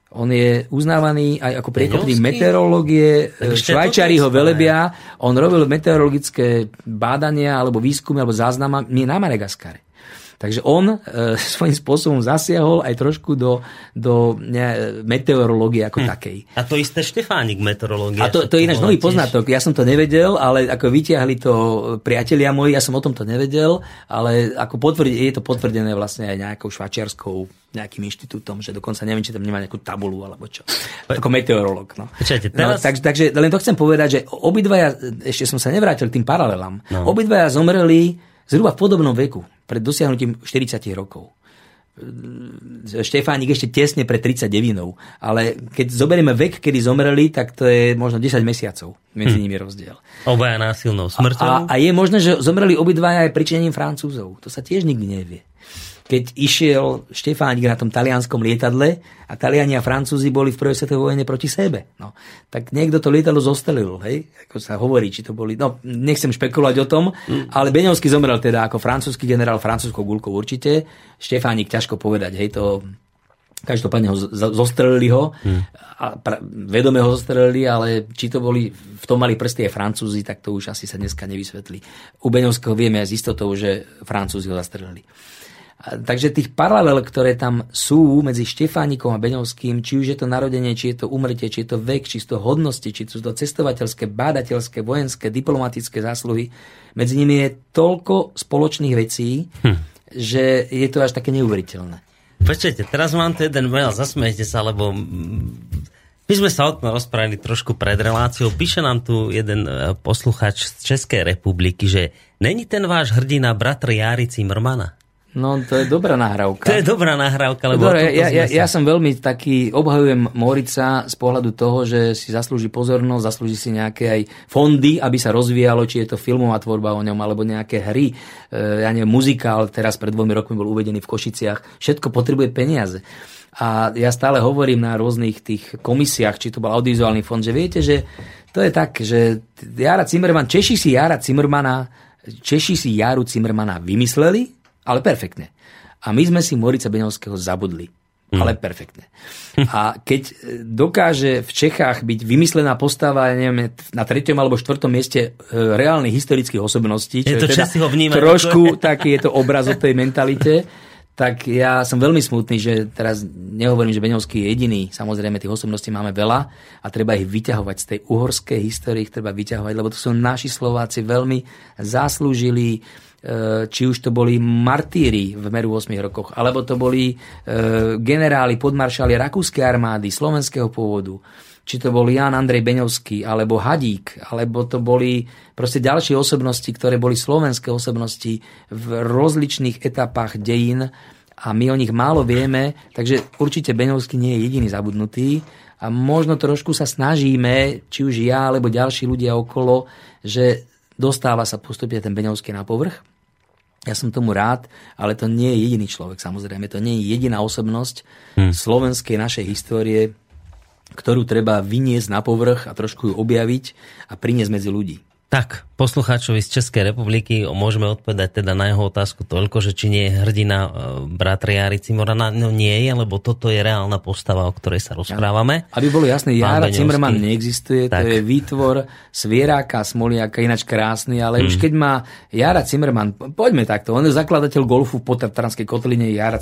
On je uznávaný aj ako priekopník meteorológie. ešte Švajčiari toto ho velebia. On robil meteorologické bádania alebo výskumy alebo záznama na Madagaskare. Takže on e, svojím spôsobom zasiahol aj trošku do, do ne, meteorológie ako takej. A to isté Štefánik meteorológia. A to, to je ináč nový poznatok. Ja som to nevedel, ale ako vytiahli to priatelia moji, ja som o tom to nevedel, ale ako potvrd, je to potvrdené vlastne aj nejakou švačiarskou nejakým inštitútom, že dokonca neviem, či tam nemá nejakú tabulu alebo čo. Ako meteorológ. No. Počkajte, No, teraz- takže, takže len to chcem povedať, že obidvaja, ešte som sa nevrátil tým paralelám, No. obidvaja zomreli zhruba v podobnom veku, pred dosiahnutím 40 rokov. Štefánik ešte tesne pred 39, ale keď zoberieme vek, kedy zomreli, tak to je možno 10 mesiacov medzi Hm. nimi rozdiel. Obaja násilnou smrťou. A, a je možné, že zomreli obidvaja aj pričinením Francúzov. To sa tiež nikdy nevie. Keď išiel Štefánik na tom talianskom lietadle a Taliani a Francúzi boli v prvej svetovej vojne proti sebe. No, tak niekto to lietadlo zostrelil, hej? Ako sa hovorí, či to boli... No, nechcem špekulovať o tom, ale Beňovský zomrel teda ako francúzsky generál francúzskou gulkou určite. Štefánik ťažko povedať, hej, to Každopádne ho zostrelili ho, a pra, vedome ho zostrelili, ale či to boli, v tom mali prsty aj Francúzi, tak to už asi sa dneska nevysvetlí. U Beňovského vieme aj s istotou, že Francúzi ho zastrelili. Takže tých paralel, ktoré tam sú medzi Štefánikom a Beňovským, či už je to narodenie, či je to umrtie, či je to vek, či sú to hodnosti, či sú to cestovateľské, bádateľské, vojenské, diplomatické zásluhy, medzi nimi je toľko spoločných vecí, že je to až také neuveriteľné. Počujete, teraz mám tu jeden mail, zasmejte sa, lebo mm, my sme sa o tom rozprávali trošku pred reláciou. Píše nám tu jeden e, posluchač z Českej republiky, že není ten váš hrdina bratr Jari Cimrmana? No, to je dobrá nahrávka. To je dobrá nahrávka, lebo... Dobre, ja, ja, ja som veľmi taký, obhajujem Morica z pohľadu toho, že si zaslúži pozornosť, zaslúži si nejaké aj fondy, aby sa rozvíjalo, či je to filmová tvorba o ňom, alebo nejaké hry, e, ja neviem, muzikál, teraz pred dvomi rokmi bol uvedený v Košiciach, všetko potrebuje peniaze. A ja stále hovorím na rôznych tých komisiách, či to bol audiovizuálny fond, že viete, že to je tak, že Jara Zimmerman, Češi si Jara Zimmermana, Češi si Jaru Zimmermana vymysleli, ale perfektne. A my sme si Morica Beňovského zabudli. Ale perfektne. A keď e, dokáže v Čechách byť vymyslená postava, ja neviem, na treťom alebo štvrtom mieste e, reálnych historických osobností, čo Je je, to teda Česi ho vnímajú trošku taký je to obraz o tej mentalite, tak ja som veľmi smutný, že teraz nehovorím, že Beňovský je jediný. Samozrejme, tých osobností máme veľa a treba ich vyťahovať z tej uhorskej histórie, ich treba vyťahovať, lebo to sú naši Slováci veľmi zaslúžili či už to boli martíri v meru 8 rokoch, alebo to boli e, generáli, podmaršali rakúskej armády, slovenského pôvodu, či to bol Jan Andrej Beňovský, alebo Hadík, alebo to boli proste ďalšie osobnosti, ktoré boli slovenské osobnosti v rozličných etapách dejín a my o nich málo vieme, takže určite Beňovský nie je jediný zabudnutý a možno trošku sa snažíme, či už ja, alebo ďalší ľudia okolo, že dostáva sa postupne ten Beňovský na povrch. Ja som tomu rád, ale to nie je jediný človek, samozrejme. To nie je jediná osobnosť hmm. slovenskej našej histórie, ktorú treba vyniesť na povrch a trošku ju objaviť a priniesť medzi ľudí. Tak, poslucháčovi z Českej republiky môžeme odpovedať teda na jeho otázku toľko, že či nie je hrdina e, bratr Jari Cimorana. No nie je, lebo toto je reálna postava, o ktorej sa rozprávame. Aby bolo jasné, Jara. Zimmerman neexistuje, Tak. to je výtvor Svieráka, Smoliaka, ináč krásny, ale už keď má Jara Zimmerman, po- poďme takto, on je zakladateľ golfu v Potratranskej kotline Jara.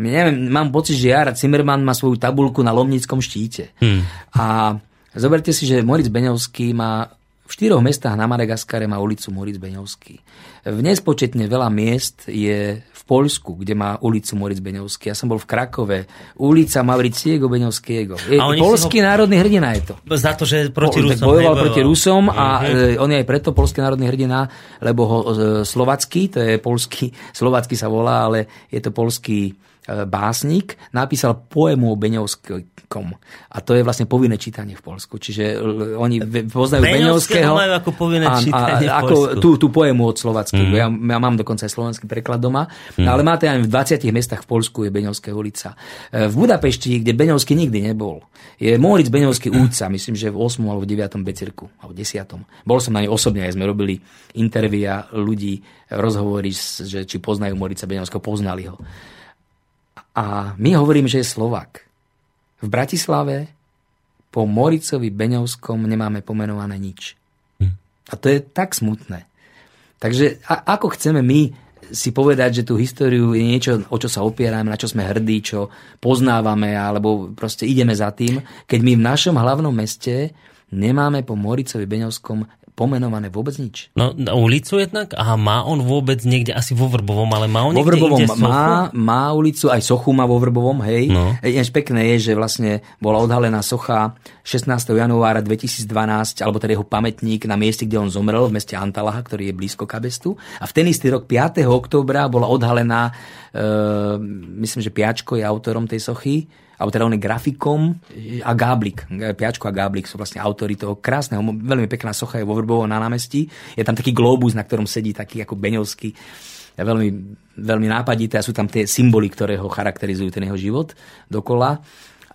Neviem, mám pocit, že Jara Zimmerman má svoju tabulku na Lomnickom štíte. A zoberte si, že Moritz Beňovský má v štyroch mestách na Madagaskare má ulicu Moritz Beňovský. V nespočetne veľa miest je v Poľsku, kde má ulicu Moritz Beňovský. Ja som bol v Krakove. Ulica Mauriciego Beňovského. Je polský národný hrdina je to. Za to, že proti Po- Rusom. bojoval hej, proti Rusom a e, on je aj preto polský národný hrdina, lebo ho e, slovacký, to je polský, slovacký sa volá, ale je to polský básnik, napísal poemu o Beňovskom. A to je vlastne povinné čítanie v Polsku. Čiže l- oni poznajú Beňovského majú ako povinné a, čítanie v a, ako tú, tú poemu od slovackého. Ja, ja mám dokonca aj slovenský preklad doma. No, ale máte aj v 20 mestách v Polsku je Beňovská ulica. E, V Budapešti, kde Beňovský nikdy nebol, je Moritz Beňovský úca, myslím, že v 8. alebo 9. becirku, alebo 10. Bol som na nej osobne, aj sme robili intervia ľudí, rozhovory, že či poznajú Morica Beňovského, poznali ho. A my hovoríme, že je Slovak. v Bratislave po Moricovi Beňovskom nemáme pomenované nič. Hm. A to je tak smutné. Takže a, ako chceme my si povedať, že tú históriu je niečo, o čo sa opierame, na čo sme hrdí, čo poznávame, alebo proste ideme za tým, keď my v našom hlavnom meste nemáme po Moricovi Beňovskom pomenované vôbec nič. No na ulicu jednak? Aha, má on vôbec niekde, asi vo Vrbovom, ale má on vo niekde Vrbovom inde má, má ulicu, aj sochu má vo Vrbovom, hej. No. Ináč pekné je, že vlastne bola odhalená socha 16. januára 2012, alebo teda jeho pamätník na mieste, kde on zomrel, v meste Antalaha, ktorý je blízko Kabestu. A v ten istý rok 5. októbra bola odhalená, e, myslím, že Piačko je autorom tej sochy, alebo teda on je grafikom a Gáblik. Piačko a Gáblik sú vlastne autori toho krásneho, veľmi pekná socha je vo Vrbovo na námestí. Je tam taký globus, na ktorom sedí taký ako beňovský veľmi, veľmi nápadité a sú tam tie symboly, ktoré ho charakterizujú ten jeho život dokola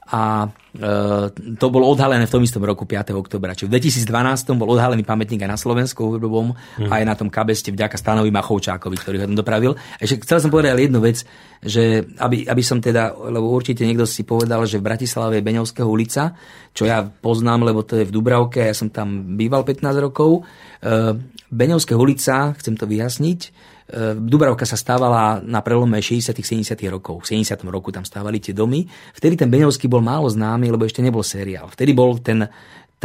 a e, to bolo odhalené v tom istom roku 5. oktobra. Čiže v 2012 bol odhalený pamätník aj na Slovensku v Vrbom, mm. aj na tom kabeste vďaka Stanovi Machovčákovi, ktorý ho tam dopravil. A ešte chcel som povedať jednu vec, že aby, aby som teda, lebo určite niekto si povedal, že v Bratislave je Beňovského ulica, čo ja poznám, lebo to je v Dubravke, ja som tam býval 15 rokov. E, Beňovského ulica, chcem to vyjasniť, Dubravka sa stávala na prelome 60 70 rokov. V 70. roku tam stávali tie domy. Vtedy ten Beňovský bol málo známy, lebo ešte nebol seriál. Vtedy bol ten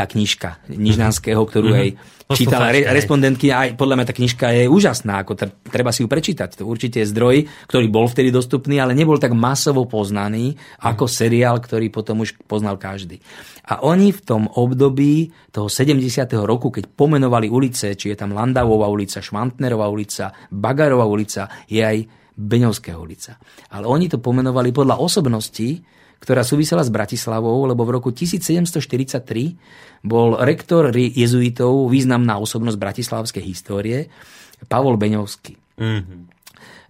tá knižka Nižnánskeho, ktorú mm-hmm. aj čítala re, respondentky a aj podľa mňa tá knižka je úžasná, ako treba si ju prečítať. To určite je zdroj, ktorý bol vtedy dostupný, ale nebol tak masovo poznaný ako seriál, ktorý potom už poznal každý. A oni v tom období toho 70. roku, keď pomenovali ulice, či je tam Landavová ulica, Švantnerová ulica, Bagarová ulica, je aj Beňovská ulica. Ale oni to pomenovali podľa osobností, ktorá súvisela s Bratislavou, lebo v roku 1743 bol rektor jezuitov, významná osobnosť bratislavskej histórie, Pavol Beňovský. Mm-hmm.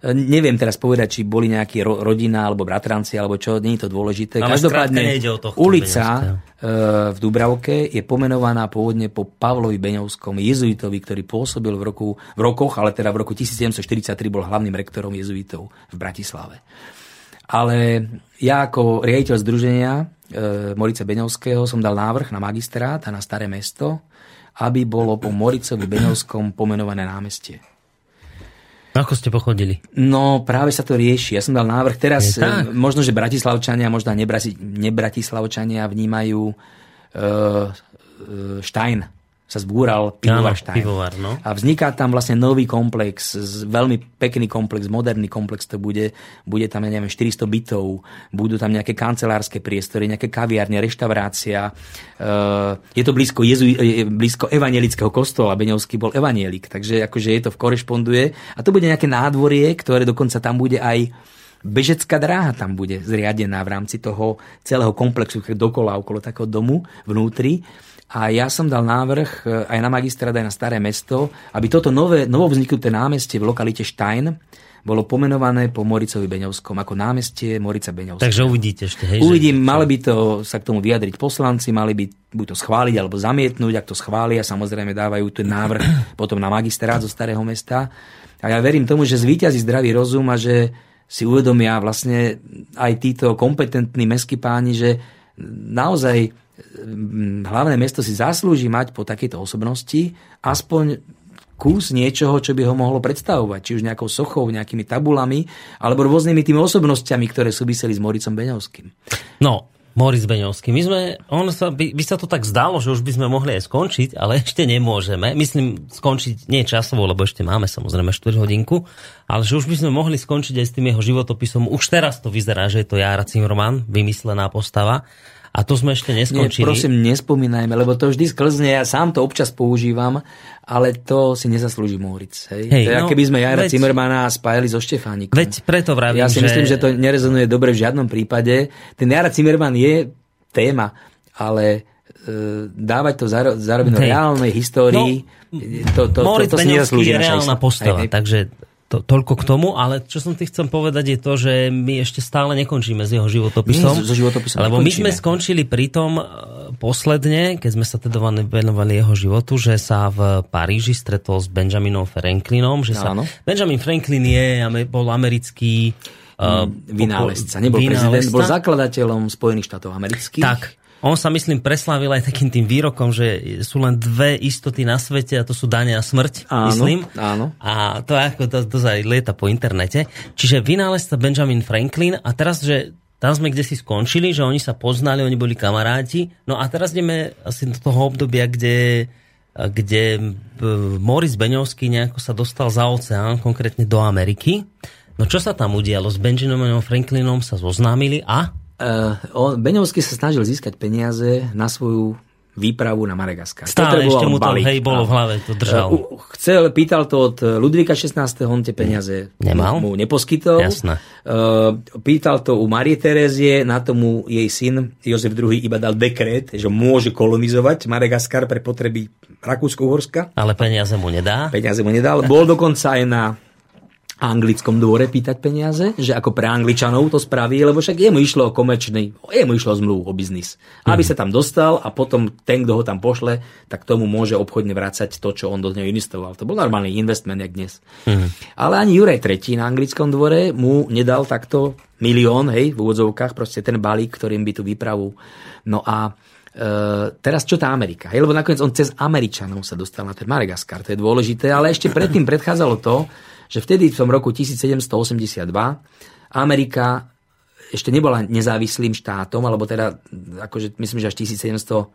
Neviem teraz povedať, či boli nejakí ro- rodina alebo bratranci, alebo čo, nie je to dôležité. Ale Každopádne ulica Beňovského. E, v Dubravke je pomenovaná pôvodne po Pavlovi Beňovskom, jezuitovi, ktorý pôsobil v, roku, v rokoch, ale teda v roku 1743 bol hlavným rektorom jezuitov v Bratislave. Ale ja ako riaditeľ združenia e, Morice Beňovského som dal návrh na magistrát a na Staré mesto, aby bolo po Moricovi Beňovskom pomenované námestie. Ako ste pochodili? No, práve sa to rieši. Ja som dal návrh. Teraz e, možno, že Bratislavčania, možno nebratislavčania vnímajú e, e, Stein sa zbúral pivovar Stein. Pivovar, no. A vzniká tam vlastne nový komplex, veľmi pekný komplex, moderný komplex to bude. Bude tam, ja neviem, 400 bytov, budú tam nejaké kancelárske priestory, nejaké kaviárne, reštaurácia. Uh, je to blízko, Jezu, blízko evanielického kostola, Beňovský bol evanielik, takže akože je to v korešponduje. A to bude nejaké nádvorie, ktoré dokonca tam bude aj Bežecká dráha tam bude zriadená v rámci toho celého komplexu, dokola okolo takého domu vnútri. A ja som dal návrh e, aj na magistrát, aj na Staré mesto, aby toto nové, novovzniknuté námestie v lokalite Stein bolo pomenované po Moricovi Beňovskom ako námestie Morica Beňovská. Takže uvidíte ešte. Hej, Uvidím, že... mali by to sa k tomu vyjadriť poslanci, mali by buď to schváliť alebo zamietnúť, ak to schvália, samozrejme dávajú ten návrh potom na magistrát zo Starého mesta. A ja verím tomu, že zvýťazí zdravý rozum a že si uvedomia vlastne aj títo kompetentní meskí páni, že naozaj hlavné mesto si zaslúži mať po takejto osobnosti aspoň kus niečoho, čo by ho mohlo predstavovať. Či už nejakou sochou, nejakými tabulami, alebo rôznymi tými osobnostiami, ktoré súviseli s Moricom Beňovským. No, Moritz Beňovský. My sme, on sa, by, by sa to tak zdalo, že už by sme mohli aj skončiť, ale ešte nemôžeme. Myslím, skončiť nie časovo, lebo ešte máme samozrejme 4 hodinku, ale že už by sme mohli skončiť aj s tým jeho životopisom. Už teraz to vyzerá, že je to Jara Cimrman, vymyslená postava. A to sme ešte neskončili. Nie, prosím, nespomínajme, lebo to vždy sklzne, ja sám to občas používam, ale to si nezaslúži Moritz. Hej? Hej, to je, no, keby sme Jara veď, Cimmermana spájali so Štefánikom. Veď preto vravím, Ja si že... myslím, že to nerezonuje dobre v žiadnom prípade. Ten Jara Cimmerman je téma, ale e, dávať to zároveň Hej. reálnej histórii, no, to, to, to, to, si nezaslúži je reálna postava, hej, hej. takže to, toľko k tomu, ale čo som ti chcem povedať je to, že my ešte stále nekončíme s jeho životopisom. Nie, so životopisom lebo nekončíme. my sme skončili pri tom e, posledne, keď sme sa teda venovali jeho životu, že sa v Paríži stretol s Benjaminom Franklinom. Že sa, Áno. Benjamin Franklin je, bol americký uh, vynálezca. Nebol vynálezca. prezident, bol zakladateľom Spojených štátov amerických. Tak. On sa, myslím, preslávil aj takým tým výrokom, že sú len dve istoty na svete a to sú dane a smrť, áno, myslím. Áno. A to, ako, to, to aj lieta po internete. Čiže vynálezca Benjamin Franklin a teraz, že tam sme kde si skončili, že oni sa poznali, oni boli kamaráti. No a teraz ideme asi do toho obdobia, kde kde Moris Beňovský nejako sa dostal za oceán, konkrétne do Ameriky. No čo sa tam udialo? S Benjaminom Franklinom sa zoznámili a? Uh, on, Beňovský sa snažil získať peniaze na svoju výpravu na Madagaskar. Stále ešte mu to hej, bolo v hlave, to držal. Uh, chcel, pýtal to od Ludvíka 16. on tie peniaze Nemal? mu neposkytol. Jasné. Uh, pýtal to u Marie Terezie, na tomu jej syn Jozef II iba dal dekret, že môže kolonizovať Madagaskar pre potreby Rakúsko-Uhorska. Ale peniaze mu nedá. Peniaze mu nedal. Bol dokonca aj na anglickom dvore pýtať peniaze, že ako pre Angličanov to spraví, lebo však jemu išlo o komerčný, jemu išlo o zmluvu, o biznis. Aby mm. sa tam dostal a potom ten, kto ho tam pošle, tak tomu môže obchodne vrácať to, čo on do neho investoval. To bol normálny investment, jak dnes. Mm. Ale ani Juraj III na anglickom dvore mu nedal takto milión, hej, v úvodzovkách, proste ten balík, ktorým by tú výpravu. No a Uh, teraz čo tá Amerika? Hej, lebo nakoniec on cez Američanov sa dostal na ten Madagaskar, to je dôležité, ale ešte predtým predchádzalo to, že vtedy v tom roku 1782 Amerika ešte nebola nezávislým štátom, alebo teda, akože myslím, že až 1700,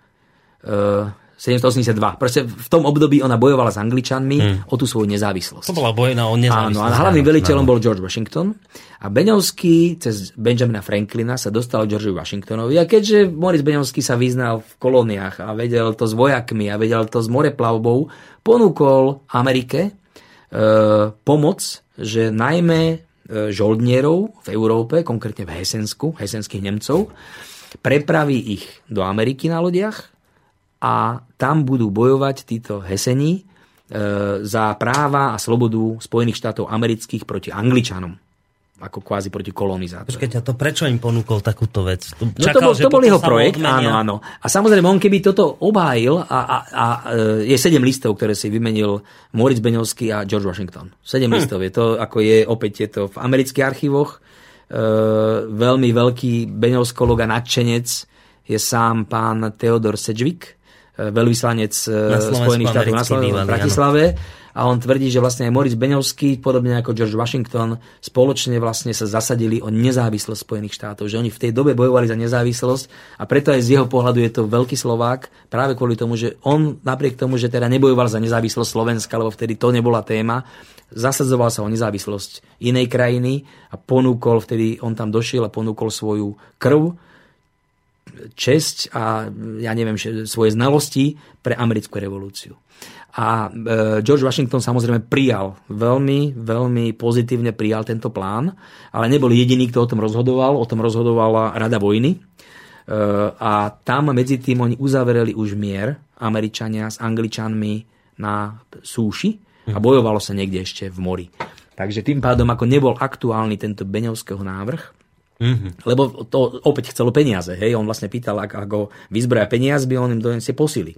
uh, 782. Proste v tom období ona bojovala s Angličanmi hmm. o tú svoju nezávislosť. To bola vojna o nezávislosť. Áno, a hlavným veliteľom bol George Washington. A Beňovský cez Benjamina Franklina sa dostal George Washingtonovi. A keďže Morris Beňovský sa vyznal v kolóniách a vedel to s vojakmi a vedel to s moreplavbou, ponúkol Amerike pomoc, že najmä e, žoldnierov v Európe, konkrétne v Hesensku, hesenských Nemcov, prepraví ich do Ameriky na lodiach a tam budú bojovať títo Hesení e, za práva a slobodu Spojených štátov amerických proti Angličanom ako kvázi proti kolonizátorom. Počkajte, a to prečo im ponúkol takúto vec? Čakal, no to bol, to bol jeho projekt, áno, áno. A samozrejme, on keby toto obhájil, a, a, a je sedem listov, ktoré si vymenil Moritz Beňovský a George Washington. Sedem hm. listov, je to, ako je, opäť je to v amerických archívoch, e, veľmi veľký beňovskolog a nadšenec je sám pán Theodor Sedgwick, e, veľvyslanec e, Spojených štátov na Slovensku v Bratislave. Áno a on tvrdí, že vlastne aj Moritz Beňovský, podobne ako George Washington, spoločne vlastne sa zasadili o nezávislosť Spojených štátov, že oni v tej dobe bojovali za nezávislosť a preto aj z jeho pohľadu je to veľký Slovák, práve kvôli tomu, že on napriek tomu, že teda nebojoval za nezávislosť Slovenska, lebo vtedy to nebola téma, zasadzoval sa o nezávislosť inej krajiny a ponúkol, vtedy on tam došiel a ponúkol svoju krv, česť a ja neviem, svoje znalosti pre americkú revolúciu. A e, George Washington samozrejme prijal, veľmi, veľmi pozitívne prijal tento plán, ale nebol jediný, kto o tom rozhodoval. O tom rozhodovala Rada vojny. E, a tam medzi tým oni uzavreli už mier Američania s Angličanmi na súši a bojovalo sa niekde ešte v mori. Takže tým pádom, ako nebol aktuálny tento Beňovského návrh, Mm-hmm. Lebo to opäť chcelo peniaze. Hej? On vlastne pýtal, ak, ako vyzbroja peniaz, by on im donesie posily.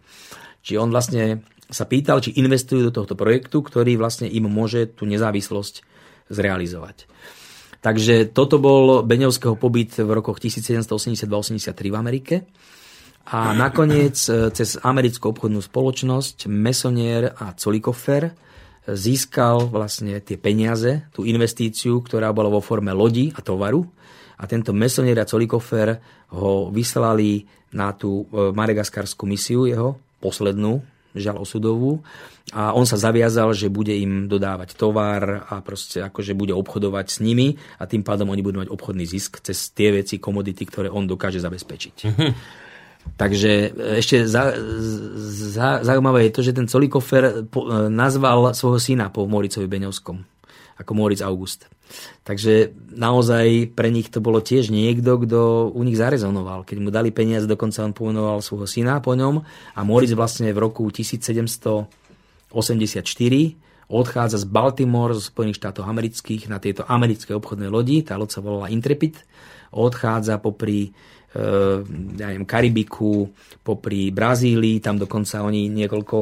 Či on vlastne sa pýtal, či investujú do tohto projektu, ktorý vlastne im môže tú nezávislosť zrealizovať. Takže toto bol Beňovského pobyt v rokoch 1782-83 v Amerike. A nakoniec e, cez americkú obchodnú spoločnosť Mesonier a Colikofer získal vlastne tie peniaze, tú investíciu, ktorá bola vo forme lodi a tovaru. A tento Mesonier a Colikofer ho vyslali na tú e, madagaskarskú misiu jeho, poslednú, žiaľ osudovú. A on sa zaviazal, že bude im dodávať tovar a proste akože bude obchodovať s nimi a tým pádom oni budú mať obchodný zisk cez tie veci, komodity, ktoré on dokáže zabezpečiť. Mm-hmm. Takže ešte za, za, zaujímavé je to, že ten Colikofer nazval svojho syna po Moricovi Beňovskom ako Moritz August. Takže naozaj pre nich to bolo tiež niekto, kto u nich zarezonoval. Keď mu dali peniaze, dokonca on pomenoval svojho syna po ňom a Moritz vlastne v roku 1784 odchádza z Baltimore, zo Spojených štátov amerických na tieto americké obchodné lodi, tá loď sa volala Intrepid, odchádza popri e, ja neviem, Karibiku, popri Brazílii, tam dokonca oni niekoľko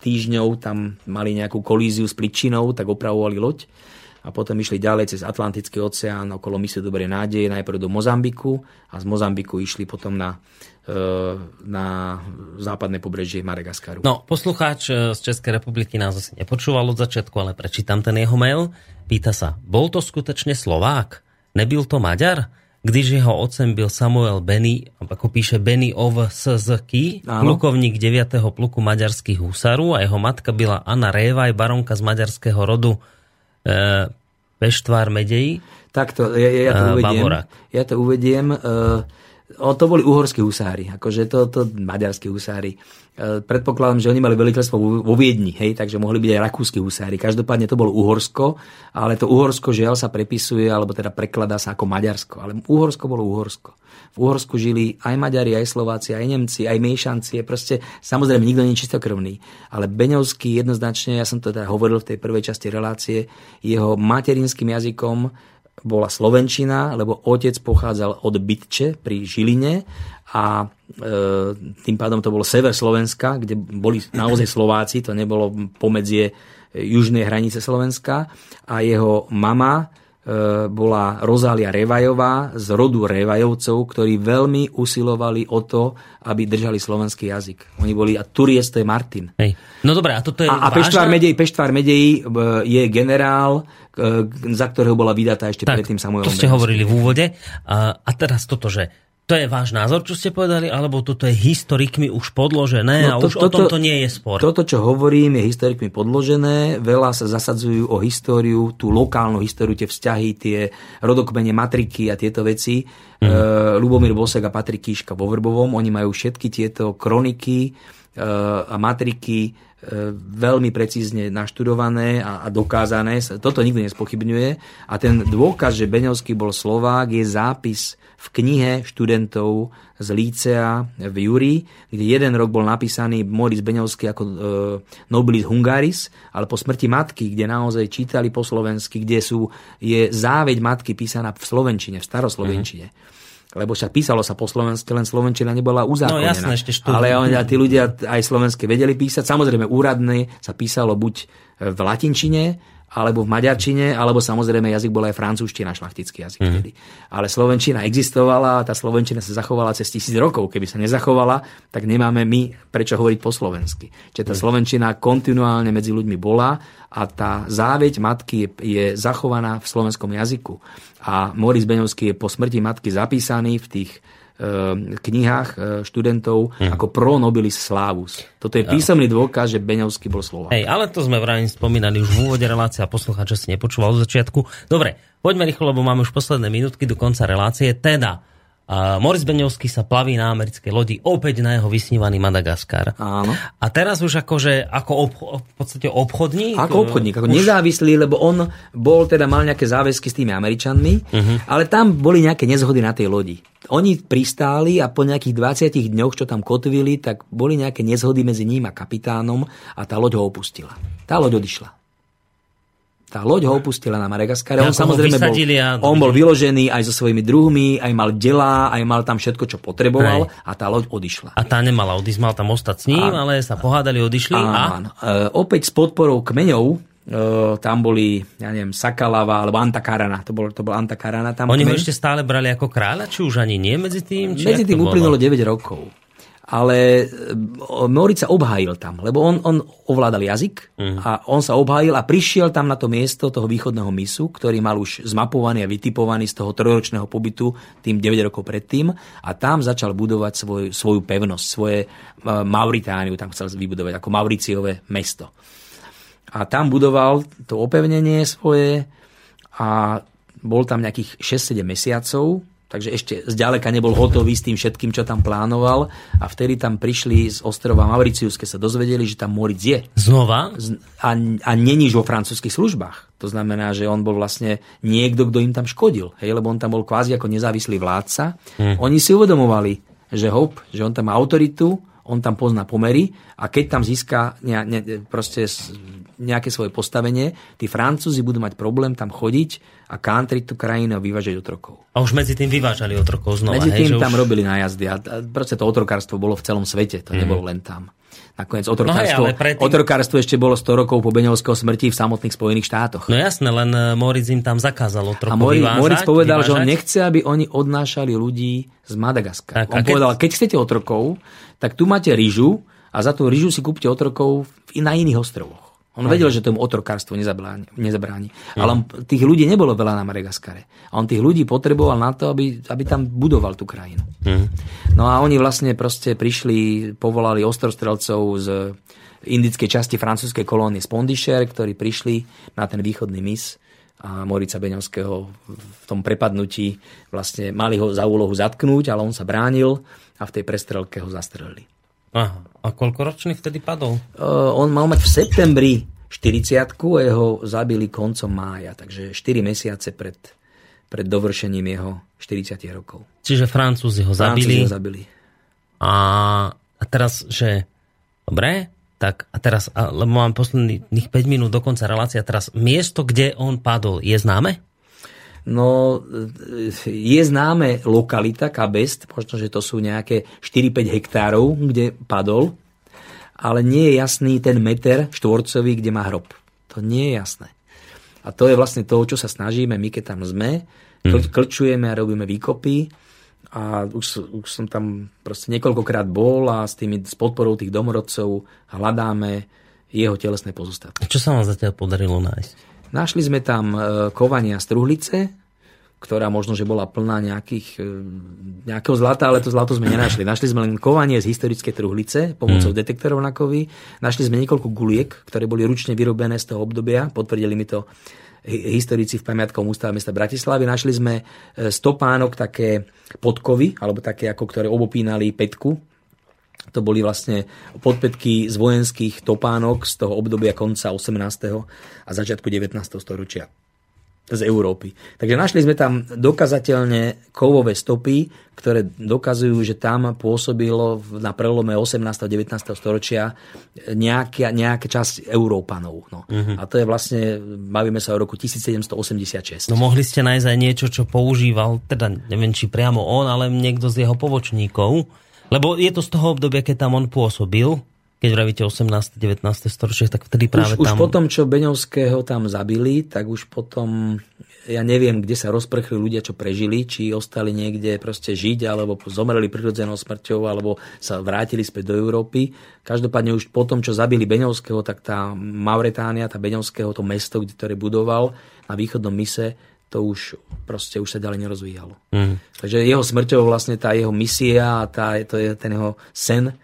týždňov tam mali nejakú kolíziu s pličinou, tak opravovali loď a potom išli ďalej cez Atlantický oceán okolo misie Dobrej nádeje, najprv do Mozambiku a z Mozambiku išli potom na, e, na západné pobrežie Madagaskaru. No, poslucháč e, z Českej republiky nás asi nepočúval od začiatku, ale prečítam ten jeho mail. Pýta sa, bol to skutočne Slovák? Nebyl to Maďar? když jeho otcem byl Samuel Benny, ako píše Benny of SZK, plukovník 9. pluku maďarských husarů a jeho matka byla Anna Révaj, baronka z maďarského rodu e, Peštvár Medej. Takto, ja, ja, to uvediem. Bavorak. Ja to uvediem. O, to boli uhorskí husári, akože to, to maďarskí husári. E, predpokladám, že oni mali veliteľstvo vo Viedni, hej, takže mohli byť aj rakúsky husári. Každopádne to bolo Uhorsko, ale to Uhorsko žiaľ sa prepisuje, alebo teda prekladá sa ako Maďarsko. Ale Uhorsko bolo Uhorsko. V Uhorsku žili aj Maďari, aj Slováci, aj Nemci, aj Miešanci. Proste, samozrejme, nikto nie je čistokrvný. Ale Beňovský jednoznačne, ja som to teda hovoril v tej prvej časti relácie, jeho materinským jazykom bola Slovenčina, lebo otec pochádzal od Bytče pri Žiline a e, tým pádom to bolo sever Slovenska, kde boli naozaj Slováci, to nebolo pomedzie južnej hranice Slovenska a jeho mama bola Rozália Revajová z rodu Revajovcov, ktorí veľmi usilovali o to, aby držali slovenský jazyk. Oni boli, a Turies to je Martin. Hej. No dobré, a toto je A, a Peštvár Medej, Peštvár Medej e, je generál, za ktorého bola vydatá ešte tak, predtým Samuelom to ste hovorili v úvode. A, a teraz toto, že to je váš názor, čo ste povedali, alebo toto je historikmi už podložené no, to, a už toto, o tomto nie je spor? Toto, čo hovorím, je historikmi podložené. Veľa sa zasadzujú o históriu, tú lokálnu históriu, tie vzťahy, tie rodokmene, matriky a tieto veci. Mm. E, Lubomír Bosek a Patrik Kíška vo Vrbovom, oni majú všetky tieto kroniky a matriky e, veľmi precízne naštudované a, a dokázané. Toto nikto nespochybňuje. A ten dôkaz, že Beňovský bol Slovák, je zápis v knihe študentov z Lícea v Júri, kde jeden rok bol napísaný Moritz Beňovský ako e, Nobilis Hungaris, ale po smrti matky, kde naozaj čítali po slovensky, kde sú, je záveď matky písaná v slovenčine, v staroslovenčine. Mm-hmm lebo však písalo sa po slovensky, len slovenčina nebola uzákonená. No jasné, ešte štúdium. Ale oni, tí ľudia aj slovenské vedeli písať. Samozrejme, úradné sa písalo buď v latinčine, alebo v maďarčine, alebo samozrejme jazyk bol aj francúzština, šlachtický jazyk mm. vtedy. Ale slovenčina existovala a tá slovenčina sa zachovala cez tisíc rokov. Keby sa nezachovala, tak nemáme my prečo hovoriť po slovensky. Čiže tá mm. slovenčina kontinuálne medzi ľuďmi bola a tá záveď matky je, zachovaná v slovenskom jazyku. A Moris Beňovský je po smrti matky zapísaný v tých knihách eh, študentov hmm. ako pro nobilis slavus. Toto je písomný dôkaz, že Beňovský bol Slovák. Hej, ale to sme vraj spomínali už v úvode relácie a poslucháč si nepočúval od začiatku. Dobre, poďme rýchlo, lebo máme už posledné minútky do konca relácie. Teda, a Moris Beňovský sa plaví na americkej lodi opäť na jeho vysnívaný Madagaskar. Áno. A teraz už akože ako obcho, v podstate obchodník? Ako obchodník, ako už... nezávislý, lebo on bol teda mal nejaké záväzky s tými Američanmi, uh-huh. ale tam boli nejaké nezhody na tej lodi. Oni pristáli a po nejakých 20 dňoch, čo tam kotvili, tak boli nejaké nezhody medzi ním a kapitánom a tá loď ho opustila. Tá loď odišla. Tá loď ho opustila na Madagaskare. On samozrejme bol, on bol vyložený aj so svojimi druhmi, aj mal delá, aj mal tam všetko, čo potreboval aj. a tá loď odišla. A tá nemala odísť, mal tam ostať s ním, a, ale sa pohádali, odišli. A... áno. E, opäť s podporou kmeňov, e, tam boli, ja neviem, Sakalava alebo Antakarana, to bol, to bol Antakarana. Tam Oni kmeň. ho ešte stále brali ako kráľa, či už ani nie medzi tým? Či medzi tým uplynulo 9 rokov ale e, Morica obhájil tam, lebo on, on ovládal jazyk mm. a on sa obhájil a prišiel tam na to miesto toho východného misu, ktorý mal už zmapovaný a vytipovaný z toho trojročného pobytu tým 9 rokov predtým a tam začal budovať svoj, svoju pevnosť, svoje uh, Mauritániu, tam chcel vybudovať ako Mauriciové mesto. A tam budoval to opevnenie svoje a bol tam nejakých 6-7 mesiacov takže ešte zďaleka nebol hotový s tým všetkým, čo tam plánoval a vtedy tam prišli z ostrova Mauricius, keď sa dozvedeli, že tam Moritz je. Znova? A, a není vo francúzských službách. To znamená, že on bol vlastne niekto, kto im tam škodil, hej, lebo on tam bol kvázi ako nezávislý vládca. Hmm. Oni si uvedomovali, že hop, že on tam má autoritu, on tam pozná pomery a keď tam získa ne, ne, proste nejaké svoje postavenie, tí Francúzi budú mať problém tam chodiť a country tú krajinu a vyvážať otrokov. A už medzi tým vyvážali otrokov znova. Medzi tým hej, tam už... robili nájazdy a proste to otrokárstvo bolo v celom svete, to hmm. nebolo len tam. Nakoniec otrokárstvo, no hej, predtým... otrokárstvo ešte bolo 100 rokov po Beňovského smrti v samotných Spojených štátoch. No jasné, len e, Moritz im tam zakázal otrokov A Moritz, Moritz povedal, vyvážať. že on nechce, aby oni odnášali ľudí z Madagaskaru. on keď... povedal, keď chcete otrokov, tak tu máte rýžu a za tú rýžu si kúpte otrokov na iných ostrovoch. On Aj. vedel, že tomu otrokárstvu nezabráni. nezabráni. Mm. Ale on, tých ľudí nebolo veľa na Madagaskare. A on tých ľudí potreboval na to, aby, aby tam budoval tú krajinu. Mm. No a oni vlastne proste prišli, povolali ostrostrelcov z indickej časti francúzskej kolónie Spondisher, ktorí prišli na ten východný mis a Morica Beňovského v tom prepadnutí vlastne mali ho za úlohu zatknúť, ale on sa bránil a v tej prestrelke ho zastrelili. Aha. A koľko ročných vtedy padol? Uh, on mal mať v septembri 40 a jeho zabili koncom mája, takže 4 mesiace pred, pred dovršením jeho 40 rokov. Čiže Francúzi ho zabili. Francúzi ho zabili. A, a teraz, že dobre, tak a teraz, a, lebo mám posledných 5 minút do konca relácia, teraz miesto, kde on padol, je známe? No, je známe lokalita Kabest, možno, že to sú nejaké 4-5 hektárov, kde padol, ale nie je jasný ten meter štvorcový, kde má hrob. To nie je jasné. A to je vlastne to, čo sa snažíme my, keď tam sme. Hmm. Klčujeme a robíme výkopy a už, už som tam proste niekoľkokrát bol a s, tými, s podporou tých domorodcov hľadáme jeho telesné pozostatky. Čo sa vám zatiaľ podarilo nájsť? Našli sme tam e, kovania z truhlice, ktorá možno, že bola plná nejakých, e, nejakého zlata, ale to zlato sme nenašli. Našli sme len kovanie z historickej truhlice pomocou hmm. detektorov na kovy. Našli sme niekoľko guliek, ktoré boli ručne vyrobené z toho obdobia. Potvrdili mi to historici v pamiatkovom ústave mesta Bratislavy. Našli sme e, stopánok také podkovy, alebo také, ako ktoré obopínali petku to boli vlastne podpätky z vojenských topánok z toho obdobia konca 18. a začiatku 19. storočia z Európy. Takže našli sme tam dokazateľne kovové stopy, ktoré dokazujú, že tam pôsobilo na prelome 18. a 19. storočia nejaká, nejaká časť Európanov. No. Uh-huh. A to je vlastne, bavíme sa o roku 1786. No mohli ste nájsť aj niečo, čo používal, teda neviem, či priamo on, ale niekto z jeho povočníkov lebo je to z toho obdobia, keď tam on pôsobil, keď vravíte 18. 19. storočie, tak vtedy práve už, tam... Už potom, čo Beňovského tam zabili, tak už potom, ja neviem, kde sa rozprchli ľudia, čo prežili, či ostali niekde proste žiť, alebo zomreli prirodzenou smrťou, alebo sa vrátili späť do Európy. Každopádne už potom, čo zabili Beňovského, tak tá Mauretánia, tá Beňovského, to mesto, ktoré budoval na východnom mise, to už proste už sa ďalej nerozvíjalo. Mm. Takže jeho smrťou vlastne tá jeho misia a tá, to je ten jeho sen e,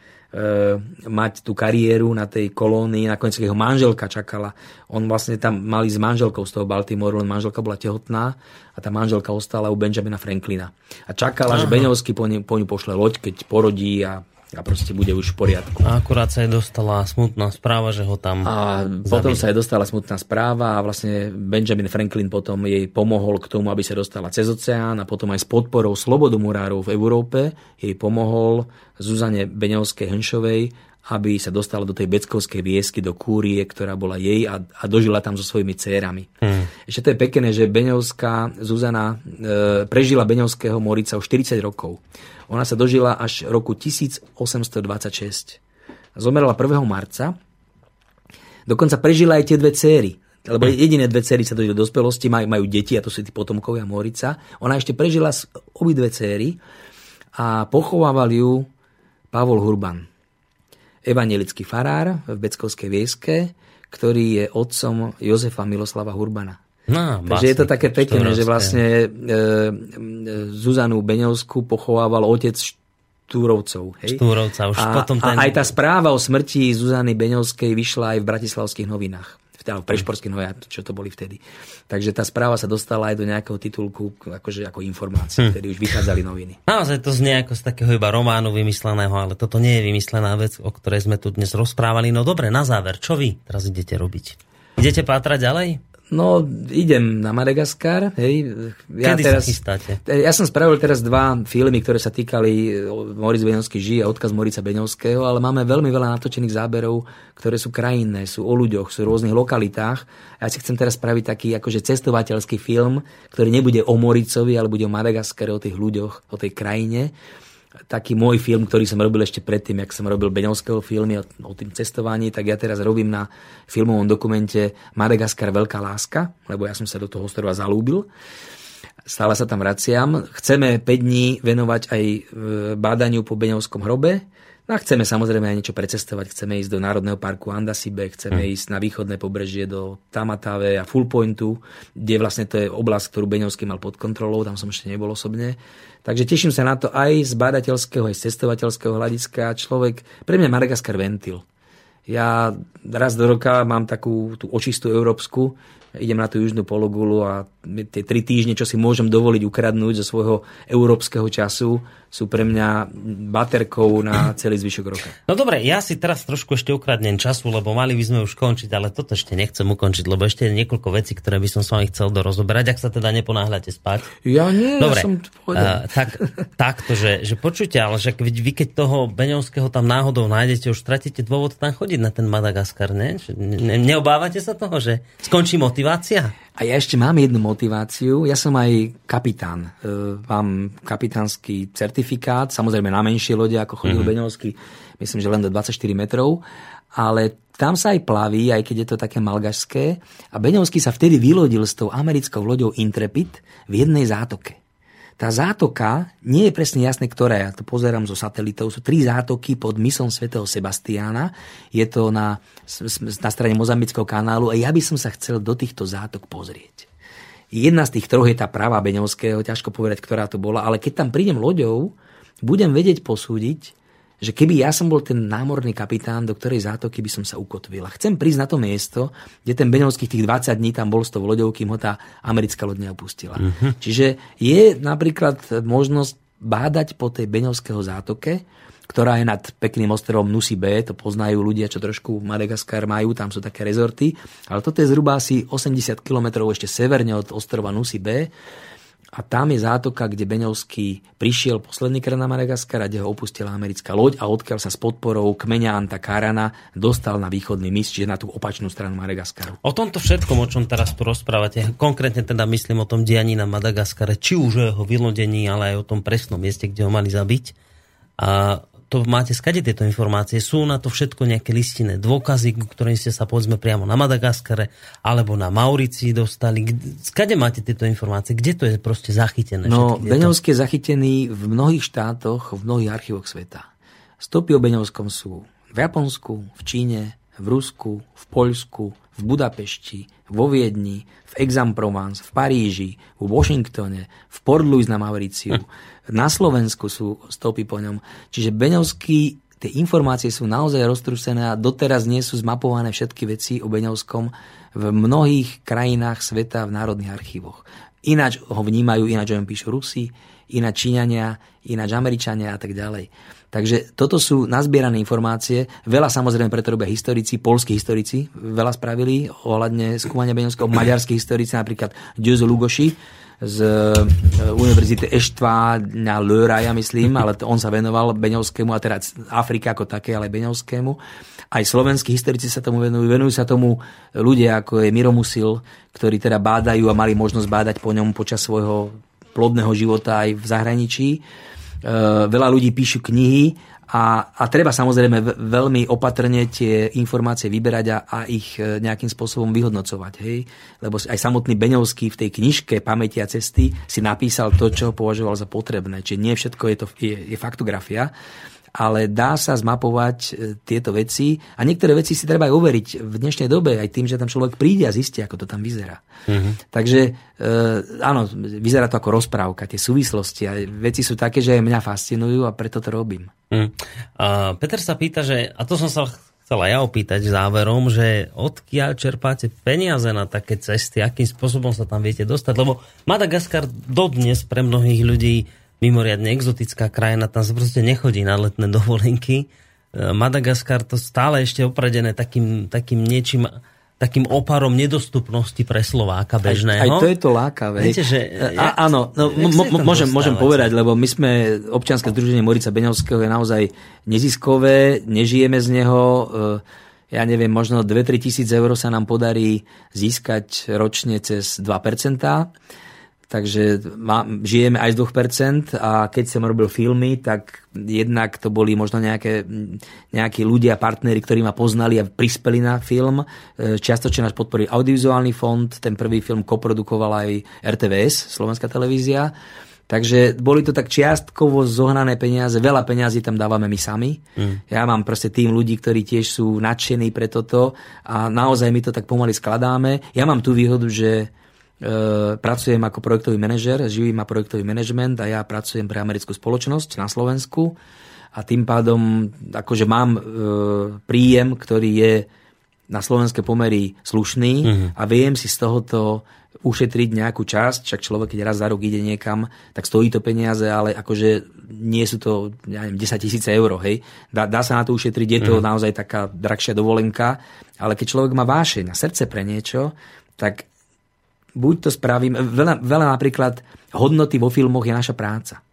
mať tú kariéru na tej kolónii, nakoniec jeho manželka čakala. On vlastne tam mali s manželkou z toho Baltimoreu, len manželka bola tehotná a tá manželka ostala u Benjamina Franklina. A čakala, Aha. že Beňovský po, ne, po ňu pošle loď, keď porodí a a proste bude už v poriadku. A akurát sa jej dostala smutná správa, že ho tam A zabili. potom sa jej dostala smutná správa a vlastne Benjamin Franklin potom jej pomohol k tomu, aby sa dostala cez oceán a potom aj s podporou slobodomurárov v Európe jej pomohol Zuzane Beňovskej Henšovej, aby sa dostala do tej Beckovskej viesky, do kúrie, ktorá bola jej a, a dožila tam so svojimi cérami. Hmm. Ešte to je pekné, že Beňovská Zuzana e, prežila Beňovského Morica už 40 rokov. Ona sa dožila až roku 1826. Zomrela 1. marca. Dokonca prežila aj tie dve céry. Lebo hm. jediné dve céry sa dožili do dospelosti, majú, majú deti, a to sú tí potomkovia Morica. Ona ešte prežila obidve céry a pochovával ju Pavol Hurban, evangelický farár v Beckovskej vieske, ktorý je otcom Jozefa Miloslava Hurbana. No, Takže je to také pekné, že vlastne e, e, Zuzanu Beňovskú pochovával otec Štúrovcov. Hej? Štúrovca, už a, potom ten... a aj tá správa o smrti Zuzany Beňovskej vyšla aj v bratislavských novinách teda v Prešporských novinách, čo to boli vtedy. Takže tá správa sa dostala aj do nejakého titulku akože ako informácie, hm. ktorý už vychádzali noviny. Naozaj to znie ako z takého iba románu vymysleného, ale toto nie je vymyslená vec, o ktorej sme tu dnes rozprávali. No dobre, na záver, čo vy teraz idete robiť? Idete pátrať ďalej? No, idem na Madagaskar. Hej. Ja Kedy teraz, sa chystáte? Ja som spravil teraz dva filmy, ktoré sa týkali Moritz Beňovský žije a odkaz Morica Beňovského, ale máme veľmi veľa natočených záberov, ktoré sú krajinné, sú o ľuďoch, sú v rôznych lokalitách. Ja si chcem teraz spraviť taký akože cestovateľský film, ktorý nebude o Moricovi, ale bude o Madagaskare, o tých ľuďoch, o tej krajine. Taký môj film, ktorý som robil ešte predtým, jak som robil Beňovského filmy o, o tým cestovaní, tak ja teraz robím na filmovom dokumente Madagaskar Veľká láska, lebo ja som sa do toho ostrova zalúbil. Stále sa tam vraciam. Chceme 5 dní venovať aj e, bádaniu po Beňovskom hrobe, No a chceme samozrejme aj niečo precestovať. Chceme ísť do Národného parku Andasibe, chceme hmm. ísť na východné pobrežie do Tamatave a Full Pointu, kde vlastne to je oblasť, ktorú Beňovský mal pod kontrolou, tam som ešte nebol osobne. Takže teším sa na to aj z badateľského, aj z cestovateľského hľadiska. Človek, pre mňa Madagaskar ventil. Ja raz do roka mám takú tú očistú európsku, idem na tú južnú pologulu a tie tri týždne, čo si môžem dovoliť ukradnúť zo svojho európskeho času, sú pre mňa baterkou na celý zvyšok roka. No dobre, ja si teraz trošku ešte ukradnem času, lebo mali by sme už končiť, ale toto ešte nechcem ukončiť, lebo ešte je niekoľko vecí, ktoré by som s vami chcel dorozoberať, ak sa teda neponáhľate spať. Ja nie, dobre, ja som uh, tak, takto, že, že počujte, ale že vy, vy keď toho Beňovského tam náhodou nájdete, už stratíte dôvod tam chodiť na ten Madagaskar, ne? ne? Neobávate sa toho, že skončí motivácia? A ja ešte mám jednu motiváciu. Ja som aj kapitán. E, mám kapitánsky certifikát, samozrejme na menšie lode, ako chodil mm-hmm. Beňovský, myslím, že len do 24 metrov. Ale tam sa aj plaví, aj keď je to také malgašské. A Beňovský sa vtedy vylodil s tou americkou loďou Intrepid v jednej zátoke. Tá zátoka, nie je presne jasné, ktoré, ja to pozerám zo satelitov, sú tri zátoky pod mysom svätého Sebastiána. Je to na, na strane Mozambického kanálu a ja by som sa chcel do týchto zátok pozrieť. Jedna z tých troch je tá práva Beňovského, ťažko povedať, ktorá to bola, ale keď tam prídem loďou, budem vedieť posúdiť, že keby ja som bol ten námorný kapitán, do ktorej zátoky by som sa ukotvil. A chcem prísť na to miesto, kde ten Beňovský tých 20 dní tam bol s tou loďou, kým ho tá americká loď neopustila. Uh-huh. Čiže je napríklad možnosť bádať po tej Beňovského zátoke, ktorá je nad pekným ostrovom Nusibe, to poznajú ľudia, čo trošku Madagaskar majú, tam sú také rezorty, ale toto je zhruba asi 80 km ešte severne od ostrova Nusibe a tam je zátoka, kde Beňovský prišiel posledný krát na Madagaskar, kde ho opustila americká loď a odkiaľ sa s podporou kmeňa Anta Karana dostal na východný mys, čiže na tú opačnú stranu Madagaskaru. O tomto všetkom, o čom teraz tu rozprávate, konkrétne teda myslím o tom dianí na Madagaskare, či už o jeho vylodení, ale aj o tom presnom mieste, kde ho mali zabiť. A to máte skade tieto informácie? Sú na to všetko nejaké listinné dôkazy, ktorým ste sa povedzme priamo na Madagaskare alebo na Mauricii dostali? Skade máte tieto informácie? Kde to je proste zachytené? No, Beňovský je zachytený v mnohých štátoch, v mnohých archívoch sveta. Stopy o Beňovskom sú v Japonsku, v Číne, v Rusku, v Poľsku, v Budapešti, vo Viedni, v Exam-Provence, v Paríži, v Washingtone, v Port Louis na Mauriciu. Na Slovensku sú stopy po ňom. Čiže Beňovský, tie informácie sú naozaj roztrúsené a doteraz nie sú zmapované všetky veci o Beňovskom v mnohých krajinách sveta v národných archívoch. Ináč ho vnímajú, ináč o ňom píšu Rusi, ináč Číňania, ináč Američania a tak ďalej. Takže toto sú nazbierané informácie. Veľa samozrejme preto robia historici, polskí historici veľa spravili ohľadne skúmania Beňovského, maďarskí historici, napríklad Ďozo Lugoši, z e, Univerzity Eštva na Löra, ja myslím, ale on sa venoval Beňovskému a teda Afrika ako také, ale Beňovskému. Aj slovenskí historici sa tomu venujú. Venujú sa tomu ľudia, ako je Miro Musil, ktorí teda bádajú a mali možnosť bádať po ňom počas svojho plodného života aj v zahraničí. E, veľa ľudí píšu knihy a, a treba samozrejme veľmi opatrne tie informácie vyberať a, a ich e, nejakým spôsobom vyhodnocovať. Hej? Lebo aj samotný Beňovský v tej knižke Pamäti a cesty si napísal to, čo považoval za potrebné. Čiže nie všetko je, to, je, je faktografia ale dá sa zmapovať e, tieto veci a niektoré veci si treba aj overiť v dnešnej dobe aj tým, že tam človek príde a zistí, ako to tam vyzerá. Mm-hmm. Takže e, áno, vyzerá to ako rozprávka, tie súvislosti a veci sú také, že mňa fascinujú a preto to robím. Mm. A Peter sa píta, že, a to som sa chcela ja opýtať záverom, že odkiaľ čerpáte peniaze na také cesty, akým spôsobom sa tam viete dostať, lebo Madagaskar dodnes pre mnohých ľudí mimoriadne exotická krajina, tam sa proste nechodí na letné dovolenky. E, Madagaskar to stále ešte opradené takým, takým niečím takým oparom nedostupnosti pre Slováka bežného. Aj, aj to je to lákavé. Viete, že... A, áno, no, môžem, môžem povedať, lebo my sme, občianske združenie Morica Beňovského je naozaj neziskové, nežijeme z neho, e, ja neviem, možno 2-3 tisíc eur sa nám podarí získať ročne cez 2%. Takže má, žijeme aj z 2% a keď som robil filmy, tak jednak to boli možno nejaké, nejakí ľudia, partnery, ktorí ma poznali a prispeli na film. E, čiastočne nás podporil audiovizuálny fond, ten prvý film koprodukoval aj RTVS, Slovenská televízia. Takže boli to tak čiastkovo zohnané peniaze, veľa peniazí tam dávame my sami. Mm. Ja mám proste tým ľudí, ktorí tiež sú nadšení pre toto a naozaj my to tak pomaly skladáme. Ja mám tú výhodu, že pracujem ako projektový manažer, živý má projektový manažment a ja pracujem pre americkú spoločnosť na Slovensku a tým pádom akože mám e, príjem, ktorý je na slovenské pomery slušný uh-huh. a viem si z tohoto ušetriť nejakú časť, však človek, keď raz za rok ide niekam, tak stojí to peniaze, ale akože nie sú to, ja neviem, 10 tisíce eur, hej. Dá, dá sa na to ušetriť, je to uh-huh. naozaj taká drahšia dovolenka, ale keď človek má vášeň a srdce pre niečo, tak buď to spravím, veľa, veľa napríklad hodnoty vo filmoch je naša práca.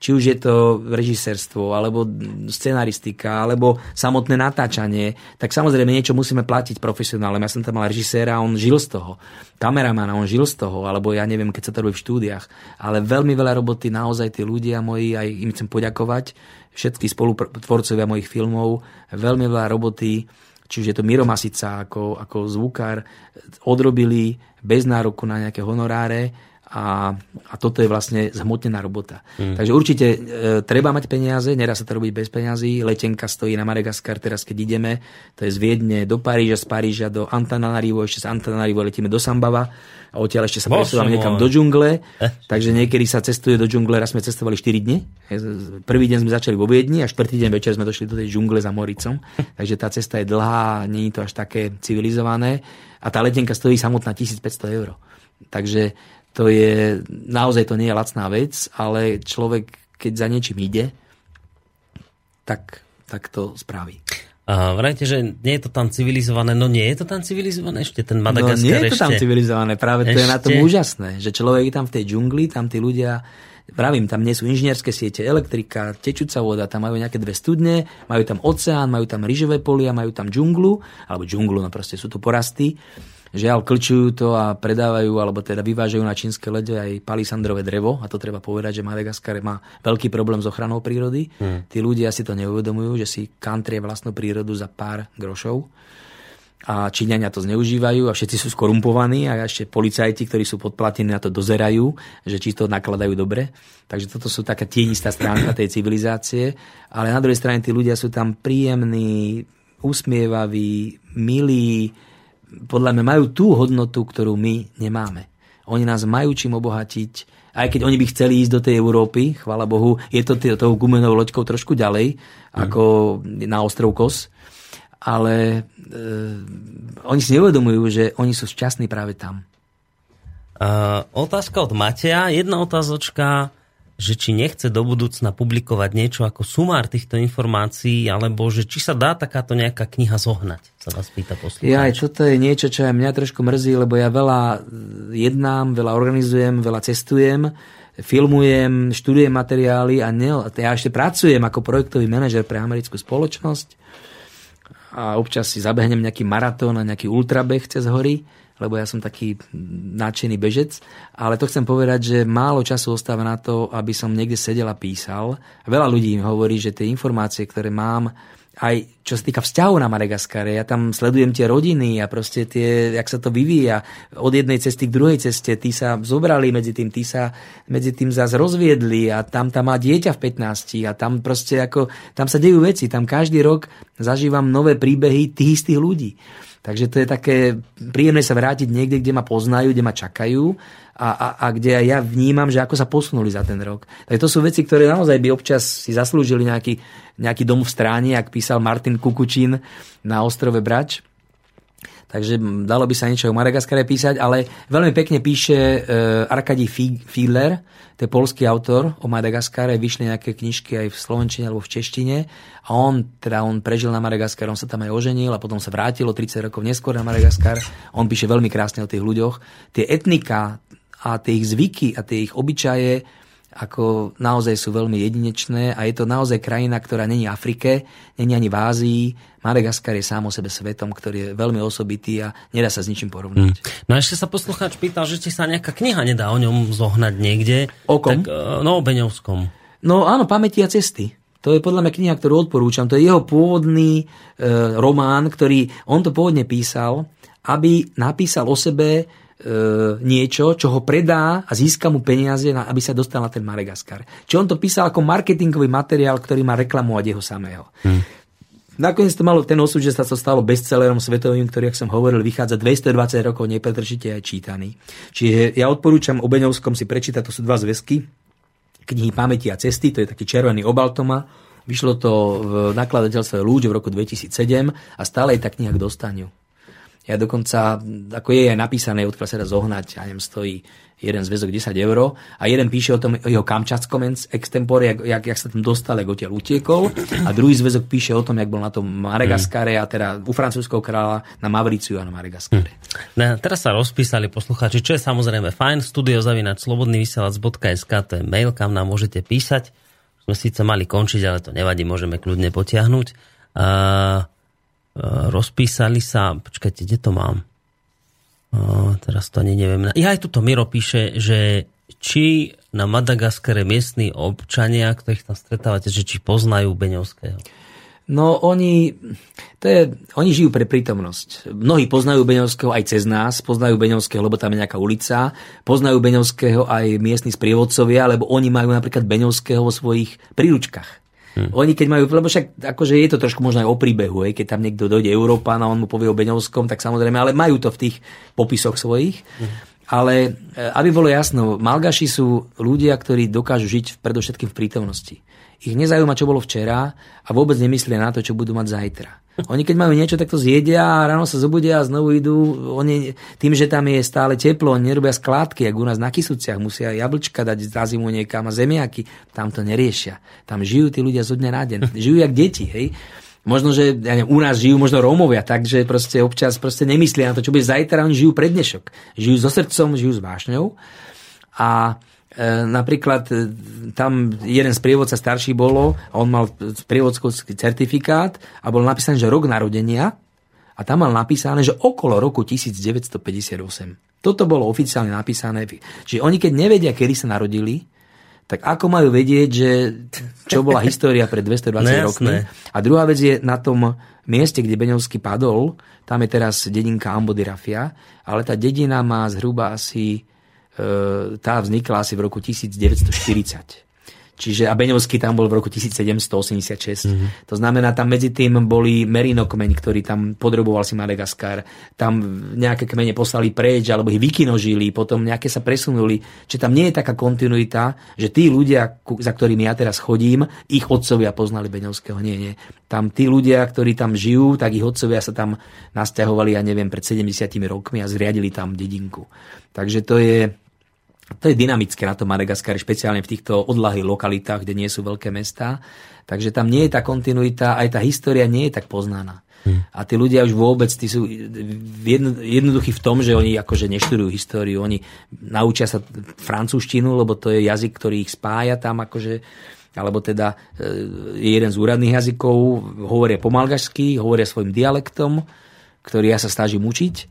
Či už je to režisérstvo, alebo scenaristika, alebo samotné natáčanie, tak samozrejme niečo musíme platiť profesionálne. Ja som tam mal režiséra, on žil z toho. Kameramana, on žil z toho, alebo ja neviem, keď sa to robí v štúdiách. Ale veľmi veľa roboty naozaj tí ľudia moji, aj im chcem poďakovať, všetky spolutvorcovia mojich filmov, veľmi veľa roboty, či už je to Miro Masica ako, ako zvukár, odrobili bez nároku na nejaké honoráre a, a toto je vlastne zhmotnená robota. Mm. Takže určite e, treba mať peniaze, nedá sa to robiť bez peniazy. Letenka stojí na Madagaskar teraz, keď ideme, to je z Viedne do Paríža, z Paríža do Antananarivo, ešte z Antananarivo letíme do Sambava a odtiaľ ešte sa presúvame niekam do džungle. Eh? Takže niekedy sa cestuje do džungle, raz sme cestovali 4 dni. Prvý deň sme začali vo Viedni a štvrtý deň večer sme došli do tej džungle za Moricom. Takže tá cesta je dlhá, nie je to až také civilizované a tá letenka stojí samotná 1500 eur. Takže to je, naozaj to nie je lacná vec, ale človek, keď za niečím ide, tak, tak to spraví. A vrajte, že nie je to tam civilizované. No nie je to tam civilizované ešte, ten Madagaskar No nie je to ešte. tam civilizované, práve to ešte? je na tom úžasné, že človek je tam v tej džungli, tam tí ľudia Pravím, tam nie sú inžinierské siete, elektrika, tečúca voda, tam majú nejaké dve studne, majú tam oceán, majú tam rýžové polia, majú tam džunglu, alebo džunglu, no proste sú to porasty Žiaľ, klčujú to a predávajú, alebo teda vyvážajú na čínske lede aj palisandrové drevo. A to treba povedať, že Madagaskar má veľký problém s ochranou prírody. Hmm. Tí ľudia si to neuvedomujú, že si kantrie vlastnú prírodu za pár grošov. A Číňania to zneužívajú a všetci sú skorumpovaní a ešte policajti, ktorí sú podplatení na to dozerajú, že či to nakladajú dobre. Takže toto sú taká tienistá stránka tej civilizácie. Ale na druhej strane tí ľudia sú tam príjemní, usmievaví, milí, podľa mňa majú tú hodnotu, ktorú my nemáme. Oni nás majú čím obohatiť, aj keď oni by chceli ísť do tej Európy, chvála Bohu, je to tou gumenou loďkou trošku ďalej, mm. ako na ostrov Kos, ale e, oni si neuvedomujú, že oni sú šťastní práve tam. Uh, otázka od Mateja. Jedna otázočka že či nechce do budúcna publikovať niečo ako sumár týchto informácií, alebo že či sa dá takáto nejaká kniha zohnať, sa vás pýta poslucháč. Ja toto je niečo, čo aj mňa trošku mrzí, lebo ja veľa jednám, veľa organizujem, veľa cestujem, filmujem, študujem materiály a ne, ja ešte pracujem ako projektový manažer pre americkú spoločnosť a občas si zabehnem nejaký maratón a nejaký ultrabeh cez hory lebo ja som taký nadšený bežec, ale to chcem povedať, že málo času ostáva na to, aby som niekde sedel a písal. Veľa ľudí mi hovorí, že tie informácie, ktoré mám, aj čo sa týka vzťahov na Madagaskare, ja tam sledujem tie rodiny a proste tie, jak sa to vyvíja od jednej cesty k druhej ceste, tí sa zobrali medzi tým, tí sa medzi tým zase rozviedli a tam tam má dieťa v 15 a tam proste ako, tam sa dejú veci, tam každý rok zažívam nové príbehy tých istých ľudí. Takže to je také príjemné sa vrátiť niekde, kde ma poznajú, kde ma čakajú a, a, a kde ja vnímam, že ako sa posunuli za ten rok. Tak to sú veci, ktoré naozaj by občas si zaslúžili nejaký, nejaký dom v stráni, ak písal Martin Kukučín na ostrove Brač. Takže dalo by sa niečo o Madagaskare písať, ale veľmi pekne píše uh, Arkadij Fiedler, to je polský autor o Madagaskare, vyšli nejaké knižky aj v slovenčine alebo v češtine a on, teda on prežil na Madagaskar, on sa tam aj oženil a potom sa vrátil o 30 rokov neskôr na Madagaskar. On píše veľmi krásne o tých ľuďoch. Tie etnika a tie ich zvyky a tie ich obyčaje ako naozaj sú veľmi jedinečné a je to naozaj krajina, ktorá není Afrike, není ani v Ázii. Madagaskar je sám o sebe svetom, ktorý je veľmi osobitý a nedá sa s ničím porovnať. Mm. No a ešte sa poslucháč pýtal, že či sa nejaká kniha nedá o ňom zohnať niekde. O kom? Tak, no o Beňovskom. No áno, Pamäti a cesty. To je podľa mňa kniha, ktorú odporúčam. To je jeho pôvodný e, román, ktorý on to pôvodne písal, aby napísal o sebe e, niečo, čo ho predá a získa mu peniaze, aby sa dostal na ten Madagaskar. Čiže on to písal ako marketingový materiál, ktorý má reklamovať jeho samého. Hmm. Nakoniec to malo ten osud, že sa to stalo bestsellerom svetovým, ktorý, ak som hovoril, vychádza 220 rokov nepretržite aj čítaný. Čiže ja odporúčam o Beňovskom si prečítať, to sú dva zväzky, knihy Pamäti a cesty, to je taký červený obal to má. Vyšlo to v nakladateľstve Lúč v roku 2007 a stále je tá kniha k dostaniu. Ja dokonca, ako je aj napísané, odkiaľ sa dá zohnať, ja neviem, stojí jeden zväzok 10 eur a jeden píše o tom jeho kamčatskom extempore, jak, jak, jak sa tam dostal, jak odtiaľ utiekol a druhý zväzok píše o tom, jak bol na tom Madagaskare a teda u francúzského kráľa na Mauriciu a na Madagaskare. Hmm. No, teraz sa rozpísali poslucháči, čo je samozrejme fajn, studiozavinač slobodnyvysielac.sk to je mail, kam nám môžete písať. Sme síce mali končiť, ale to nevadí, môžeme kľudne potiahnuť. Uh, rozpísali sa, počkajte, kde to mám? O, teraz to ani neviem. Ja aj tuto Miro píše, že či na Madagaskare miestni občania, ktorých tam stretávate, že či poznajú Beňovského? No oni, to je, oni žijú pre prítomnosť. Mnohí poznajú Beňovského aj cez nás, poznajú Beňovského, lebo tam je nejaká ulica, poznajú Beňovského aj miestni sprievodcovia, lebo oni majú napríklad Beňovského vo svojich príručkách. Hmm. Oni keď majú, lebo však akože je to trošku možno aj o príbehu, hej, keď tam niekto dojde Európan a on mu povie o Beňovskom, tak samozrejme, ale majú to v tých popisoch svojich. Hmm. Ale e, aby bolo jasno, Malgaši sú ľudia, ktorí dokážu žiť predovšetkým v prítomnosti. Ich nezaujíma, čo bolo včera a vôbec nemyslia na to, čo budú mať zajtra. Oni keď majú niečo, tak to zjedia a ráno sa zobudia a znovu idú. Oni, tým, že tam je stále teplo, oni nerobia skládky, ako u nás na Kisuciach, musia jablčka dať za zimu niekam a zemiaky. Tam to neriešia. Tam žijú tí ľudia zo dňa na deň. Žijú jak deti, hej. Možno, že ja neviem, u nás žijú možno Rómovia, takže proste občas proste nemyslia na to, čo bude zajtra, oni žijú pred dnešok. Žijú so srdcom, žijú s vášňou. A napríklad e, tam jeden z prievodca starší bolo a on mal prievodský certifikát a bol napísaný, že rok narodenia a tam mal napísané, že okolo roku 1958. Toto bolo oficiálne napísané. Čiže oni keď nevedia, kedy sa narodili, tak ako majú vedieť, že čo bola história pred 220 no, rokmi. A druhá vec je na tom mieste, kde Beňovský padol, tam je teraz dedinka Ambodirafia, ale tá dedina má zhruba asi E, tá vznikla asi v roku 1940. Čiže a Beňovský tam bol v roku 1786. Mm-hmm. To znamená, tam medzi tým boli Merino kmeň, ktorý tam podroboval si Madagaskar. Tam nejaké kmene poslali preč, alebo ich vykinožili, potom nejaké sa presunuli. Čiže tam nie je taká kontinuita, že tí ľudia, za ktorými ja teraz chodím, ich otcovia poznali Beňovského. Nie, nie. Tam tí ľudia, ktorí tam žijú, tak ich otcovia sa tam nasťahovali, ja neviem, pred 70 rokmi a zriadili tam dedinku. Takže to je, to je dynamické na tom Madagaskare, špeciálne v týchto odlahy lokalitách, kde nie sú veľké mestá. Takže tam nie je tá kontinuita, aj tá história nie je tak poznaná. Hmm. A tí ľudia už vôbec, tí sú jedno, jednoduchí v tom, že oni akože neštudujú históriu, oni naučia sa francúzštinu, lebo to je jazyk, ktorý ich spája tam akože alebo teda e, je jeden z úradných jazykov, hovoria po malgašsky, hovoria svojim dialektom, ktorý ja sa snažím učiť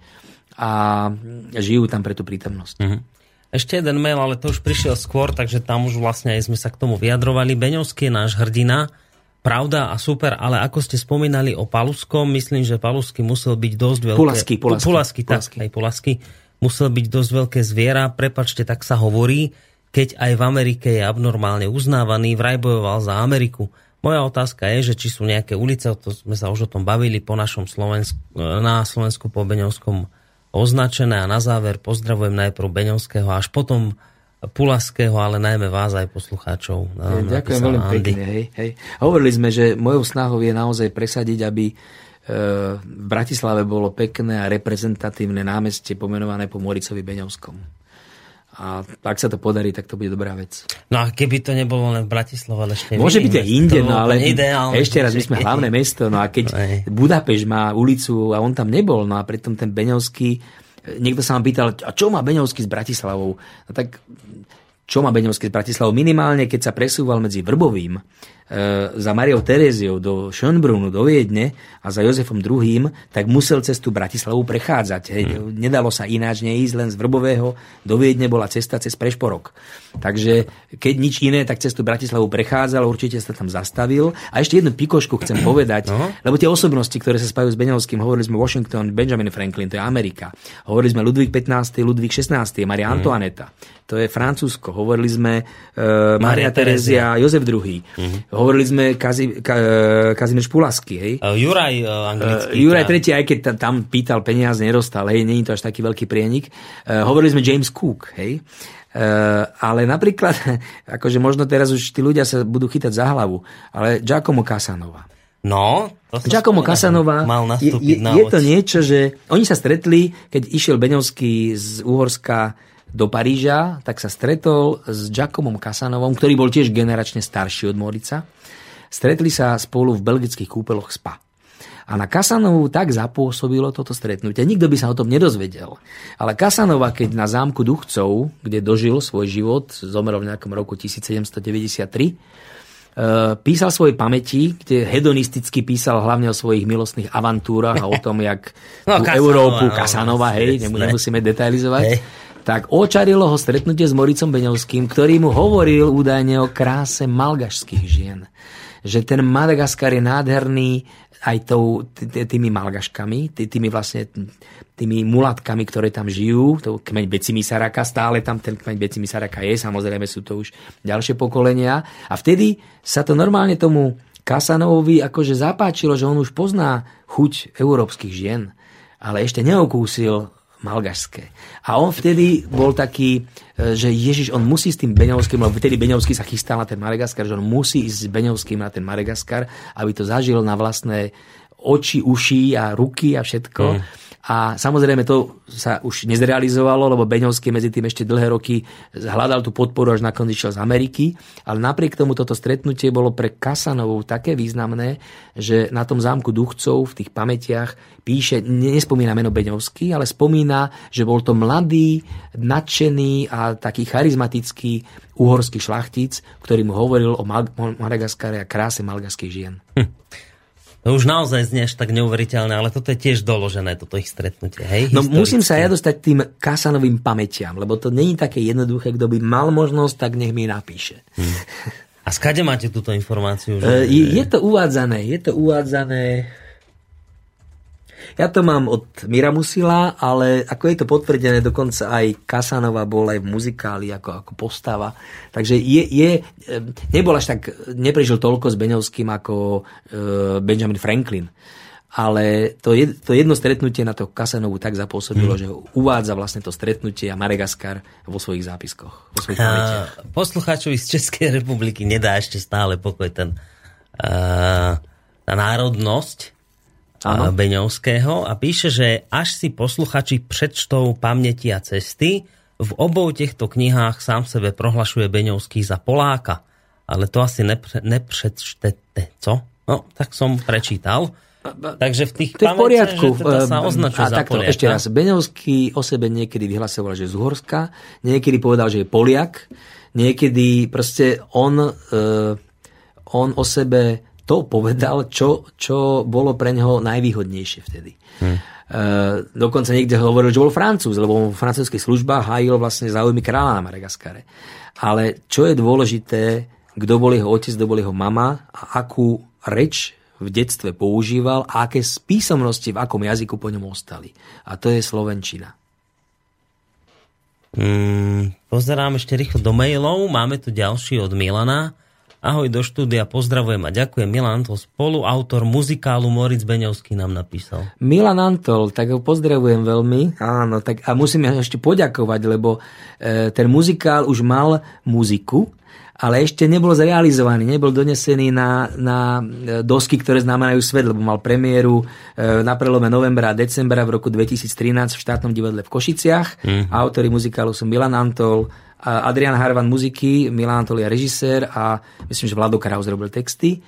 a žijú tam pre tú prítomnosť. Mm-hmm. Ešte jeden mail, ale to už prišiel skôr, takže tam už vlastne aj sme sa k tomu vyjadrovali. Beňovský je náš hrdina, pravda a super, ale ako ste spomínali o Paluskom, myslím, že Palusky musel byť dosť veľké... Pulasky, Pulasky. Pulasky, tak, Pulasky. aj Pulasky. Musel byť dosť veľké zviera, prepačte, tak sa hovorí, keď aj v Amerike je abnormálne uznávaný, vraj bojoval za Ameriku. Moja otázka je, že či sú nejaké ulice, to sme sa už o tom bavili po našom Slovensku, na Slovensku po Beňovskom označené a na záver pozdravujem najprv Beňovského až potom Pulaského, ale najmä vás aj poslucháčov. No, ďakujem veľmi Andy. pekne. Hej, hej. Hovorili sme, že mojou snahou je naozaj presadiť, aby e, v Bratislave bolo pekné a reprezentatívne námestie pomenované po Moricovi Beňovskom. A ak sa to podarí, tak to bude dobrá vec. No a keby to nebolo len v Bratislave, ale ešte Môže byť aj inde, no ale ideálne, ešte raz, my sme hlavné mesto, no a keď. Budapešť má ulicu a on tam nebol, no a pritom ten Beňovský, niekto sa ma pýtal, a čo má Beňovský s Bratislavou? No tak čo má Beňovský z Bratislavou. Minimálne, keď sa presúval medzi Vrbovým za Mariou Tereziou do Schönbrunnu, do Viedne a za Jozefom II, tak musel cestu Bratislavu prechádzať. Hej. Hmm. Nedalo sa ináč neísť, len z Vrbového do Viedne bola cesta cez Prešporok. Takže keď nič iné, tak cestu Bratislavu prechádzal, určite sa tam zastavil. A ešte jednu pikošku chcem povedať, no. lebo tie osobnosti, ktoré sa spájajú s Beňovským, hovorili sme Washington, Benjamin Franklin, to je Amerika. Hovorili sme Ludvík 15., Ludvík 16., Maria hmm. Antoaneta to je Francúzsko. Hovorili sme uh, Maria Terezia, Jozef II. Mm-hmm. Hovorili sme Kazi, Ka, e, Kazimierz Pulasky, hej. Uh, Juraj uh, anglický. Uh, Juraj III, aj keď tam, tam pýtal peniaze, nerostal, hej, není to až taký veľký prienik. Uh, hovorili sme James Cook, hej. Uh, ale napríklad, akože možno teraz už tí ľudia sa budú chytať za hlavu, ale Giacomo Casanova. No, to Giacomo Casanova mal je, je, je to niečo, že oni sa stretli, keď išiel Beňovský z Uhorska do Paríža, tak sa stretol s Giacomom Kasanovom, ktorý bol tiež generačne starší od Morica. Stretli sa spolu v belgických kúpeloch SPA. A na Kasanovu tak zapôsobilo toto stretnutie. Nikto by sa o tom nedozvedel. Ale Kasanova, keď na zámku Duchcov, kde dožil svoj život, zomrel v nejakom roku 1793, e, písal svoje pamäti, kde hedonisticky písal hlavne o svojich milostných avantúrach a o tom, jak no, Kasanova, Európu, no, Kasanova, hej, nemusíme detailizovať. Hej tak očarilo ho stretnutie s Moricom Beňovským, ktorý mu hovoril údajne o kráse malgašských žien. Že ten Madagaskar je nádherný aj tou, tými malgaškami, tými vlastne tými mulatkami, ktoré tam žijú, to kmeň Becimisaraka, stále tam ten kmeň Becimisaraka je, samozrejme sú to už ďalšie pokolenia. A vtedy sa to normálne tomu Kasanovovi akože zapáčilo, že on už pozná chuť európskych žien, ale ešte neokúsil malgašské. A on vtedy bol taký, e, že Ježiš, on musí s tým Beňovským, lebo vtedy Beňovský sa chystal na ten Madagaskar, že on musí ísť s Beňovským na ten Madagaskar, aby to zažil na vlastné oči, uši a ruky a všetko. Mm. A samozrejme to sa už nezrealizovalo, lebo Beňovský medzi tým ešte dlhé roky hľadal tú podporu, až nakoniec išiel z Ameriky. Ale napriek tomu toto stretnutie bolo pre Kasanovou také významné, že na tom zámku Duchcov v tých pamätiach píše, nespomína meno Beňovský, ale spomína, že bol to mladý, nadšený a taký charizmatický uhorský šlachtic, ktorý mu hovoril o Madagaskare a kráse malgaských žien. Hm. To už naozaj znie až tak neuveriteľné, ale toto je tiež doložené, toto ich stretnutie. Hej? No musím sa ja dostať tým Kasanovým pamätiam, lebo to není také jednoduché, kto by mal možnosť, tak nech mi napíše. Hmm. A skade máte túto informáciu? Že... Je, je to uvádzané, je to uvádzané ja to mám od Mira Musila, ale ako je to potvrdené, dokonca aj Kasanova bol aj v muzikáli ako, ako postava. Takže je, je, nebol až tak, neprežil toľko s Beňovským ako e, Benjamin Franklin. Ale to, je, to jedno stretnutie na to Kasanovu tak zapôsobilo, hmm. že uvádza vlastne to stretnutie a Madagaskar vo svojich zápiskoch. Vo svojich a, poslucháčovi z Českej republiky nedá ešte stále pokoj ten, uh, tá národnosť, ano. Beňovského a píše, že až si posluchači prečtou pamäti a cesty, v obou týchto knihách sám sebe prohlašuje Beňovský za Poláka. Ale to asi nepre, nepřečtete, co? No, tak som prečítal. Takže v tých to je v poriadku. Teda sa označuje a za takto, Poliaka. ešte raz. Beňovský o sebe niekedy vyhlasoval, že je z Uhorska, niekedy povedal, že je Poliak, niekedy proste on, uh, on o sebe to povedal, čo, čo bolo pre neho najvýhodnejšie vtedy. Hmm. Uh, dokonca niekde hovoril, že bol francúz, lebo v francúzskej službách hájil vlastne záujmy kráľa na Madagaskare. Ale čo je dôležité, kto bol jeho otec, kto bol jeho mama a akú reč v detstve používal a aké písomnosti v akom jazyku po ňom ostali. A to je Slovenčina. Hmm, pozerám ešte rýchlo do mailov. Máme tu ďalší od Milana. Ahoj do štúdia, pozdravujem a ďakujem. Milan Antol, spoluautor muzikálu Moritz Beňovský nám napísal. Milan Antol, tak ho pozdravujem veľmi. Áno, tak a musím ešte poďakovať, lebo e, ten muzikál už mal muziku, ale ešte nebol zrealizovaný, nebol donesený na, na e, dosky, ktoré znamenajú svet, lebo mal premiéru e, na prelome novembra a decembra v roku 2013 v štátnom divadle v Košiciach. Mm. Autori muzikálu sú Milan Antol, Adrian Harvan muziky, Milan Antolia režisér a myslím, že Vlado Kraus robil texty.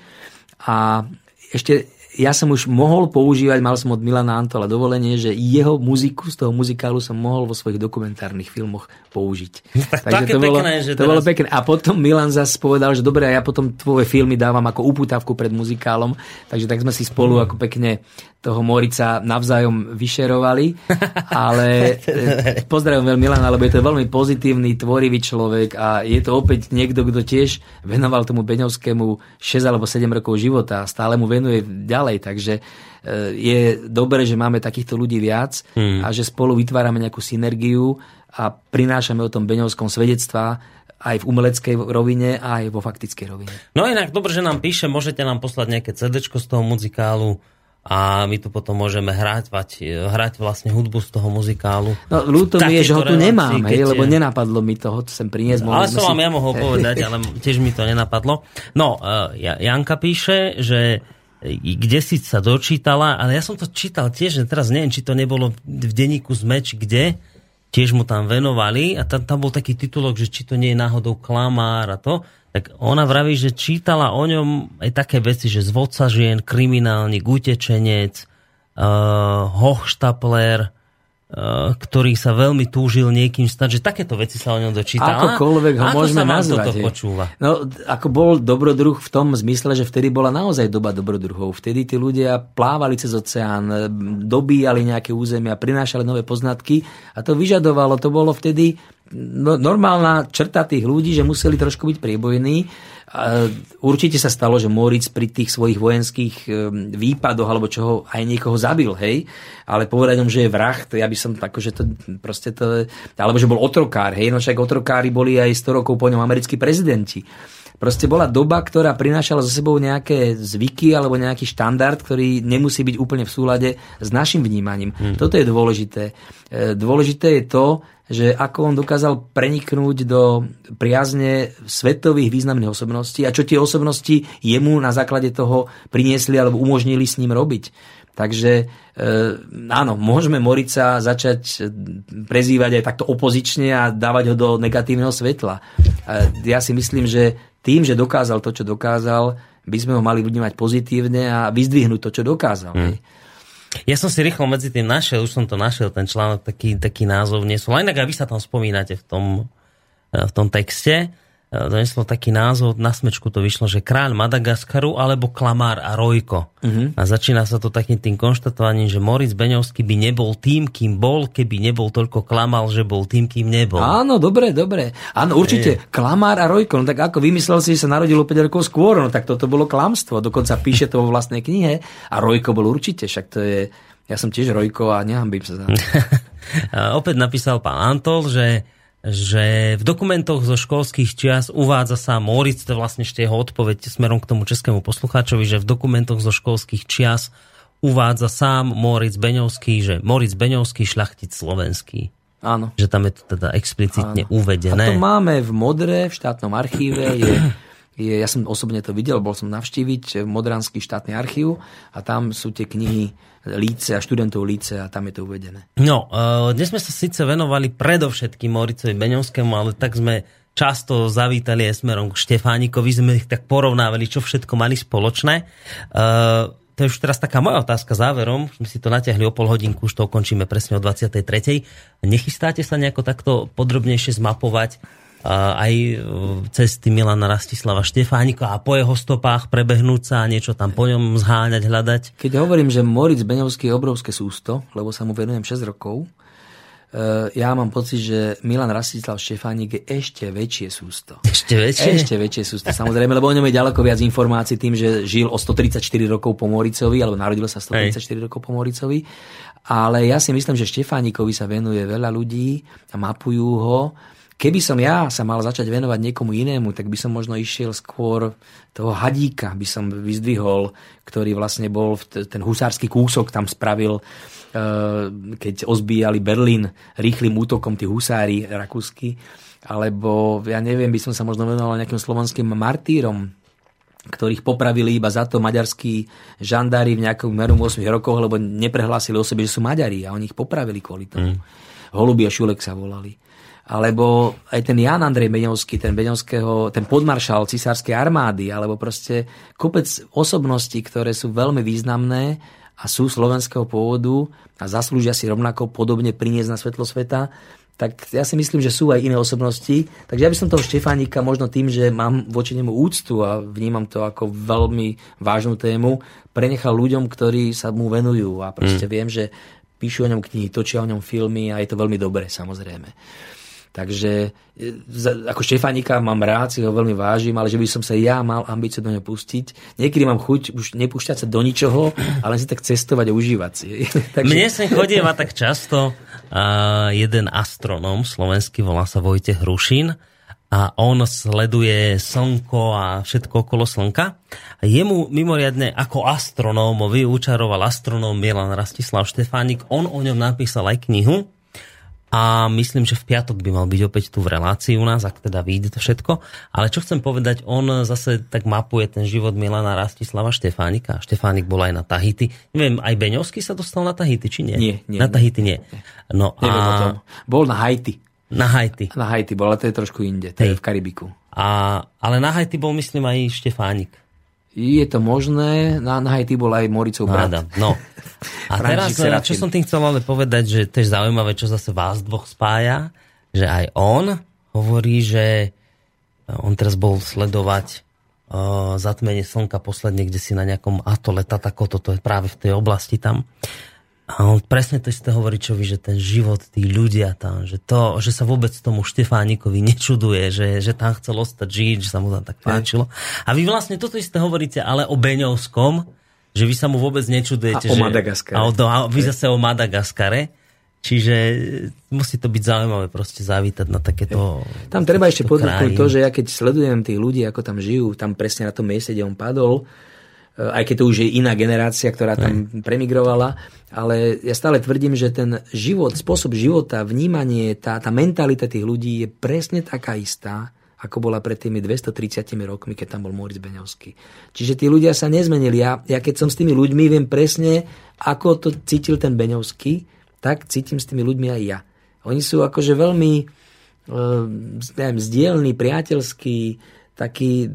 A ešte ja som už mohol používať, mal som od Milana Antola dovolenie, že jeho muziku z toho muzikálu som mohol vo svojich dokumentárnych filmoch použiť. Takže to, bolo, pekné, že to teraz... bolo pekné. A potom Milan zase povedal, že dobre, ja potom tvoje filmy dávam ako uputavku pred muzikálom, takže tak sme si spolu ako pekne toho Morica navzájom vyšerovali, ale e, pozdravujem veľmi Milana, lebo je to veľmi pozitívny, tvorivý človek a je to opäť niekto, kto tiež venoval tomu Beňovskému 6 alebo 7 rokov života a stále mu venuje ďalej, takže e, je dobré, že máme takýchto ľudí viac hmm. a že spolu vytvárame nejakú synergiu a prinášame o tom Beňovskom svedectvá aj v umeleckej rovine, aj vo faktickej rovine. No inak, dobre, že nám píše, môžete nám poslať nejaké CD z toho muzikálu a my tu potom môžeme hrať, hrať vlastne hudbu z toho muzikálu. No ľúto mi je, že ho tu nemám, hej, lebo nenapadlo mi toho sem priniesť. No, ale som vám si... ja mohol povedať, ale tiež mi to nenapadlo. No, uh, Janka píše, že kde si sa dočítala, ale ja som to čítal tiež, teraz neviem, či to nebolo v denníku ZME, či kde, tiež mu tam venovali. A tam, tam bol taký titulok, že či to nie je náhodou klamár a to. Tak ona vraví, že čítala o ňom aj také veci, že zvodca žien, kriminálnik, utečenec, uh, hochštapler, ktorý sa veľmi túžil niekým stať, že takéto veci sa o ňom dočítala. Akokoľvek ho Ako môžeme nazvať. Toto počúva? No, ako bol dobrodruh v tom zmysle, že vtedy bola naozaj doba dobrodruhov. Vtedy tí ľudia plávali cez oceán, dobíjali nejaké územia, prinášali nové poznatky a to vyžadovalo, to bolo vtedy no, normálna črta tých ľudí, že museli trošku byť priebojní. Určite sa stalo, že Moritz pri tých svojich vojenských výpadoch alebo čoho aj niekoho zabil, hej, ale povedať že je vrah, to ja by som tako, že to proste to, alebo že bol otrokár, hej, no však otrokári boli aj 100 rokov po ňom americkí prezidenti. Proste bola doba, ktorá prinášala za sebou nejaké zvyky alebo nejaký štandard, ktorý nemusí byť úplne v súlade s našim vnímaním. Hmm. Toto je dôležité. E, dôležité je to, že ako on dokázal preniknúť do priazne svetových významných osobností a čo tie osobnosti jemu na základe toho priniesli alebo umožnili s ním robiť. Takže e, áno, môžeme Morica začať e, prezývať aj takto opozične a dávať ho do negatívneho svetla. E, ja si myslím, že tým, že dokázal to, čo dokázal, by sme ho mali vnímať pozitívne a vyzdvihnúť to, čo dokázal. Hmm. Ja som si rýchlo medzi tým našiel, už som to našiel, ten článok, taký, taký názov nie som. Len tak, vy sa tam spomínate v tom, eh, v tom texte. Doneslo eh, taký názov, na smečku to vyšlo, že kráľ Madagaskaru alebo Klamár a Rojko. Uh-huh. A začína sa to takým tým konštatovaním, že Moritz Beňovský by nebol tým, kým bol, keby nebol toľko klamal, že bol tým, kým nebol. Áno, dobre, dobre. Áno, určite. Je. Klamár a Rojko, no tak ako vymyslel si, že sa narodilo 5 rokov skôr, no tak toto bolo klamstvo. Dokonca píše to vo vlastnej knihe. A Rojko bol určite, však to je... Ja som tiež Rojko a nehambím sa za Opäť napísal pán Antol, že že v dokumentoch zo školských čias uvádza sa Moritz, to je vlastne ešte jeho odpoveď smerom k tomu českému poslucháčovi, že v dokumentoch zo školských čias uvádza sám Moritz Beňovský, že Moritz Beňovský šľachtic slovenský. Áno. Že tam je to teda explicitne Áno. uvedené. A to máme v Modre, v štátnom archíve, je je, ja som osobne to videl, bol som navštíviť Modranský štátny archív a tam sú tie knihy líce a študentov líce a tam je to uvedené. No, uh, dnes sme sa síce venovali predovšetkým Moricovi Beňovskému, ale tak sme často zavítali smerom k Štefánikovi, sme ich tak porovnávali, čo všetko mali spoločné. Uh, to je už teraz taká moja otázka záverom, sme si to natiahli o pol hodinku, už to ukončíme presne o 23. Nechystáte sa nejako takto podrobnejšie zmapovať aj cesty Milana Rastislava Štefánika a po jeho stopách prebehnúť sa a niečo tam po ňom zháňať, hľadať. Keď hovorím, že Moritz Beňovský je obrovské sústo, lebo sa mu venujem 6 rokov, e, ja mám pocit, že Milan Rastislav Štefánik je ešte väčšie sústo. Ešte väčšie? Ešte väčšie sústo, samozrejme, lebo o ňom je ďaleko viac informácií tým, že žil o 134 rokov po Moricovi, alebo narodil sa 134 Hej. rokov po Moricovi. Ale ja si myslím, že Štefánikovi sa venuje veľa ľudí a mapujú ho Keby som ja sa mal začať venovať niekomu inému, tak by som možno išiel skôr toho hadíka, by som vyzdvihol, ktorý vlastne bol, ten husársky kúsok tam spravil, eh, keď ozbíjali Berlín rýchlým útokom tí husári rakúsky, alebo ja neviem, by som sa možno venoval nejakým slovanským martýrom, ktorých popravili iba za to maďarskí žandári v nejakom meru 8 rokoch, lebo neprehlásili o sebe, že sú Maďari a oni ich popravili kvôli tomu. Mm. Holubi a Šulek sa volali. Alebo aj ten Jan Andrej Beňovský, ten Beňovského, ten podmaršal cisárskej armády, alebo proste kopec osobností, ktoré sú veľmi významné a sú slovenského pôvodu a zaslúžia si rovnako podobne priniesť na svetlo sveta, tak ja si myslím, že sú aj iné osobnosti. Takže ja by som toho Štefánika možno tým, že mám voči nemu úctu a vnímam to ako veľmi vážnu tému, prenechal ľuďom, ktorí sa mu venujú a proste mm. viem, že píšu o ňom knihy, točia o ňom filmy a je to veľmi dobré samozrejme. Takže e, ako Štefánika mám rád, si ho veľmi vážim, ale že by som sa ja mal ambíciu do neho pustiť. Niekedy mám chuť už nepúšťať sa do ničoho, ale si tak cestovať a užívať si. Takže... Mne sem chodieva tak často jeden astronóm slovenský, volá sa Vojtech Hrušin a on sleduje slnko a všetko okolo slnka. A jemu mimoriadne ako astronómovi učaroval astronóm Milan Rastislav Štefánik. On o ňom napísal aj knihu, a myslím, že v piatok by mal byť opäť tu v relácii u nás, ak teda vyjde to všetko. Ale čo chcem povedať, on zase tak mapuje ten život Milana Rastislava Štefánika. Štefánik bol aj na Tahiti. Neviem, aj Beňovský sa dostal na Tahiti, či nie? Nie, nie. Na Tahiti nie. No, Neviem a... o tom. Bol na Haiti. Na Haiti. Na Haiti bol, ale to je trošku inde. To Hej. je v Karibiku. A, ale na Haiti bol, myslím, aj Štefánik. Je to možné, na, na Haiti bol aj Moricov brat. Adam, no. A teraz, eh, čo som tým chcel ale povedať, že tiež zaujímavé, čo zase vás dvoch spája, že aj on hovorí, že eh, on teraz bol sledovať uh, zatmenie slnka posledne, kde si na nejakom atole Tatakoto, to je práve v tej oblasti tam. A on presne to isté hovorí vy, že ten život, tí ľudia tam, že, to, že sa vôbec tomu Štefánikovi nečuduje, že, že tam chcel ostať žiť, že sa mu tam tak páčilo. A vy vlastne toto isté hovoríte, ale o Beňovskom, že vy sa mu vôbec nečudujete. A o Madagaskare. A, o, a vy zase o Madagaskare. Čiže musí to byť zaujímavé proste zavítať na takéto Tam treba ešte podľa to, že ja keď sledujem tých ľudí, ako tam žijú, tam presne na tom mieste, kde on padol, aj keď to už je iná generácia, ktorá tam premigrovala, ale ja stále tvrdím, že ten život, spôsob života, vnímanie, tá, tá mentalita tých ľudí je presne taká istá, ako bola pred tými 230 rokmi, keď tam bol Moritz Beňovský. Čiže tí ľudia sa nezmenili. Ja, ja keď som s tými ľuďmi, viem presne, ako to cítil ten Beňovský, tak cítim s tými ľuďmi aj ja. Oni sú akože veľmi e, neviem, zdielní, priateľskí, takí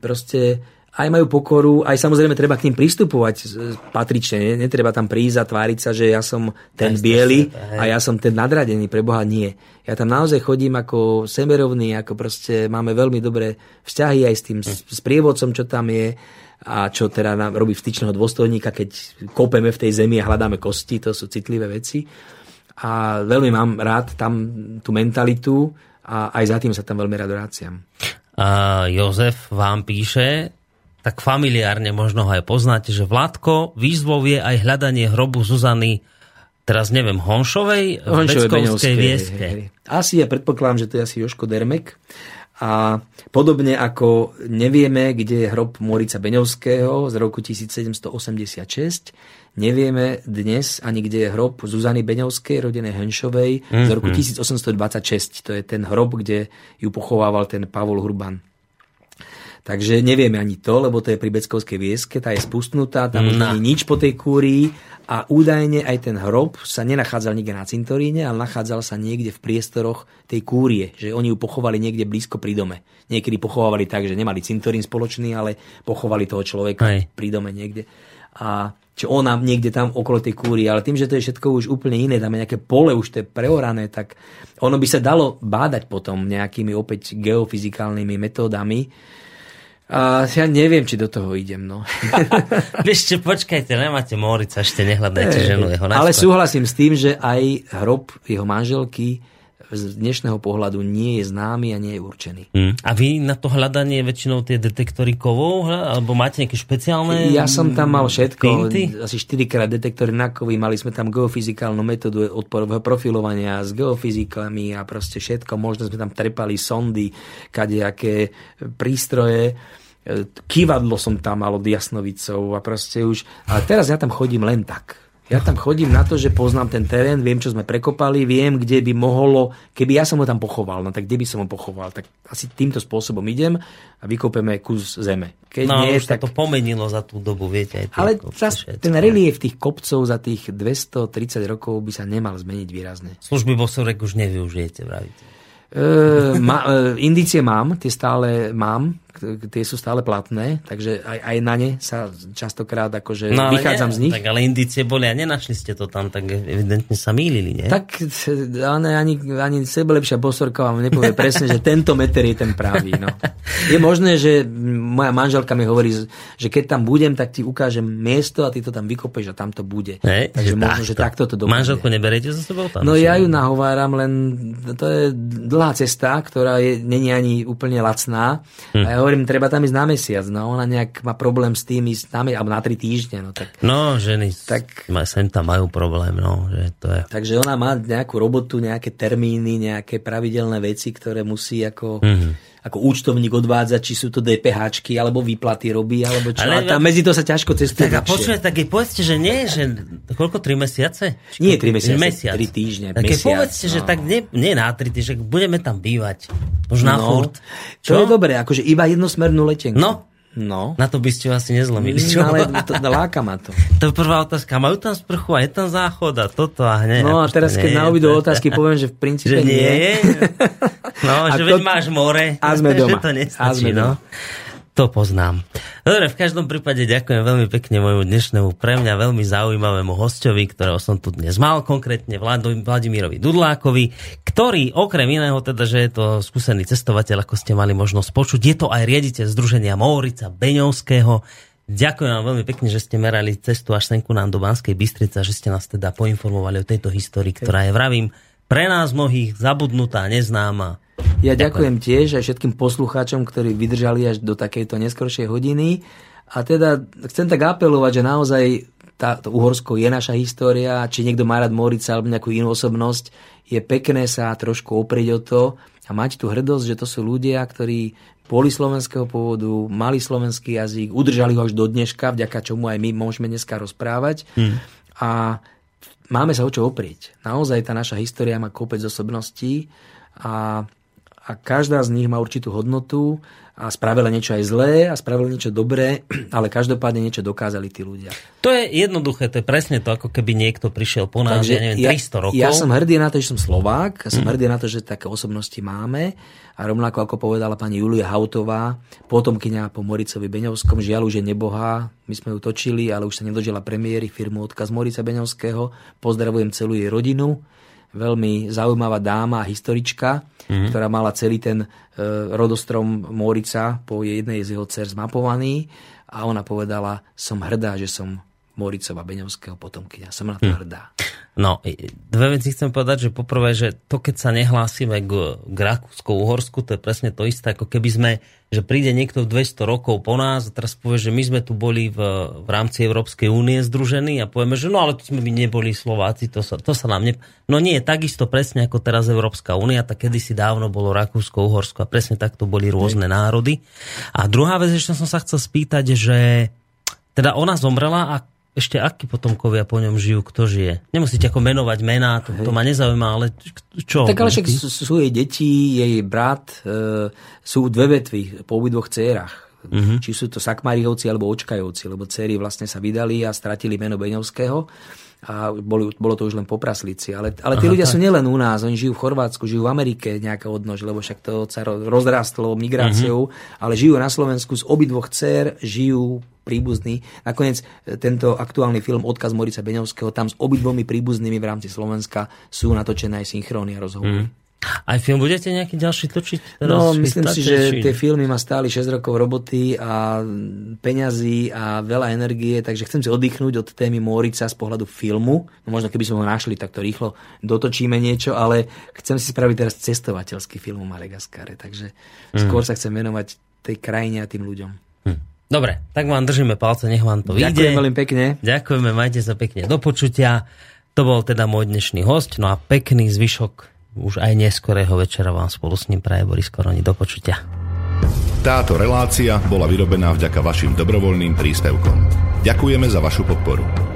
proste aj majú pokoru, aj samozrejme treba k ním pristupovať patrične. Netreba tam prísť a tváriť sa, že ja som ten biely a ja som ten nadradený. Pre Boha nie. Ja tam naozaj chodím ako semerovný, ako proste máme veľmi dobré vzťahy aj s tým s prievodcom, čo tam je a čo teda nám robí vstyčného dôstojníka, keď kopeme v tej zemi a hľadáme kosti, to sú citlivé veci. A veľmi mám rád tam tú mentalitu a aj za tým sa tam veľmi rád vráciam. A Jozef vám píše, tak familiárne možno ho aj poznáte, že Vládko výzvou je aj hľadanie hrobu Zuzany teraz neviem, Honšovej v Beckovskej vieske. Asi ja predpokladám, že to je asi Joško Dermek. A podobne ako nevieme, kde je hrob Morica Beňovského z roku 1786, nevieme dnes ani kde je hrob Zuzany Beňovskej, rodenej Henšovej mm-hmm. z roku 1826. Mhm. To je ten hrob, kde ju pochovával ten Pavol Hurban. Takže nevieme ani to, lebo to je pri Beckovskej vieske, tá je spustnutá, tam už nie nič po tej kúrii a údajne aj ten hrob sa nenachádzal nikde na cintoríne, ale nachádzal sa niekde v priestoroch tej kúrie, že oni ju pochovali niekde blízko pri dome. Niekedy pochovali tak, že nemali cintorín spoločný, ale pochovali toho človeka Aj. pri dome niekde. A či ona niekde tam okolo tej kúry, ale tým, že to je všetko už úplne iné, tam je nejaké pole, už to je preorané, tak ono by sa dalo bádať potom nejakými opäť geofyzikálnymi metódami, a ja neviem, či do toho idem, no. Ešte počkajte, nemáte Morica, ešte nehľadajte ženu jeho. Ale súhlasím s tým, že aj hrob jeho manželky z dnešného pohľadu nie je známy a nie je určený. Mm. A vy na to hľadanie väčšinou tie detektory kovov, alebo máte nejaké špeciálne Ja som tam mal všetko, pinty? asi 4 krát detektory na kovy, mali sme tam geofyzikálnu metódu odporového profilovania s geofyzikami a proste všetko, možno sme tam trepali sondy, kadejaké prístroje kývadlo som tam mal od Jasnovicov a proste už... Ale teraz ja tam chodím len tak. Ja tam chodím na to, že poznám ten terén, viem, čo sme prekopali, viem, kde by mohlo, keby ja som ho tam pochoval, no tak kde by som ho pochoval, tak asi týmto spôsobom idem a vykopeme kus zeme. Keď no, nie, už tak... to pomenilo za tú dobu, viete. Aj Ale čas, ten relief tých kopcov za tých 230 rokov by sa nemal zmeniť výrazne. Služby Bosorek už nevyužijete, vravíte. E, ma, e, indície mám, tie stále mám, tie sú stále platné, takže aj, aj na ne sa častokrát akože no, vychádzam nie, z nich. Tak ale indície boli a nenašli ste to tam, tak evidentne sa mýlili, nie? Tak ale ani, ani sebelepšia bosorka vám nepovie presne, že tento meter je ten pravý. No. Je možné, že moja manželka mi hovorí, že keď tam budem, tak ti ukážem miesto a ty to tam vykopeš a tam to bude. Hej, Takže možno, že takto to dopadne. Manželku neberiete za sebou tam? No ja ju nahováram, len to je dlhá cesta, ktorá je, není ani úplne lacná. Hm. A ja hovorím, treba tam ísť na mesiac. No ona nejak má problém s tým ísť na, alebo na tri týždne. No, tak, no ženy tak, sem tam majú problém. No, že to je... Takže ona má nejakú robotu, nejaké termíny, nejaké pravidelné veci, ktoré musí ako... Mm-hmm ako účtovník odvádzať, či sú to DPH, alebo výplaty robí, alebo čo. Ale, a tam medzi to sa ťažko cestuje. Tak a počuj, tak povedzte, že nie, že koľko, tri mesiace? Či nie tri mesiace, mesiac. tri týždne, tak mesiac. povedzte, no. že tak nie, nie na tri týždne, budeme tam bývať. Možno na no, furt. Čo? To je dobré, akože iba jednosmernú letenku. No, No. Na to by ste asi nezlomili. Čo? No, ale to, láka ma to. To je prvá otázka. Majú tam sprchu a je tam záchod a toto a hneď. No a teraz, keď na obidve otázky poviem, že v princípe že nie. nie. No, a že to... veď máš more. A sme doma. Že to nestačí, a sme no. To poznám. Dobre, v každom prípade ďakujem veľmi pekne môjmu dnešnému pre mňa veľmi zaujímavému hostovi, ktorého som tu dnes mal, konkrétne Vladimírovi Dudlákovi, ktorý okrem iného teda, že je to skúsený cestovateľ, ako ste mali možnosť počuť, je to aj riaditeľ Združenia Mórica Beňovského. Ďakujem vám veľmi pekne, že ste merali cestu až senku nám do Banskej Bystrice, že ste nás teda poinformovali o tejto histórii, ktorá je, vravím, pre nás mnohých zabudnutá, neznáma ja ďakujem tiež aj všetkým poslucháčom, ktorí vydržali až do takejto neskoršej hodiny. A teda chcem tak apelovať, že naozaj táto Uhorsko je naša história, či niekto má rád Morica alebo nejakú inú osobnosť, je pekné sa trošku oprieť o to a mať tú hrdosť, že to sú ľudia, ktorí boli slovenského pôvodu, mali slovenský jazyk, udržali ho až do dneška, vďaka čomu aj my môžeme dneska rozprávať. Hmm. A máme sa o čo oprieť. Naozaj tá naša história má kopec osobností a a každá z nich má určitú hodnotu a spravila niečo aj zlé a spravila niečo dobré, ale každopádne niečo dokázali tí ľudia. To je jednoduché, to je presne to, ako keby niekto prišiel po nás, Takže ja neviem, 300 rokov. Ja som hrdý na to, že som Slovák, som mm. hrdý na to, že také osobnosti máme a rovnako ako povedala pani Julia Hautová, potomkyňa po Moricovi Beňovskom, žiaľ už je nebohá, my sme ju točili, ale už sa nedožila premiéry firmu Odkaz Morica Beňovského, pozdravujem celú jej rodinu veľmi zaujímavá dáma, historička, mm-hmm. ktorá mala celý ten e, rodostrom Morica po jednej z jeho dcer zmapovaný a ona povedala, som hrdá, že som Moricova Beňovského potomkyňa. Som na to hm. hrdá. No, dve veci chcem povedať, že poprvé, že to, keď sa nehlásime k, k Rakúsko-Uhorsku, to je presne to isté, ako keby sme, že príde niekto v 200 rokov po nás a teraz povie, že my sme tu boli v, v rámci Európskej únie združení a povieme, že no ale tu sme by neboli Slováci, to sa, to sa nám ne... No nie, takisto presne ako teraz Európska únia, tak kedysi dávno bolo Rakúsko-Uhorsko a presne takto boli rôzne ne. národy. A druhá vec, ešte som sa chcel spýtať, že teda ona zomrela a ešte akí potomkovia po ňom žijú, kto žije? Nemusíte ako menovať mená, to, to ma nezaujíma, ale čo? Tak ale však sú jej deti, jej brat, e, sú dve vetvy po obidvoch dcerách. Uh-huh. Či sú to Sakmarijovci alebo Očkajovci, lebo dcery vlastne sa vydali a stratili meno Beňovského a boli, bolo to už len po praslíci. Ale, ale tí Aha, ľudia tak. sú nielen u nás, oni žijú v Chorvátsku, žijú v Amerike nejaká odnož, lebo však to sa rozrastlo migráciou, uh-huh. ale žijú na Slovensku z obidvoch dcer, žijú príbuzní. Nakoniec e, tento aktuálny film Odkaz Morica Beňovského, tam s obidvomi príbuznými v rámci Slovenska sú natočené aj synchróny a rozhovory. Mm. Aj film budete nejaký ďalší točiť? Teraz no, myslím si, že či... tie filmy ma stáli 6 rokov roboty a peňazí a veľa energie, takže chcem si oddychnúť od témy Morica z pohľadu filmu. No možno keby sme ho našli, tak to rýchlo dotočíme niečo, ale chcem si spraviť teraz cestovateľský film o Madagaskare, takže mm. skôr sa chcem venovať tej krajine a tým ľuďom. Mm. Dobre, tak vám držíme palce, nech vám to vyjde. Ďakujem veľmi pekne. Ďakujeme, majte sa pekne do počutia. To bol teda môj dnešný host, no a pekný zvyšok už aj neskorého večera vám spolu s ním praje Boris Koroni. Do počutia. Táto relácia bola vyrobená vďaka vašim dobrovoľným príspevkom. Ďakujeme za vašu podporu.